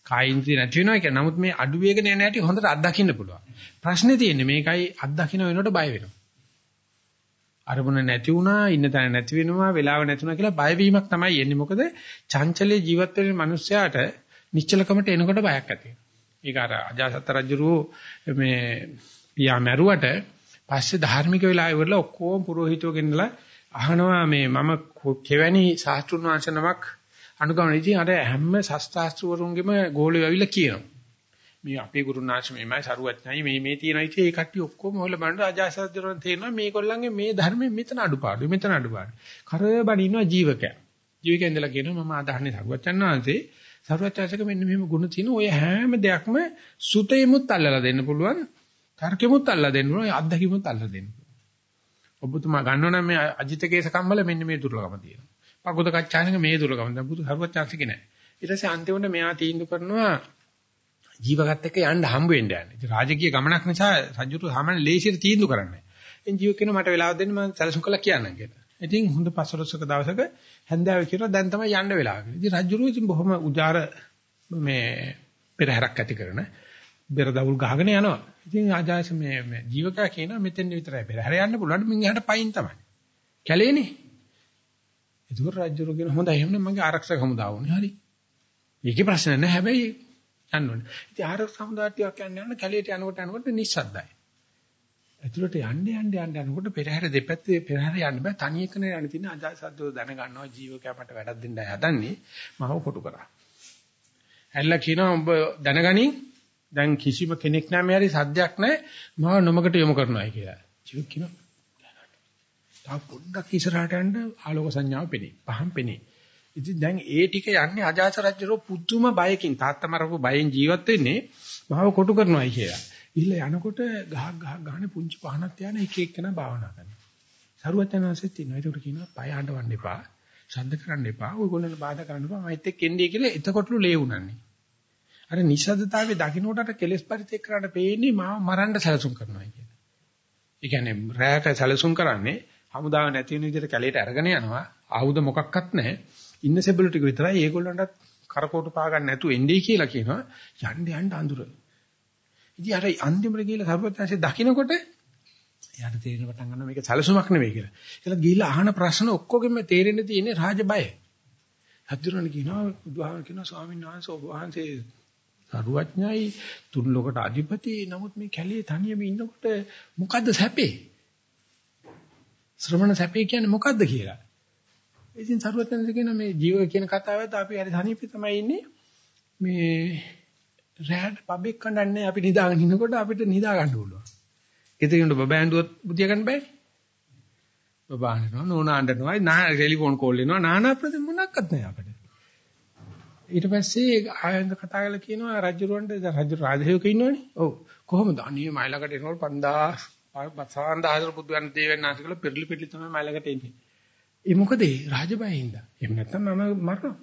කායින්ද්‍රිය නැති වෙනවා කියන. නමුත් මේ අඩු වේගන යන හැටි හොඳට අත්දකින්න පුළුවන්. ප්‍රශ්නේ තියෙන්නේ මේකයි අත්දකින්න වෙනකොට බය වෙනවා. අරමුණ නැති වුණා, ඉන්න තැන නැති වෙනවා, වෙලාව නැති වුණා කියලා බය වීමක් තමයි එන්නේ. මොකද චංචලයේ ජීවත් වෙන මිනිස්සයාට නිශ්චලකමට එනකොට බයක් ඇති වෙනවා. ඒක අර අජාසත් රජුරෝ මේ පියා මැරුවට පස්සේ ධාර්මික වෙලා ඉවරලා ඔක්කොම පුරোহিতව ගෙනලා අහනවා මේ මම කෙවැනි ශාස්ත්‍රුන් වංශ නමක් අනුගමනය ඉතින් අර හැම ශාස්ත්‍රවරුන්ගෙම ගෝලිය ඇවිල්ලා කියනවා. මේ අපේ ගුරුනාංශ මේමයි සරුවත්ඥයි මේ මේ තියෙනවා ඉතින් ඒ කට්ටිය ඔක්කොම හොල බලන අජාසද්දරන් තේරෙනවා මේගොල්ලන්ගේ මේ ධර්මයේ මෙතන අඩුපාඩු මෙතන අඩුපාඩු. කරබඩ ඉන්නවා ජීවකයා. ජීවකයා ඉඳලා කියනවා මම අදහන්නේ සරුවත්ඥ වහන්සේ සරුවත්ඥාසක මෙන්න මෙහෙම ගුණ තියෙන ඔය හැම දෙයක්ම සුතේමුත් අල්ලලා දෙන්න පුළුවන්. තර්කෙමුත් අල්ලලා දෙන්න පුළුවන්. අත්දැකීමුත් අල්ලලා දෙන්න ඔබතුමා ගන්නව නම් මේ අජිත කේස කම්මල මෙන්න මේ දුර්ලභම තියෙනවා. පකුද කච්චානක මේ දුර්ලභම. දැන් බුදු හරුවත් chance නැහැ. ඊට පස්සේ අන්තිමට මෙයා තීන්දුව කරනවා ජීවකත් එක්ක යන්න හම්බ වෙන්න යන්නේ. ඉතින් රාජකීය ගමනක් නිසා රජුට සාමාන්‍ය ලේසියට තීන්දුව කරන්නේ. ඉතින් ජීවක කෙනා මට වෙලාවක් දෙන්න මම සැලසුම් කළා කියන්නම් කියලා. ඉතින් හොඳ පසළොස්වක දවසක හැන්දෑවේ කියනවා දැන් තමයි යන්න වෙලාව කියලා. ඉතින් රජුරු ඉතින් බොහොම උජාර මේ පෙරහැරක් ඇති කරන බෙර දවුල් ගහගෙන යනවා. ඉතින් ආජාස මේ ජීවකයා කියනවා මෙතෙන් විතරයි පෙරහැර යන්න පුළුවන් මින් එහාට පයින් තමයි. කැලේනේ. ඒක රාජ්‍යරු කියන හොඳයි එහෙනම් මගේ ආරක්ෂක හමුදාව උනේ හරි. ඒකේ ප්‍රශ්න නැහැ හැබැයි යන්න ඕනේ. ඉතින් ආරක්ෂක හමුදාව ටිකක් යන්න යන කැලේට යනකොට යනකොට නිස්සද්දයි. ඇතුළට යන්න යන්න යන්න යනකොට පෙරහැර දෙපැත්තේ පෙරහැර යන්න බෑ තනි එකනේ යන්න තියෙන අජාසද්දව දැනගන්නවා ජීවකයා මට වැඩක් දෙන්නයි හදන්නේ මම කොටු කරා. ඇල්ලා කියනවා ඔබ දැනගනින් දැන් කිසිම කෙනෙක් නැහැ මේ හරි සද්දයක් නැහැ මාව නොමකට යොමු කරනවායි කියලා. ජීව කියනවා. තා පොඩ්ඩක් ඉස්සරහට යන්න ආලෝක සංඥාව පෙනේ. පහම් පෙනේ. ඉතින් දැන් ඒ ටික යන්නේ අජාස රජුරෝ පුදුම බයකින් තාත්තා මරපු බයෙන් ජීවත් වෙන්නේ මාව කොටු කරනවායි කියලා. ඉහිල යනකොට ගහක් ගහක් ගහන පුංචි පහනක් තියාන එක එක්කන භාවනා කරනවා. සරුවචනanseත් ඉන්නවා. ඒකට කියනවා පය හඬවන්න එපා. ශබ්ද කරන්න එපා. ඔයගොල්ලන්ට බාධා කරන්න එපා. මම එත් එක්ක එන්නේ කියලා එතකොටලු ලේ උනන්නේ. අර නිශ්ශබ්දතාවයේ දකින්නට කෙලස් පරිතේක කරන්න පේන්නේ මාව මරන්න සැලසුම් කරනවා කියන. ඒ කියන්නේ රැයට සැලසුම් කරන්නේ හමුදාව නැති වෙන විදිහට කැලේට අරගෙන යනවා. ආයුධ මොකක්වත් නැහැ. ඉන්න සෙබළු ටික විතරයි ඒගොල්ලන්ටත් කරකෝට පා ගන්න නැතුව එන්නේ කියලා කියනවා. යන්න යන්න අඳුර. ඉතින් අර අන්තිමට ගිහලා සර්වඥාන්සේ දකින්නකොට එයාට තේරෙන පටන් ගන්නවා මේක සැලසුමක් නෙවෙයි කියලා. ඒලා ගිහිල්ලා අහන ප්‍රශ්න ඔක්කොගෙම තේරෙන්න තියෙන්නේ රාජ බය. හදුරණ කියනවා බුදුහාම කියනවා ස්වාමීන් වහන්සේ ඔබ වහන්සේ සරුවඥයි තුන් ලෝකට අධිපති නමුත් මේ කැලේ තනියම ඉන්නකොට මොකද්ද සැපේ? ශ්‍රමණ සැපේ කියන්නේ මොකද්ද කියලා. ඉතින් සරුවඥන්සේ කියන මේ ජීව කියන කතාවත් අපි හරි සනීපේ තමයි ඉන්නේ. මේ රැඩ් පබ්ලික් කණ්ඩන්නේ අපි නිදාගෙන ඉන්නකොට අපිට නිදා ගන්න පුළුවන්. ඉතින් බබා ඇඬුවොත් බුදියා ගන්න බෑ. බබා අඬනවා නෝනා අඬනවා නා ටෙලිෆෝන් කෝල් එනවා නානා ප්‍රති මොනක්වත් නැහැ අපිට. ඊට පස්සේ ආයෙත් කතා කරලා කියනවා රජුරවන්ට රජු රාජසේවක ඉන්නවනේ. ඔව් කොහොමද? අනේ මයිලකට එනකොට 5000 සාන්දාහතර පුදුයන් දේවන්නාස කියලා පෙරලි පෙරලි තමයි මයිලකට එන්නේ. ඒ මොකද රාජබයින්ද? එහෙම නැත්නම් මම මරනවා.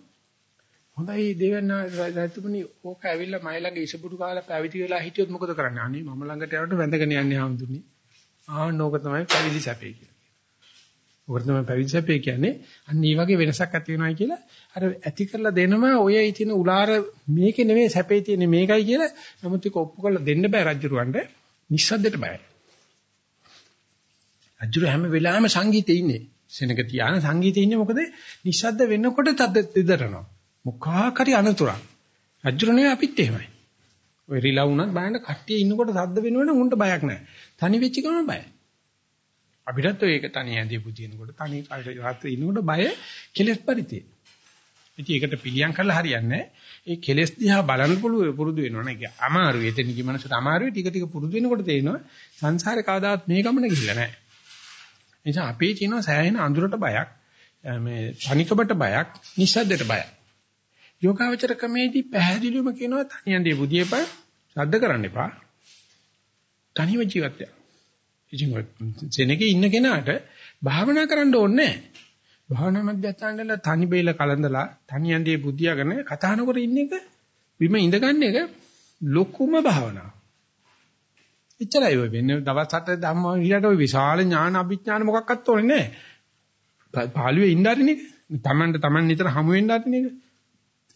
හොඳයි දේවන්නාස රජතුමනි ඕක ඇවිල්ලා මයිලගේ ඉසබුඩු කාලා පැවිදි වෙලා හිටියොත් මොකද කරන්නේ? අනේ මම ළඟට යනකොට වැඳගෙන යන්නේ ආම්දුනි. ආන්න ඕක තමයි පැවිදි සැපේ කියලා. ඔකට තමයි පැවිදි සැපේ කියන්නේ. අන්න ඒ වගේ වෙනසක් ඇති වෙනවයි කියලා අර ඇති කරලා දෙනම ඔය ඉතින උලාර මේකේ නෙමෙයි සැපේ තියෙන්නේ මේකයි කියලා නමුත් ඒක ඔප්පු කරලා දෙන්න බෑ රජුරවන්ට නිස්සද්දට බෑ. රජුර හැම වෙලාවෙම සංගීතේ ඉන්නේ. සෙනග තියාන සංගීතේ ඉන්නේ මොකද නිස්සද්ද වෙනකොට තද දෙදරනවා. මොකක් හරි අනතුරක්. රජුර නෙවෙයි අපිත් එහෙමයි. ඔය රිලා වුණත් බලන්න කට්ටිය ඉන්නකොට සද්ද වෙනවනම් උන්ට බයක් නැහැ. තනි වෙච්ච ගමන් බයයි. අපිටත් ඔය ඒක තනි ඇඳේ පුතිනකොට තනි රාත්‍රී ඉන්නකොට බය කෙලස් පරිතේ. ඉතින් ඒකට පිළියම් කරලා හරියන්නේ ඒ කෙලස් දිහා බලන්න පුළුවන් පුරුදු වෙනවනේ. ඒක අමාරුයි. එතන කි මනසට අමාරුයි. ටික ටික පුරුදු වෙනකොට තේරෙනවා සංසාරේ කවදාවත් මේ ගමන ගිහිල්ලා නැහැ. නිසා අපේ තියෙනවා සෑහෙන අඳුරට බයක්, මේ තනිකමට බයක්, නිස්සද්දට බයක්. යෝගාවචර ක්‍රමේදී පැහැදිලිවම කියනවා තනියන්දී බුදියපා සද්ද කරන්න එපා. තනිව ජීවත් වෙන්න. ඉතින් සෙනගේ ඉන්න කෙනාට භාවනා කරන්න ඕනේ නැහැ. භාවනා මධ්‍යස්ථානවල තනි බේල කලඳලා තනියන්දී බුදියාගෙන කතා නොකර ඉන්න එක බිම ඉඳගන්න එක ලොකුම භාවනාවක්. එච්චරයි ඔය වෙන්නේ දවස් 7 ධම්ම විරට ඔය විශාල ඥාන අභිඥාන මොකක්වත් ඕනේ නැහැ. පාළුවේ ඉන්න හරිනේ. තමන්ට තමන් නිතර හමු වෙන්න හරිනේ.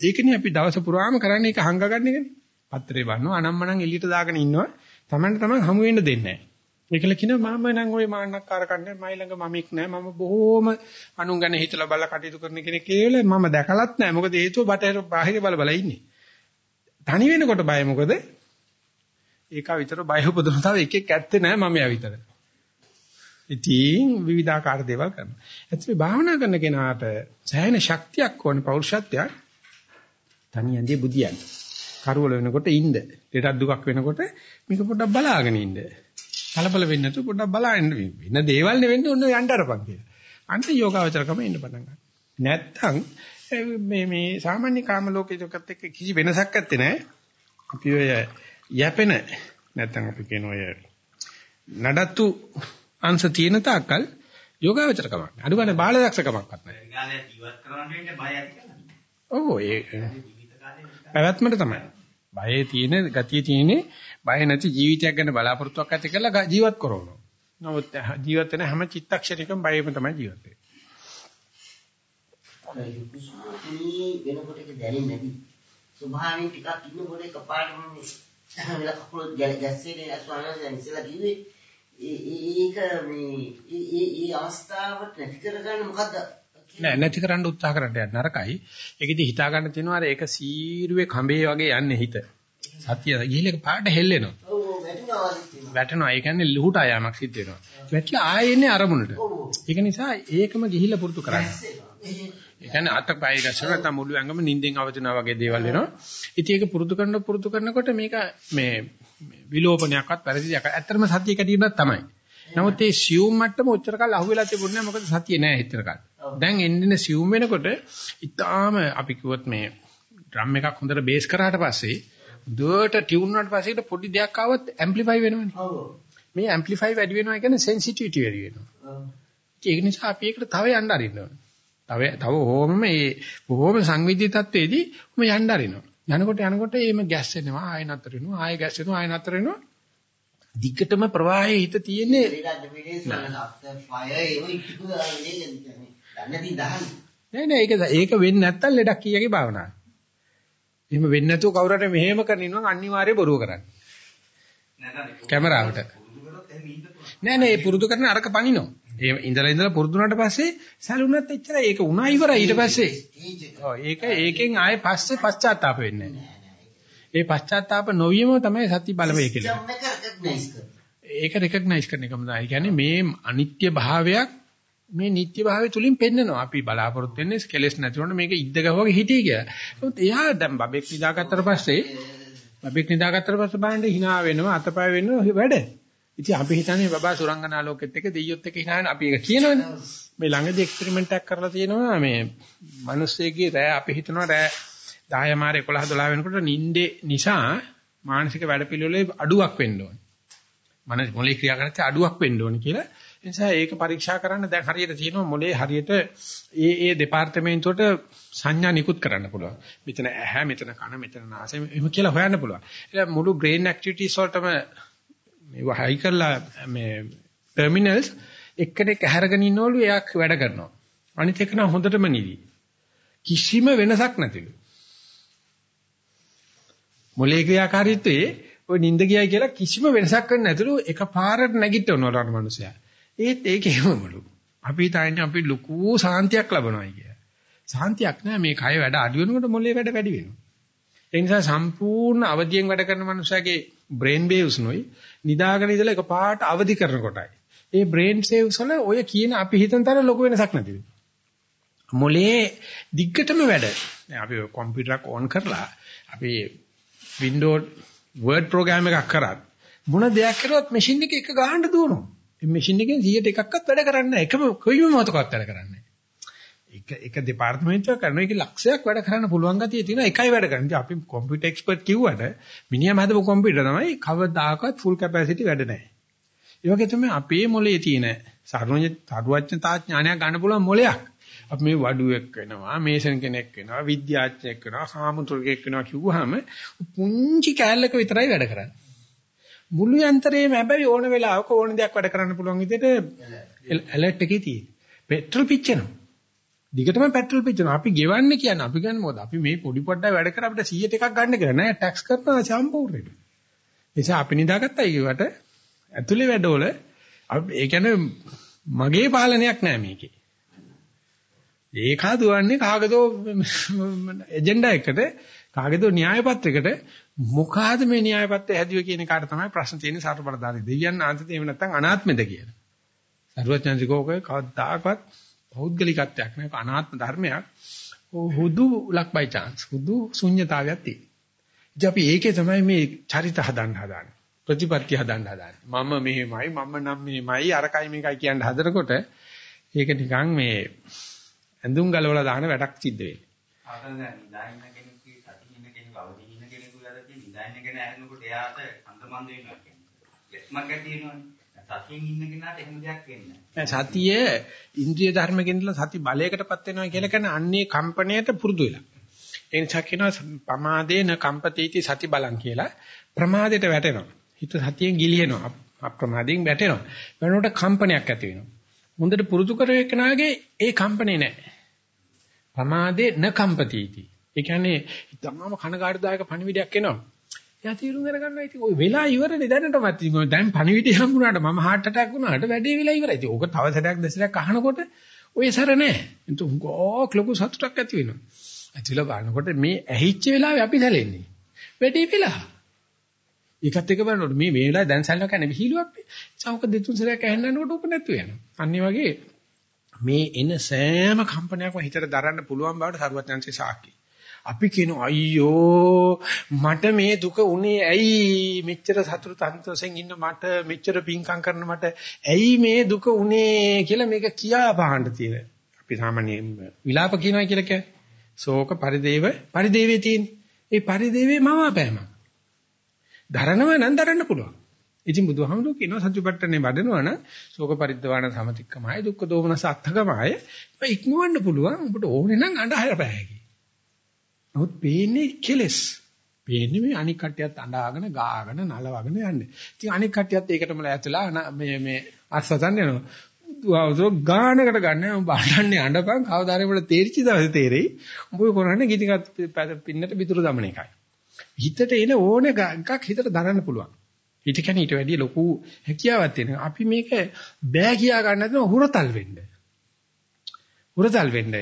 ඒකනේ අපි දවස පුරාම කරන්නේ ඒක හංගගන්න එකනේ. පත්‍රේ බannෝ අනම්මනම් එළියට දාගෙන ඉන්නවා. තමන්ට තමන් හමු වෙන්න දෙන්නේ නැහැ. ඒකල කියනවා මම නම් ওই මාන්නක්කාර කන්නේ මයි ළඟ මමෙක් නෑ. මම බොහෝම අනුන් ගැන හිතලා බලලා කටයුතු කරන කෙනෙක් කියලා මම දැකලත් නෑ. මොකද හේතුව බටහිර බාහිර බල බල ඉන්නේ. තනි වෙනකොට බය මොකද? ඒක විතර බය උපදවන තව එකෙක් ඇත්තේ නෑ මම යා විතර. ඉතින් විවිධාකාර දේවල් කරනවා. ඇත්තට භාවනා කරන කෙනාට සෑහෙන ශක්තියක් ඕනේ පෞරුෂත්වයක්. තනියන්දී බුදියන්නේ කරවල වෙනකොට ඉන්න. දෙටක් දුකක් වෙනකොට මේක පොඩ්ඩක් බලාගෙන ඉන්න. කලබල වෙන්නේ නැතුව පොඩ්ඩක් බලන්න වෙන දේවල් නෙවෙන්න ඔන්න යන්න අරපන් කියලා. අන්ත යෝගාවචරකම එන්න පටන් ගන්නවා. නැත්තම් මේ මේ සාමාන්‍ය කාම ලෝකයකත් එක්ක කිසි වෙනසක් නැත්තේ නෑ. අපි ඔය යැපෙන නැත්තම් අපි කියන ඔය නඩත්තු අංශ තියෙන තාක්කල් යෝගාවචරකමක්. අඩුගානේ බාලදක්ෂකමක්වත් නෑ. ගාලේ ජීවත් කරන්න වෙන්නේ බය ඇති කරන්නේ. ඔව් ඒ පැවැත්මට තමයි. බයේ තියෙන ගතිය තියෙන්නේ බය නැති ජීවිතයක් ගැන බලාපොරොත්තුවක් ඇති කරලා ජීවත් කරනවා. නමුත් ජීවත් වෙන හැම චිත්තක්ෂණයකම බයෙම තමයි ජීවත් වෙන්නේ. වෙනකොට ඒක දැනෙන්නේ නැති. ස්වභාවයෙන් ටිකක් ඉන්නකොට එකපාරටම වෙලා කකුල ගැස්සෙන්නේ අස්වානස දැන් ඉස්සලා කිව්වේ ඒක මේ ඒ ඒ අවස්ථාවට නැති කරගන්න මොකද්ද නෑ නැති කරන්න උත්සාහ කරන්න යන්න නරකයි. ඒකෙදි හිතා ගන්න තියෙනවා අර ඒක සීරුවේ කඹේ වගේ යන්නේ හිත. සතිය ගිහිල්ලා පාට හෙල්ලෙනවා. ඔව් වැටුණා වගේ වැටෙනවා. ඒ කියන්නේ ලුහුට ආයාමක් සිද්ධ වෙනවා. වැටිලා ආයෙ එන්නේ අරමුණට. ඒක නිසා ඒකම ගිහිල්ලා පුරුදු කරන්න. ඒ කියන්නේ අත පය ගැසලා නැත්නම් මුළු ඇඟම නිින්දෙන් අවදිනවා වගේ දේවල් වෙනවා. ඉතින් ඒක පුරුදු කරන පුරුදු කරනකොට මේක මේ විලෝපනයක්වත් වැරදි දෙයක්. ඇත්තටම සතිය කැඩීමක් තමයි. නමුත් මේ සියුම් මට්ටම ඔච්චර කාල අහුවෙලා තිබුණේ නැහැ. මොකද සතිය නැහැ හිතර කාල. දැන් එන්නේ සියුම් වෙනකොට ඉතාලම අපි කිව්වොත් මේ ඩ්‍රම් එකක් හොඳට බේස් කරාට පස්සේ දුවට ටියුන් වුණාට පස්සේ පොඩි දෙයක් ආවොත් ඇම්ප්ලිෆයි වෙනවනේ. ඔව්. මේ ඇම්ප්ලිෆයි වැඩි වෙනවා කියන්නේ සෙන්සිටිවිටි වැඩි වෙනවා. ඒක නිසා අපි ඒකට තව යන්න අරින්න ඕනේ. තව තව ඕම මේ බොහොම සංවිධි තත්වයේදී ඔම යන්න අරිනවා. යනකොට යනකොට එimhe ගැස් වෙනවා ආය නතර වෙනවා ආය ගැස් වෙනවා ආය නතර වෙනවා. දිග්ගටම ප්‍රවාහයේ හිත තියෙන්නේ දාන්නේ දහන්නේ. නෑ නෑ ඒක ඒක වෙන්නේ නැත්තම් ලෙඩක් කීයගේ භාවනාව. එහෙම වෙන්නේ නැතුව කවුරු හරි මෙහෙම කරනිනවා අනිවාර්යයෙන් බොරුව කරන්නේ. කැමරාවට. නෑ නෑ පුරුදු කරන අරක පනිනවා. ඒ ඉඳලා ඉඳලා පුරුදු වුණාට පස්සේ සැලුණත් එච්චරයි ඒක උනා ඉවරයි ඊට පස්සේ. ඔව් ඒක ඒකෙන් ආයේ පස්සේ පශ්චාත්තාප වෙන්නේ ඒ පශ්චාත්තාප නොවීම තමයි සති බලවේග කියලා. ඒක රෙකග්නයිස් කරන එකම තමයි. කියන්නේ මේ අනිත්‍ය භාවයක් මේ නිත්‍ය භාවය තුලින් පෙන්නනවා. අපි බලාපොරොත්තු වෙන්නේ ස්කෙලස් නැතිවෙන්න මේක ඉද්ද ගහවගේ හිටියේ කියලා. නමුත් එයා දැන් බබෙක් නිදාගත්තට පස්සේ බබෙක් නිදාගත්තට පස්සේ බලන්න hina වෙනවා අතපය වෙනවා වැඩ. ඉතින් අපි හිතන්නේ බබා සුරංගනා ලෝකෙත් එක්ක දෙයියොත් එක්ක hina වෙන අපි ඒක කියනවනේ. මේ ළඟදී එක්ස්පෙරිමන්ට් එකක් කරලා තියෙනවා මේ මිනිස්සෙගේ රෑ අපි හිතනවා රෑ 10 මාර 11 12 වෙනකොට නිින්දේ නිසා මානසික වැඩපිළිවෙලේ අඩුවක් වෙන්න ඕනේ. මනස මොලේ ක්‍රියා කරද්දී අඩුවක් වෙන්න ඕනේ කියලා. ඒ නිසා ඒක පරීක්ෂා කරන්න දැන් හරියට තියෙනවා මොලේ හරියට ඒ ඒ දෙපාර්තමේන්තුවට සංඥා නිකුත් කරන්න පුළුවන්. මෙතන ඇහැ, මෙතන කන, මෙතන නාසය එහෙම කියලා හොයන්න පුළුවන්. ඒක මුළු බ්‍රේන් ඇක්ටිවිටිස් වලටම මේ හයි කරලා මේ ටර්මිනල්ස් එක්කෙනෙක් ඇහැරගෙන ඉන්නවලු එයා වැඩ කරනවා. අනිත් එක නම් හොඳටම නිදි. කිසිම වෙනසක් නැතිලු. මොලේ ක්‍රියාකාරීත්වයේ ඔය නිින්ද ගියයි කියලා කිසිම වෙනසක් වෙන්නේ නැතුළු එකපාරට නැගිටිනවා අර මනුස්සයා. ඒත් ඒකේමලු. අපි හිතන්නේ අපි ලොකු සාන්තියක් ලබනවායි කියලා. සාන්තියක් නෑ මේ කය වැඩ අඩු වෙනකොට මොලේ වැඩ වැඩි වෙනවා. ඒ නිසා සම්පූර්ණ අවදියෙන් වැඩ කරන මනුස්සයගේ බ්‍රේන් වේව්ස් නොයි නිදාගෙන ඉඳලා එකපාරට අවදි කරන කොටයි. ඒ බ්‍රේන් වේව්ස් වල ඔය කියන අපි හිතන තරම් ලොකු වෙනසක් නැති වෙනවා. මොලේ දිග්ගටම වැඩ. දැන් අපි කම්පියුටර් ඔන් කරලා අපි Windows Word program එකක් කරත් මොන දෙයක් කරුවත් මැෂින් එක එක ගහන්න දුවනවා. මේ මැෂින් එකෙන් 100ට එකක්වත් වැඩ කරන්නේ නැහැ. එකම කොයිම මොතකවත් වැඩ කරන්නේ නැහැ. එක එක දෙපාර්තමේන්තුවක් කරනවා ඒකේ ලක්ෂයක් වැඩ කරන්න පුළුවන් ගතිය තියෙනවා එකයි වැඩ කරන්නේ. අපි කම්පියුටර් එක්ස්පර්ට් කිව්වට මිනිහම හදපු කම්පියුටර් තමයි කවදාකවත් ෆුල් කැපැසිටි වැඩ නැහැ. ඒ වගේ තමයි අපේ මොලේ තියෙන සර්වඥ සරුවඥතා ඥානයක් ගන්න පුළුවන් මොලයක්. අපි මේ වඩුවෙක් වෙනවා, මේසන් කෙනෙක් වෙනවා, විද්‍යාඥයෙක් වෙනවා, සාමුද්‍රිකයෙක් වෙනවා කිව්වහම පුංචි කෑල්ලක විතරයි වැඩ කරන්නේ. මුළු යන්ත්‍රයේම හැබැයි ඕන වෙලාවක ඕන දෙයක් වැඩ කරන්න පුළුවන් විදිහට ඇලර්ට් එකේ තියෙන. පෙට්‍රල් පිච්චෙනවා. දිගටම පෙට්‍රල් පිච්චෙනවා. අපි ගෙවන්නේ කියන්නේ අපි ගන්න මොකද? අපි මේ පොඩි පොඩ්ඩක් වැඩ කර අපිට 100ට එකක් ගන්න කියලා නෑ ටැක්ස් කරනවා සම්පූර්ණයෙන්. ඒ නිසා අපි නිදාගත්තා කියවට ඇතුලේ වැඩවල ඒ කියන්නේ මගේ පාලනයක් නෑ මේකේ. ඒකා දුවන්නේ කාගදෝ එජෙන්ඩා එකට කාගේදෝ න්‍යාය පත්‍රයකට මොකಾದ මේ න්‍යාය පත්‍රය හැදුවේ කියන කාට තමයි ප්‍රශ්න තියෙන්නේ සාරබලදාරි දෙවියන් ආන්තද එහෙම නැත්නම් අනාත්මද කියලා. සරුවචන්සිකෝක කවදාකවත් පෞද්ගලිකත්වයක් නෙවෙයි අනාත්ම ධර්මයක්. හුදු ලක් බයි chance හුදු ශුන්්‍යතාවයක් තියෙනවා. ඉතින් අපි ඒකේ තමයි මේ චරිත හදන්න හදාන්නේ. ප්‍රතිපත්ති හදන්න හදාන්නේ. මම මෙහෙමයි මම නම් මෙහෙමයි අරකයි මේකයි කියන හදනකොට ඒක නිකන් මේ ඇඳුම් ගලවලා දාන වැඩක් සිද්ධ වෙන්නේ. ආතන නිදාගෙන කෙනෙකුගේ සතිය ඉන්න කෙනෙකු අවදි ඉන්න කෙනෙකු ළඟ තියෙන නිදාගෙන කෙනා ඇහෙනකොට එයාට අන්තමන්ද වෙනවා කියන්නේ. ලෙස්මක් ඇති වෙනවනේ. සතියෙන් ඉන්න කෙනාට එහෙම දෙයක් වෙන්නේ නැහැ. සතිය ඉන්ද්‍රිය ධර්මකින්දලා සති බලයකටපත් වෙනවා කියලා කියන්නේ අන්නේ කම්පණයට පුරුදු වෙලා. ඒ නිසා කියනවා පමාදේන කම්පතිටි සති බලං කියලා ප්‍රමාදයට වැටෙනවා. හිත සතියෙන් ගිලිහෙනවා. අප්‍රමාදයෙන් වැටෙනවා. වෙනකොට කම්පනයක් ඇති වෙනවා. හොඳට පුරුදු කරේකනාගේ ඒ කම්පනේ නැහැ. ප්‍රමාදේ න කම්පතිටි. ඒ කියන්නේ තමම කනගාටුදායක පණිවිඩයක් එනවා. එයා තීරුම් අරගන්නවා ඉතින් ওই වෙලා ඉවරනේ දැනටමත් ඉතින් දැන් පණිවිඩය හම්බුනාට මම heart attack වුණාට වැඩේ වෙලා ඉවරයි. ඉතින් ඕක තව සැරයක් දෙසරයක් අහනකොට ඔය සැර නෑ. එතකොට ගෝක් ලොකු සතුටක් ඇති වෙනවා. ඇතිලා බලනකොට මේ ඇහිච්ච වෙලාවේ අපි සැලෙන්නේ. වැඩේ වෙලා. ඒකත් එක බලනකොට මේ මේ වෙලාවේ දැන් සැලනවා කියන්නේ විහිළුවක් නේ. චෞක දෙතුන් සැරයක් ඇහෙන්නනකොට උක නැතු වෙනවා. අනිත් වගේ මේ එන සෑම කම්පනයක්ම හිතට දරන්න පුළුවන් බවට සරුවත් යන්සේ සාකි. අපි කියන අයියෝ මට මේ දුක උනේ ඇයි මෙච්චර සතුට තන්තෝසෙන් ඉන්න මට මෙච්චර පිංකම් කරන මට ඇයි මේ දුක උනේ කියලා මේක කියා පාන්න තියෙන. අපි සාමාන්‍ය විලාප කියනවා කියලා කියන්නේ. ශෝක පරිදේව පරිදේවේ තියෙන. ඒ පරිදේවේ මවාපෑම. දරනවා නම් දරන්න පුළුවන්. ඉතින් බුදුහාමුදුරුවෝ කියනවා සත්‍යපට්ඨනේ වඩනවා නම් ශෝක පරිද්දවාන සමතික්කමයි දුක්ඛ දෝමනස අත්ථකමයි ඉක්මවන්න පුළුවන්. ඔබට ඕනේ නම් අඬහර බෑකි. නමුත් පේන්නේ කෙලස්. පේන්නේ මේ අනික් කට්ටියත් අඬාගෙන ගාගෙන නලවගෙන යන්නේ. ඉතින් අනික් කට්ටියත් ඒකටම ලෑස්තිලා මේ මේ අස්සතන් යනවා. බුදුහාමුදුරුවෝ ගානකට ගන්න උඹ අඬන්නේ අඬපන් කවදාරේ උඹට තේරිච්ච දවසේ තේරෙයි. උඹ කරන්නේ ගිනිකත් පින්නට පිටුරු දමන එකයි. හිතට එන ඕන එකක් හිතට දරන්න පුළුවන්. ඊට කියන්නේ ඊට වැඩිය ලොකු හැකියාවක් තියෙනවා. අපි මේක බෑ කියා ගන්න නැතුව හුරතල් වෙන්න. හුරතල් වෙන්න.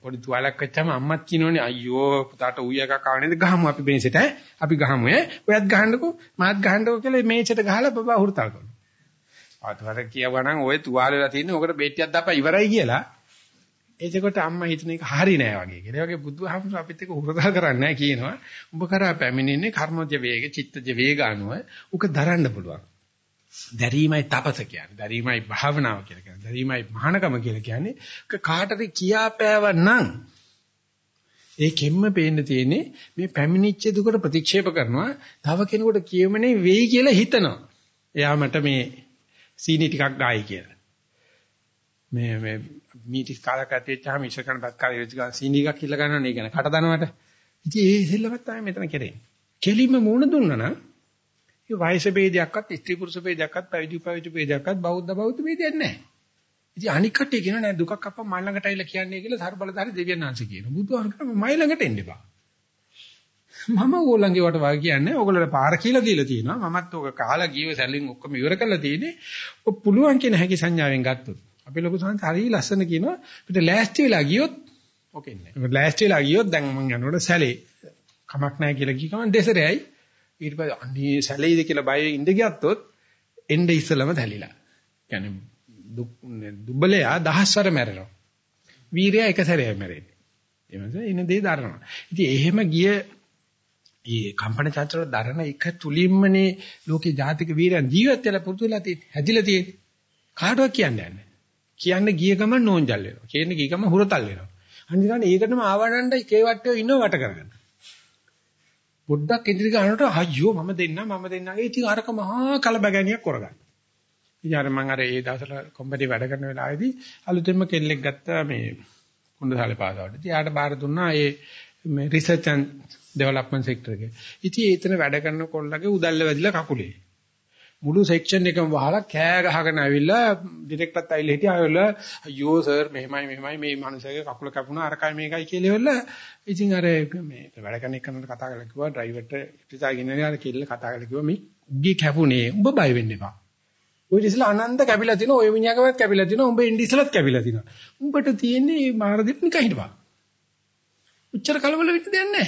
පොඩි තුවාලයක් වෙච්චාම අම්මත් කියනෝනේ අයියෝ පුතාට ඌය එකක් ආව නේද ගහමු අපි මේසෙට ඈ. අපි ගහමු ඈ. ඔයත් ගහන්නකෝ මාත් ගහන්නකෝ කියලා මේසෙට ගහලා බබා හුරතල් කරනවා. ආතවර කියවනම් ඔය තුවාල වෙලා තියෙන්නේ ඔකට බේට්ටියක් දාපන් ඉවරයි කියලා. එතකොට අම්මා හිතන එක හරි නෑ වගේ කියලා. ඒ වගේ බුදුහාමුදුර අපිත් එක්ක උරදා කරන්නේ නෑ කියනවා. උඹ කරා පැමිණෙන්නේ කර්මජ වේග, චිත්තජ වේග අනුව උක දරන්න පුළුවන්. දැරීමයි තපස කියන්නේ. දැරීමයි භාවනාව කියලා කියන්නේ. දැරීමයි මහානකම කියලා කියන්නේ. උක කාටද කියාපෑවනම් ඒ කෙම්ම පේන්න තියෙන්නේ මේ පැමිණිච්ච දුකට ප්‍රතික්ෂේප කරනවා. තව කෙනෙකුට කියමනේ වෙයි කියලා හිතනවා. එයා මට මේ සීනි ටිකක් ගායි කියලා. මේ මේ මීටි කාලයක් ඇතිවෙච්චාම ඉෂකණපත් කාලේ වෙච්ච ගමන් සීනි එකක් කිල්ල ගන්නවනේ ඒ කියන්නේ කට දනවට. ඉතින් ඒ සෙල්ලමත් තමයි මෙතන කරන්නේ. කෙලින්ම මූණ දුන්නා නම් ඒ වයස ભેදයක්වත් ස්ත්‍රී පුරුෂ ભેදයක්වත් පැවිදි පැවිදි ભેදයක්වත් බෞද්ධ බෞද්ධ ભેදයක් නැහැ. ඉතින් අනික් කට්ටිය කියන නෑ දුකක් අප්පා මයි ළඟට ඇවිල්ලා කියන්නේ කියලා සර්බලධාරි දෙවියන් වහන්සේ කියනවා. බුදුහාම කියනවා මයි ළඟට එන්න එපා. මම ඕගොල්ලන්ගේ වට වා කියන්නේ ඕගොල්ලන්ට පාර කියලා දීලා තියෙනවා. මමත් ඕක කහලා ගියව සැලින් ඔක්කොම ඉවර කරලා තියෙන්නේ. ඔය පුළුවන් කියන හැකි සංඥාවෙන් ගත්තොත්. අපි ලොකු සංහස හරි ලස්සන කියනවා. අපිට ලෑස්ති වෙලා ගියොත් ඔකේ නෑ. ලෑස්ති වෙලා ගියොත් දැන් මං යනකොට සැලේ. කමක් නෑ කියලා කිව්වම දෙසරයයි ඊට පස්සේ අනේ සැලෙයිද කියලා බය ඉඳ ගියත්තොත් එnde ඉස්සලම තැලිලා. කියන්නේ දුබලයා දහස්වර මැරෙනවා. වීරයා එක සැරේ මැරෙන්නේ. ඒ නිසා ඉන දේ දරනවා. ඉතින් එහෙම ගිය මේ කම්පන චංචල දරන එක තුලින්මනේ ලෝකේ ජාතික වීරයන් ජීවත් වෙලා පුරුදු වෙලා තියෙන්නේ. හැදිලා තියෙන්නේ. කාටවත් කියන්නේ නැහැ. කියන්නේ ගිය ගමන් නෝන්ජල් වෙනවා. කියන්නේ ගිය ගමන් හුරතල් වෙනවා. අනිවාර්යයෙන් ඒකටම ආවඩන්න එකේ වටේ ඉන්නව වට කරගන්න. පොඩ්ඩක් ඉදිරි ගන්නකොට අයියෝ මම දෙන්න මම දෙන්නගේ ඉතින් අරක මහා කලබගැනියක් කරගන්න. ඉතින් අර මම අර ඒ දවස්වල කොම්පැනි වැඩ කරන වෙලාවේදී අලුතෙන්ම කෙල්ලෙක් ගත්තා මේ කුණ්ඩසාලේ පාසලට. ඉතින් යාට බාර දුන්නා ඒ මේ රිසර්ච් ඇන්ඩ් ඩෙවලොප්මන්ට් සෙක්ටර් එකේ. ඉතින් ඒතන වැඩ කරන කොල්ලගේ උදැල්ල වැදිලා කකුලේ. මුළු සෙක්ෂන් එකම වහලා කෑ ගහගෙන ඇවිල්ලා ඩිරෙක්ටර්ත් ඇවිල්ලා හිටියා ආයෙලා අයියෝ සර් මෙහෙමයි මෙහෙමයි මේ මනුස්සයාගේ කකුල කැපුණා අරකයි මේකයි කියලා ඉවරලා ඉතින් අර මේ වැඩ කරන එකනට කතා කරලා කිව්වා ඩ්‍රයිවර්ට ඉතිසා ගෙනගෙන අර කෙල්ල කතා කරලා කිව්වා මේ උගේ කැපුණේ උඹ බය වෙන්න එපා. ඔය ඉතිසලා අනන්ත කැපිලා තිනවා ඔය මිනිහාගවත් කැපිලා තිනවා උඹ ඉන්ඩි ඉස්සලත් කැපිලා තිනවා. උඹට තියෙන්නේ මාර දෙප් නිකන් හිටපන්. උච්චර කලබල වෙන්න දෙයක් නැහැ.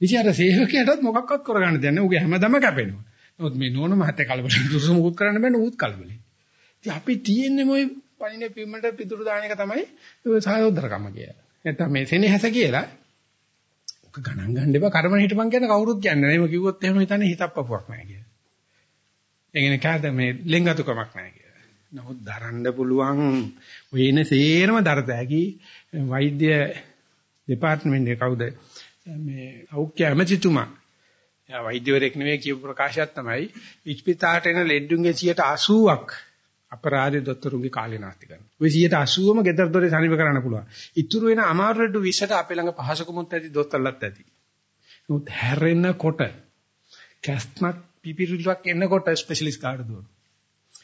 ඉතින් අර සේවකයටත් මොකක්වත් කරගන්න දෙයක් නැහැ. උගේ හැමදම කැපෙනවා. නමුත් මේ නෝන මහත්තයා කලබල දුරු මුකුත් කරන්න බෑ නෝත් කලබලයි. ඉතින් අපි තියෙන්නේ මොයි පණිනේ පිම්මට පිටුරු දාන එක තමයි සහයෝදරකම කියලා. නැත්තම් මේ සෙනෙහස කියලා ඔක ගණන් ගන්න එපා කර්ම හිටපන් කියන කවුරුත් කියන්නේ නැහැ. එහෙම කිව්වොත් එහෙම හිතන්නේ හිතප්පපුවක් නැහැ කියලා. ඒ කියන්නේ කාද මේ ලෙන්ගතුකමක් නැහැ කියලා. නමුත් දරන්න පුළුවන් වෙන සේරම දරත හැකි වෛද්‍ය දෙපාර්තමේන්තුවේ කවුද මේ සෞඛ්‍ය ඇමතිතුමා එයා වෛද්‍යවරයෙක් නෙවෙයි කියපු ප්‍රකාශයක් තමයි ඉස්පිතාලට එන ලෙඩුන්ගේ 80ක් අපරාධ දොස්තරුන්ගේ කාලේ නාස්ති කරනවා. ඔය 80ම ගෙදර දොරේ සනීප කරන්න පුළුවන්. ඉතුරු වෙන අමාරු ලෙඩු 20ට අපේ ළඟ පහසුකමුත් ඇති දොස්තරලත් ඇති. නමුත් හැරෙනකොට කැස්මක් පිපිරිලක් එනකොට ස්පෙෂලිස්ට් කාට දුවන.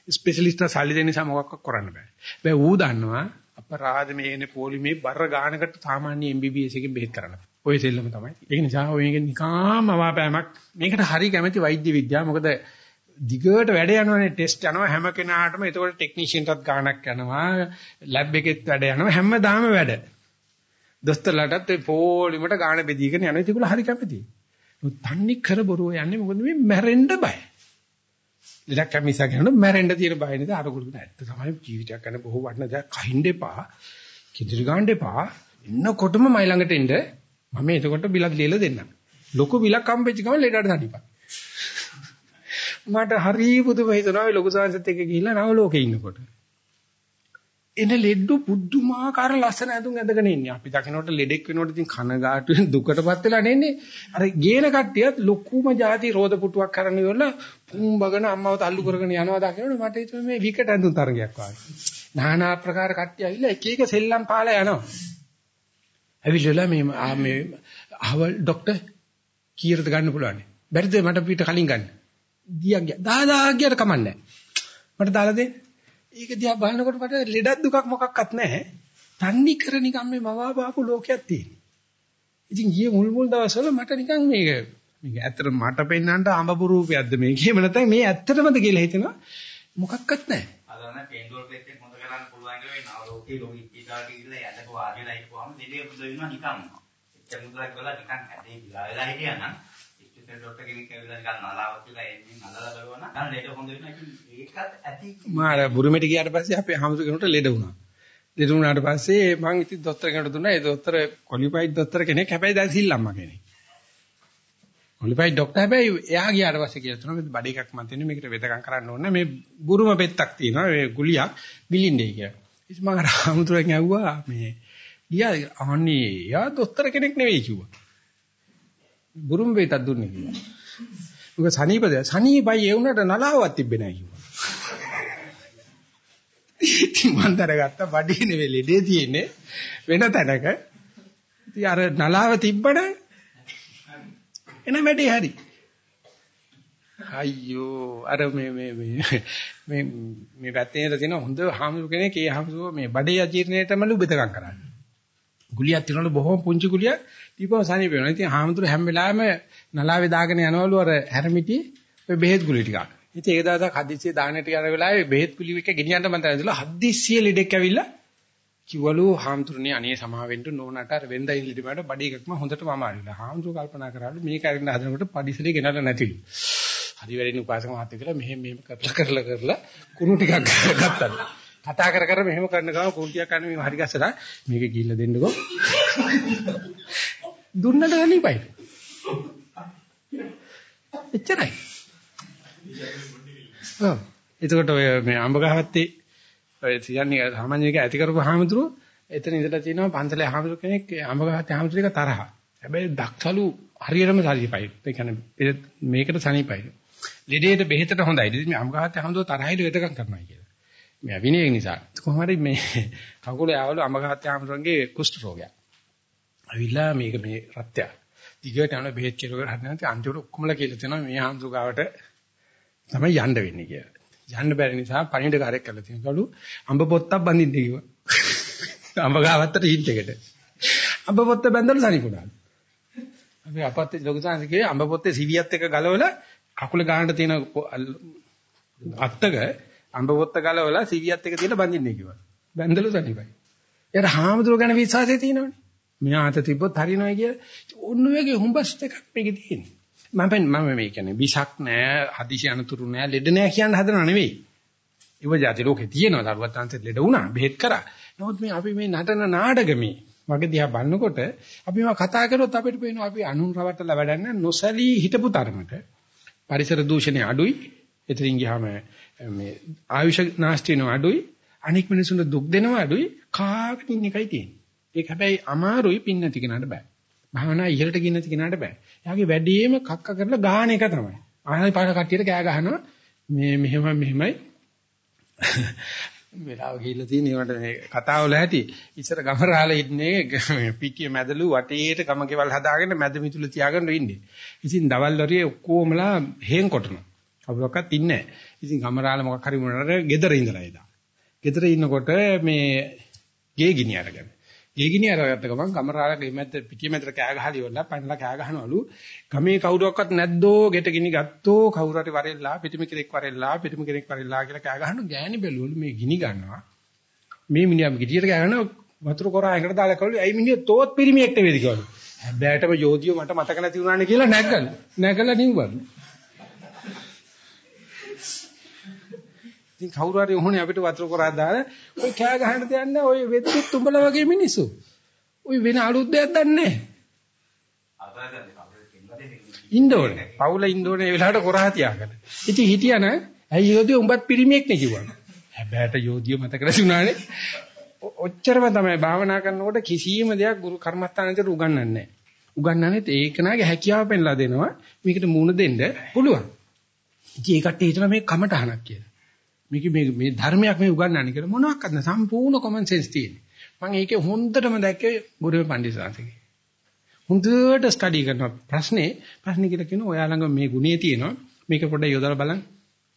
ස්පෙෂලිස්ට් සල්ලි දෙන්න නිසා මොකක්වත් කරන්න බෑ. බෑ ඌ දන්නවා අපරාධ මේ එනේ පොලිමේ බර ගානකට සාමාන්‍ය MBBS එකෙන් බෙහෙත් කරන්න. ওই සෙල්ලම තමයි. ඒක නිසා ඔය මේක නිකාම අවාපෑමක්. මේකට හරි කැමැති වෛද්‍ය විද්‍යාව. මොකද දිගට වැඩ යනවනේ ටෙස්ට් යනවා හැම කෙනාටම ඒතකොට ටෙක්නීෂියන්ටත් ගාණක් යනවා ලැබ් එකෙත් වැඩ යනවා හැමදාම වැඩ. දොස්තරලාටත් ඒ පොලිමට ගාණ බෙදීගෙන යනවා. ඒකල හරි කැමැතියි. තන්නේ කර බොරුව යන්නේ මොකද මේ මැරෙන්න බය. ලෙඩක් කැමිසා කරනොත් මැරෙන්න තියෙන බය නේද අර කුළු නැත්ත තමයි ජීවිතයක් ගන්න බොහෝ වටින දෙයක් කහින්න එපා. කිදිරි ගන්න එපා. ඉන්නකොටම මයි ළඟට එන්න මම එතකොට බිලක් ලියලා දෙන්නම්. ලොකු බිලක් හම්බෙච්ච ගමන් ලෙඩට තඩිපන්. මට හරි පුදුම හිතුණා ඔය ලොකු සංසත් එක්ක ගිහිල්ලා නව ලෝකේ ඉන්නකොට. එන ලෙඩු පුදුමාකාර ලස්සන ඇඳුම් ඇඳගෙන ඉන්නේ. අපි දකින්නකොට ලෙඩෙක් වෙනකොට ඉතින් කනගාටුවෙන් දුකටපත් වෙලා නෙන්නේ. අර ගේන කට්ටියත් ලොකුම જાති රෝද පුටුවක් කරන ඉවරලා පුම්බගෙන අම්මව තල්ලු කරගෙන යනවා දකින්නකොට මට හිතෙන්නේ මේ විකට ඇඳුම් තරගයක් වගේ. নানা ආකාර කට්ටිය ඇවිල්ලා එක එක සෙල්ලම් පාලා යනවා. ඇවිල්ලා මේ මේ අහවල් ડોක්ටර් කීයටද ගන්න පුළුවන්. බැරිද මට පිට කලින් ගන්න. ගියා ගියා. දාදා ගියට කමන්නේ. මට දාලා දෙන්න. ඒක දිහා බලනකොට මට ලෙඩක් දුකක් මොකක්වත් නැහැ. තන්නේ කර නිකන් මේ මවා බාපු ලෝකයක් තියෙනවා. ඉතින් ගියේ මුල් මුල් දවස්වල මට නිකන් මේක මේක ඇත්තට මට පෙන්නන්න අඹපු රූපයක්ද මේක. එහෙම නැත්නම් මේ ඇත්තටමද කියලා හිතෙනවා. මොකක්වත් නැහැ. අදන්න පේන්ඩෝල් ප්ලේට් එක හොඳ කරන්න පුළුවන් කියලා මේ නව ලෝකේ ලෝකෙ ඉතිදාට ගිහිල්ලා යටක වාඩිලා හිටපුවාම දෙලේ බුදු වෙනවා නිකන්. එච්චර මුදලක් වෙලා නිකන් හැදේ ගිලා වෙලා හිටියා නම් ඉස්පිටල් ඩොක්ටර් කෙනෙක් ඇවිල්ලා නිකන් නලාවක් කියලා එන්නේ නලලා බලවන නම් ලේට හොඳ වෙනවා. ඉතින් ඒකත් ඇති. මාර බුරුමෙට ගියාට පස්සේ අපේ හමුසු කෙනෙකුට ලෙඩ වුණා. ලෙඩ වුණාට පස්සේ මං ඉතින් දොස්තර කෙනෙකුට දුන්නා. ඒ දොස්තර ක්වොලිෆයිඩ් දොස්තර කෙනෙක්. හැබැයි දැන් සිල්ලම්මා කෙනෙක්. ක්වොලිෆයිඩ් ડોක්ටර් හැබැයි එයා ගියාට පස්සේ කියලා තුන මේ බඩ එකක් මන් තියෙන මේකට වෙදකම් කරන්න ඕනේ මේ බුරුම පෙත්තක් තියෙනවා මේ ගුලියක් බිලින්නේ කියලා. ඉතින් මම රාමුතුරෙන් ඇහුවා මේ ගියා අහන්නේ යා දොස්තර කෙනෙක් නෙවෙයි කිව්වා. බුරුම පෙත්තක් දුන්නේ කිව්වා. මොකද සනීපද සනීපයි ඒ උනට නලාවක් තිබ්බේ නැහැ කිව්වා. ඉතින් මන් දරගත්ත බඩේ නෙවෙයි ලෙඩේ තියෙන්නේ වෙන තැනක. ඉතින් අර නලාව තිබ්බනේ එන වැඩේ හරි. අයියෝ අර මේ මේ මේ මේ මේ පැත්තේ තියෙන හොඳ හාමුදුර කෙනෙක් ඒ හාමුදුර මේ බඩේ අජීර්ණයටමලු බෙදකම් කරන්නේ. ගුලියක් තියනවලු බොහොම පුංචි ගුලියක් දීපම සනීප වෙනවා. ඉතින් හාමුදුර හැම වෙලාවෙම නලාවේ දාගෙන යනවලු අර හැරමිටි ඔය බෙහෙත් ගුලි ටිකක්. ඉතින් ඒක දාලා හදිස්සිය දාන ටික යන වෙලාවේ බෙහෙත් ගුලි එක ගෙනියන්න මම දැනදලා හදිස්සිය ලෙඩෙක් ඇවිල්ලා කිව්වලු හාමුදුරනේ අනේ සමාවෙන්න නෝනට අර වෙන්ද ඉල්ලීට මට බඩ එකක්ම හොඳටම අමාරුයි. හාමුදුර කල්පනා කරාලු මේක අරින්න හදනකොට පඩිසලේ ගෙනල්ලා නැතිලු. හරි වැඩිනේ උපාසක මහත්තයා කියලා මෙහෙම මෙහෙම කරලා කරලා කරලා කුණු ටිකක් ගත්තා. කතා කර කර මෙහෙම කරන ගමන් කුණු ටිකක් ගන්න මේ හරි ගස්සලා මේක ගිහිල්ලා දෙන්නකෝ. දුන්නට ගනිපයි. එච්චරයි. ඔව්. එතකොට ඔය මේ අඹ ගහවත්තේ ඔය කියන්නේ සාමාන්‍ය එක ඇති කරපු හාමුදුරුවෝ එතන ඉඳලා තිනවා පන්සලේ හාමුදුරු කෙනෙක් අඹ ගහවත්තේ හාමුදුරු එක තරහ. හැබැයි දක්සලු හරියටම සනීපයි. ඒ කියන්නේ මේකට සනීපයි. ලෙඩේට බෙහෙතට හොඳයි. ඉතින් මේ අඹ ගහවත්තේ හාමුදුරුවෝ තරහිලු වෙදකම් කරනවා කියලා. මේ විනය නිසා. කොහොම හරි මේ කකුලේ ආවලු අඹ ගහවත්තේ හාමුදුරන්ගේ කුෂ්ඨ රෝගයක්. අවිලා මේක මේ රත්ය. දිගට යන බෙහෙත් කියලා හරි නැත්නම් අන්තිමට ඔක්කොමලා කියලා තියෙනවා මේ හාමුදුරු ගාවට තමයි යන්න වෙන්නේ කියලා. යන්න බැරි නිසා පණිවිඩ කාර්යයක් කරලා තියෙනකලු අඹ පොත්තක් බඳින්න කිව්වා. අඹ ගාවත්තට හිට් එකට. අඹ පොත්ත බැඳලා සනිපුණා. අපි අපත්තේ ලොකු සංසිකේ අඹ පොත්තේ සිවියත් එක ගලවලා කකුල ගන්නට තියෙන අත්තක අඹ පොත්ත ගලවලා සිවියත් එක තියලා බඳින්න කිව්වා. බැඳලු සනිපයි. එයාට හාමුදුරුවෝ ගැන විශ්වාසය තියෙනවනේ. මෙයා අත තිබ්බොත් හරිනවා කියලා. ඔන්න ඔයගේ හුඹස් දෙකක් මේකේ තියෙනවා. මම මම මේ කියන්නේ විසක් නෑ, හදිසි අනතුරු නෑ, ලෙඩ නෑ කියන හදනව නෙවෙයි. ඉව જાති ලෝකේ තියෙනවා දරුවත් අන්තෙත් ලෙඩ වුණා, බෙහෙත් කරා. නමුත් මේ අපි මේ නටන නාටකමේ වගේ දිහා බලනකොට අපි මේවා කතා කරොත් අපිට පේනවා අපි අනුන් රවට්ටලා වැඩන්න නොසලී හිටපු තරමට පරිසර දූෂණය අඩුයි. එතනින් ගියාම මේ ආයුෂ නාස්ති වෙනවා අඩුයි. අනික් මිනිසුන්ට දුක් දෙනවා අඩුයි. කාගෙන ඉන්න එකයි තියෙන්නේ. ඒක හැබැයි අමාරුයි පින් නැති කෙනාට බෑ. භාවනා ඉහළට ගින්න නැති කෙනාට බෑ. එයාගේ වැඩිම කක්ක කරලා ගාන එක තමයි. ආයෙ පාර කට්ටියට කෑ ගහනවා මේ මෙහෙම මෙහෙමයි. වෙලාව ගිහිල්ලා තියෙන ඒවට මේ කතාව වල ඇති ඉස්සර ගමරාලේ ඉන්නේ පිටිය මැදලු වටේට ගමකෙවල් හදාගෙන මැද මිතුළු තියාගෙන ඉන්නේ. ඉතින් දවල් වරියේ ඔක්කොමලා හේන් කොටනවා. කවුරක්වත් ඉන්නේ නැහැ. ඉතින් ගමරාල මොකක් හරි මොනවාට ගෙදර ඉඳලා එදා. ගෙදර ඉන්නකොට මේ ගේ ගිනි අරගෙන. ඊගිනි අරගත්ත ගමන් කමරාලගේ මැද පිටිය මැදට කෑ ගහලා ඉවරලා පැනලා කෑ ගහනවලු. ගමේ කවුරුවක්වත් නැද්දෝ ගෙට ගිනි ගත්තෝ කවුරු හරි වරෙල්ලා පිටිම කෙනෙක් වරෙල්ලා පිටිම කෙනෙක් වරෙල්ලා කියලා කෑ ගහන ගෑණි බැලුවලු මේ ගිනි ගන්නවා. මේ මිනිහා ගිටියට කෑ ගහනවා වතුර කොරා එකට දාලා කවලු ඇයි මිනිහ තෝත් පිරිමියෙක්ට වේද කිවලු හැබැයිටම යෝධියෝ මට මතක නැති වුණානේ කියලා නැග්ගලු. නැගලා නිව්වලු. ඉතින් කවුරු හරි ඕනේ අපිට වතුර කරා දාලා ඔය කෑ ගහන්න දෙයක් නැහැ. ඔය වෙද්දිත් උඹලා වගේ මිනිස්සු. ඔය වෙන අලුත් දෙයක් දන්නේ නැහැ. ඉන්නෝනේ. පවුල ඉන්නෝනේ ඒ වෙලාවට කරා තියාගෙන. ඉතින් හිටියන ඇයි යෝධිය උඹත් පිරිමියෙක් නේ කිව්වා. හැබැයිට යෝධිය මතක නැතුණානේ. ඔච්චරම තමයි භාවනා කරනකොට කිසියම් දෙයක් ගුරු කර්මස්ථානෙට උගන්වන්නේ නැහැ. උගන්වන්නේ ඒකනාගේ හැකියාව පෙන්ලා දෙනවා. මේකට මූණ දෙන්න පුළුවන්. ඉතින් ඒ කට්ටිය හිතන මේ කමටහනක් කියලා. මේක මේ මේ ධර්මයක් මේ උගන්වන්නේ කියලා මොනවාක්වත් නැ සම්පූර්ණ කොමන් සෙන්ස් තියෙන්නේ. මම ඒකේ හොඳටම දැක්කේ ගුරුවේ පඬිස්සාංශගේ. හොඳට ස්ටඩි කරන ප්‍රශ්නේ ප්‍රශ්නේ කියලා කියන ඔයා ළඟ මේ ගුණේ තියෙනවා මේක පොඩ්ඩක් යොදලා බලන්න.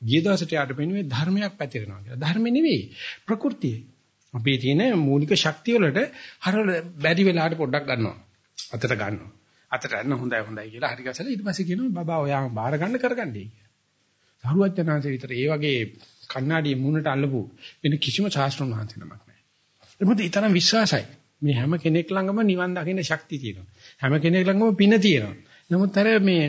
ගිය දවසට යාට පෙනුවේ ධර්මයක් පැතිරෙනවා කියලා. ධර්ම නෙවෙයි ප්‍රകൃතිය. අපේ තියෙන මූලික ශක්තිය වලට හර බැරි වෙලාවට පොඩ්ඩක් ගන්නවා. අතට ගන්නවා. අතට ගන්න හොඳයි හොඳයි කියලා හරි ගසලා ඊට පස්සේ කියනවා බබා ඔයා බාර ගන්න කරගන්නයි කියලා. සරුවචනාංශ විතර ඒ වගේ කණ්ණාඩියේ මූණට අල්ලපු වෙන කිසිම ශාස්ත්‍රඥ වහන්සේ නමක් නැහැ. ඒ මොකද ඊතරම් විශ්වාසයි. මේ හැම කෙනෙක් ළඟම නිවන් දකින්න ශක්තිය තියෙනවා. හැම කෙනෙක් ළඟම පින තියෙනවා. නමුත් අර මේ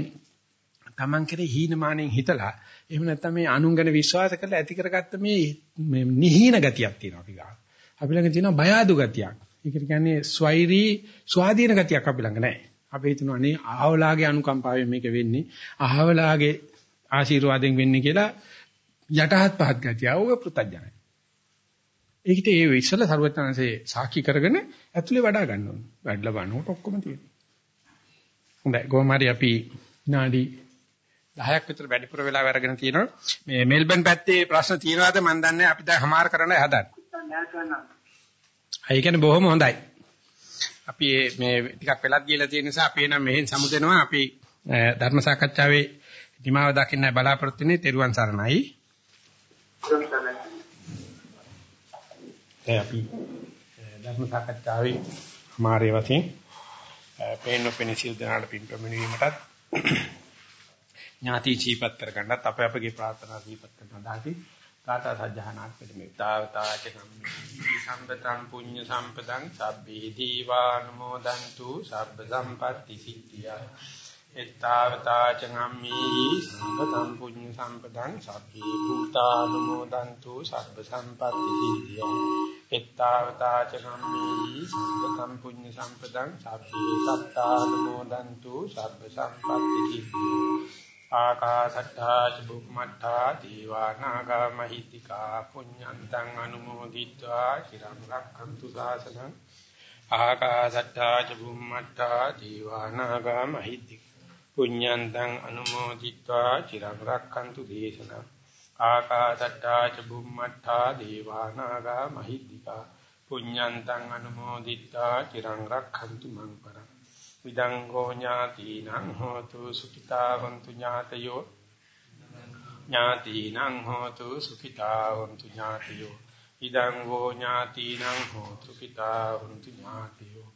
Taman කෙරේ හීනමානෙන් හිතලා එහෙම නැත්නම් මේ අනුන් ගැන විශ්වාස කරලා ඇති කරගත්ත මේ මේ නිහීන ගතියක් තියෙනවා අපි ගාව. අපි ළඟ තියෙනවා බය අඩු ගතියක්. ඒකට කියන්නේ ස්වෛරී ස්වාධීන ගතියක් අපි ළඟ නැහැ. අපි හිතනවා නේ ආවලාගේ අනුකම්පාවෙන් මේක වෙන්නේ. ආවලාගේ ආශිර්වාදයෙන් වෙන්නේ කියලා යටහත් පහත් ගතිය. ඕක පෘතජනයි. ඒකිට ඒ ඉස්සල ਸਰවඥාන්සේ සාක්ෂි කරගෙන ඇතුලේ වඩා ගන්න ඕනේ. වැඩලා බලනකොට ඔක්කොම තියෙනවා. හොඳයි. කොහොමරි අපි නාඩි 10ක් විතර වැඩිපුර වෙලා අරගෙන තියෙනවා. මේ මෙල්බන් පැත්තේ ප්‍රශ්න තියෙනවද මන් දන්නේ අපි දැන් හමාර කරන්න හදන්නේ. ඒ කියන්නේ බොහොම හොඳයි. අපි මේ ටිකක් වෙලක් ගියලා තියෙන නිසා අපි එනම් මෙහෙන් සමුදෙනවා අපි ධර්ම සාකච්ඡාවේ නිමාව දකින්න බලාපොරොත්තු වෙන්නේ තෙරුවන් සරණයි. ඒ අපි ධර්ම සාකච්ඡාවේ මාරේ වශයෙන් පේන පෙනසිල් දනාට පින් ප්‍රමිනීමටත් ඥාති ජීපත් කර ගන්නත් අප අපගේ ප්‍රාර්ථනා ජීපත් කරන දාති කාතා සජ්ජහනාත් පිළිමේ තාවතාච කම්මි සම්පතං පුඤ්ඤ සම්පතං සබ්බේ දීවානුමෝදන්තු සබ්බ සම්පatti සිද්ධියා. එත්තාවතා චංගම්මි සම්පතං පුඤ්ඤ සම්පතං සබ්බේ භූතානුමෝදන්තු සබ්බ සම්පatti සිද්ධියං. එත්තාවතා චංගම්මි සම්පතං පුඤ්ඤ සම්පතං සබ්බේ සත්තානුමෝදන්තු සබ්බ සම්පatti සිද්ධියං. ආකාශට්ඨා චුම්මට්ඨා දීවානාගා මහිත්‍තිකා පුඤ්ඤන්තං අනුමෝදිත්වා চিරං රක්ඛන්තු සාසනං. ආකාශට්ඨා චුම්මට්ඨා දීවානාගා මහිත්‍තිකා පුඤ්ඤන්තං අනුමෝදිत्वा චිරං රක්ඛන්තු දේශනං. ආකාශට්ටා ච බුම්මට්ටා දේවානාගා මහිද්దికා. පුඤ්ඤන්තං අනුමෝදිत्वा චිරං රක්ඛන්තු මං පරං. විදංගෝ ඥාතිනං හෝතු සුඛිතාවන්තු ඥාතයෝ. ඥාතිනං හෝතු සුඛිතාවන්තු ඥාතයෝ. ඉදං වෝ ඥාතිනං හෝතු සුඛිතාවන්තු ඥාතයෝ.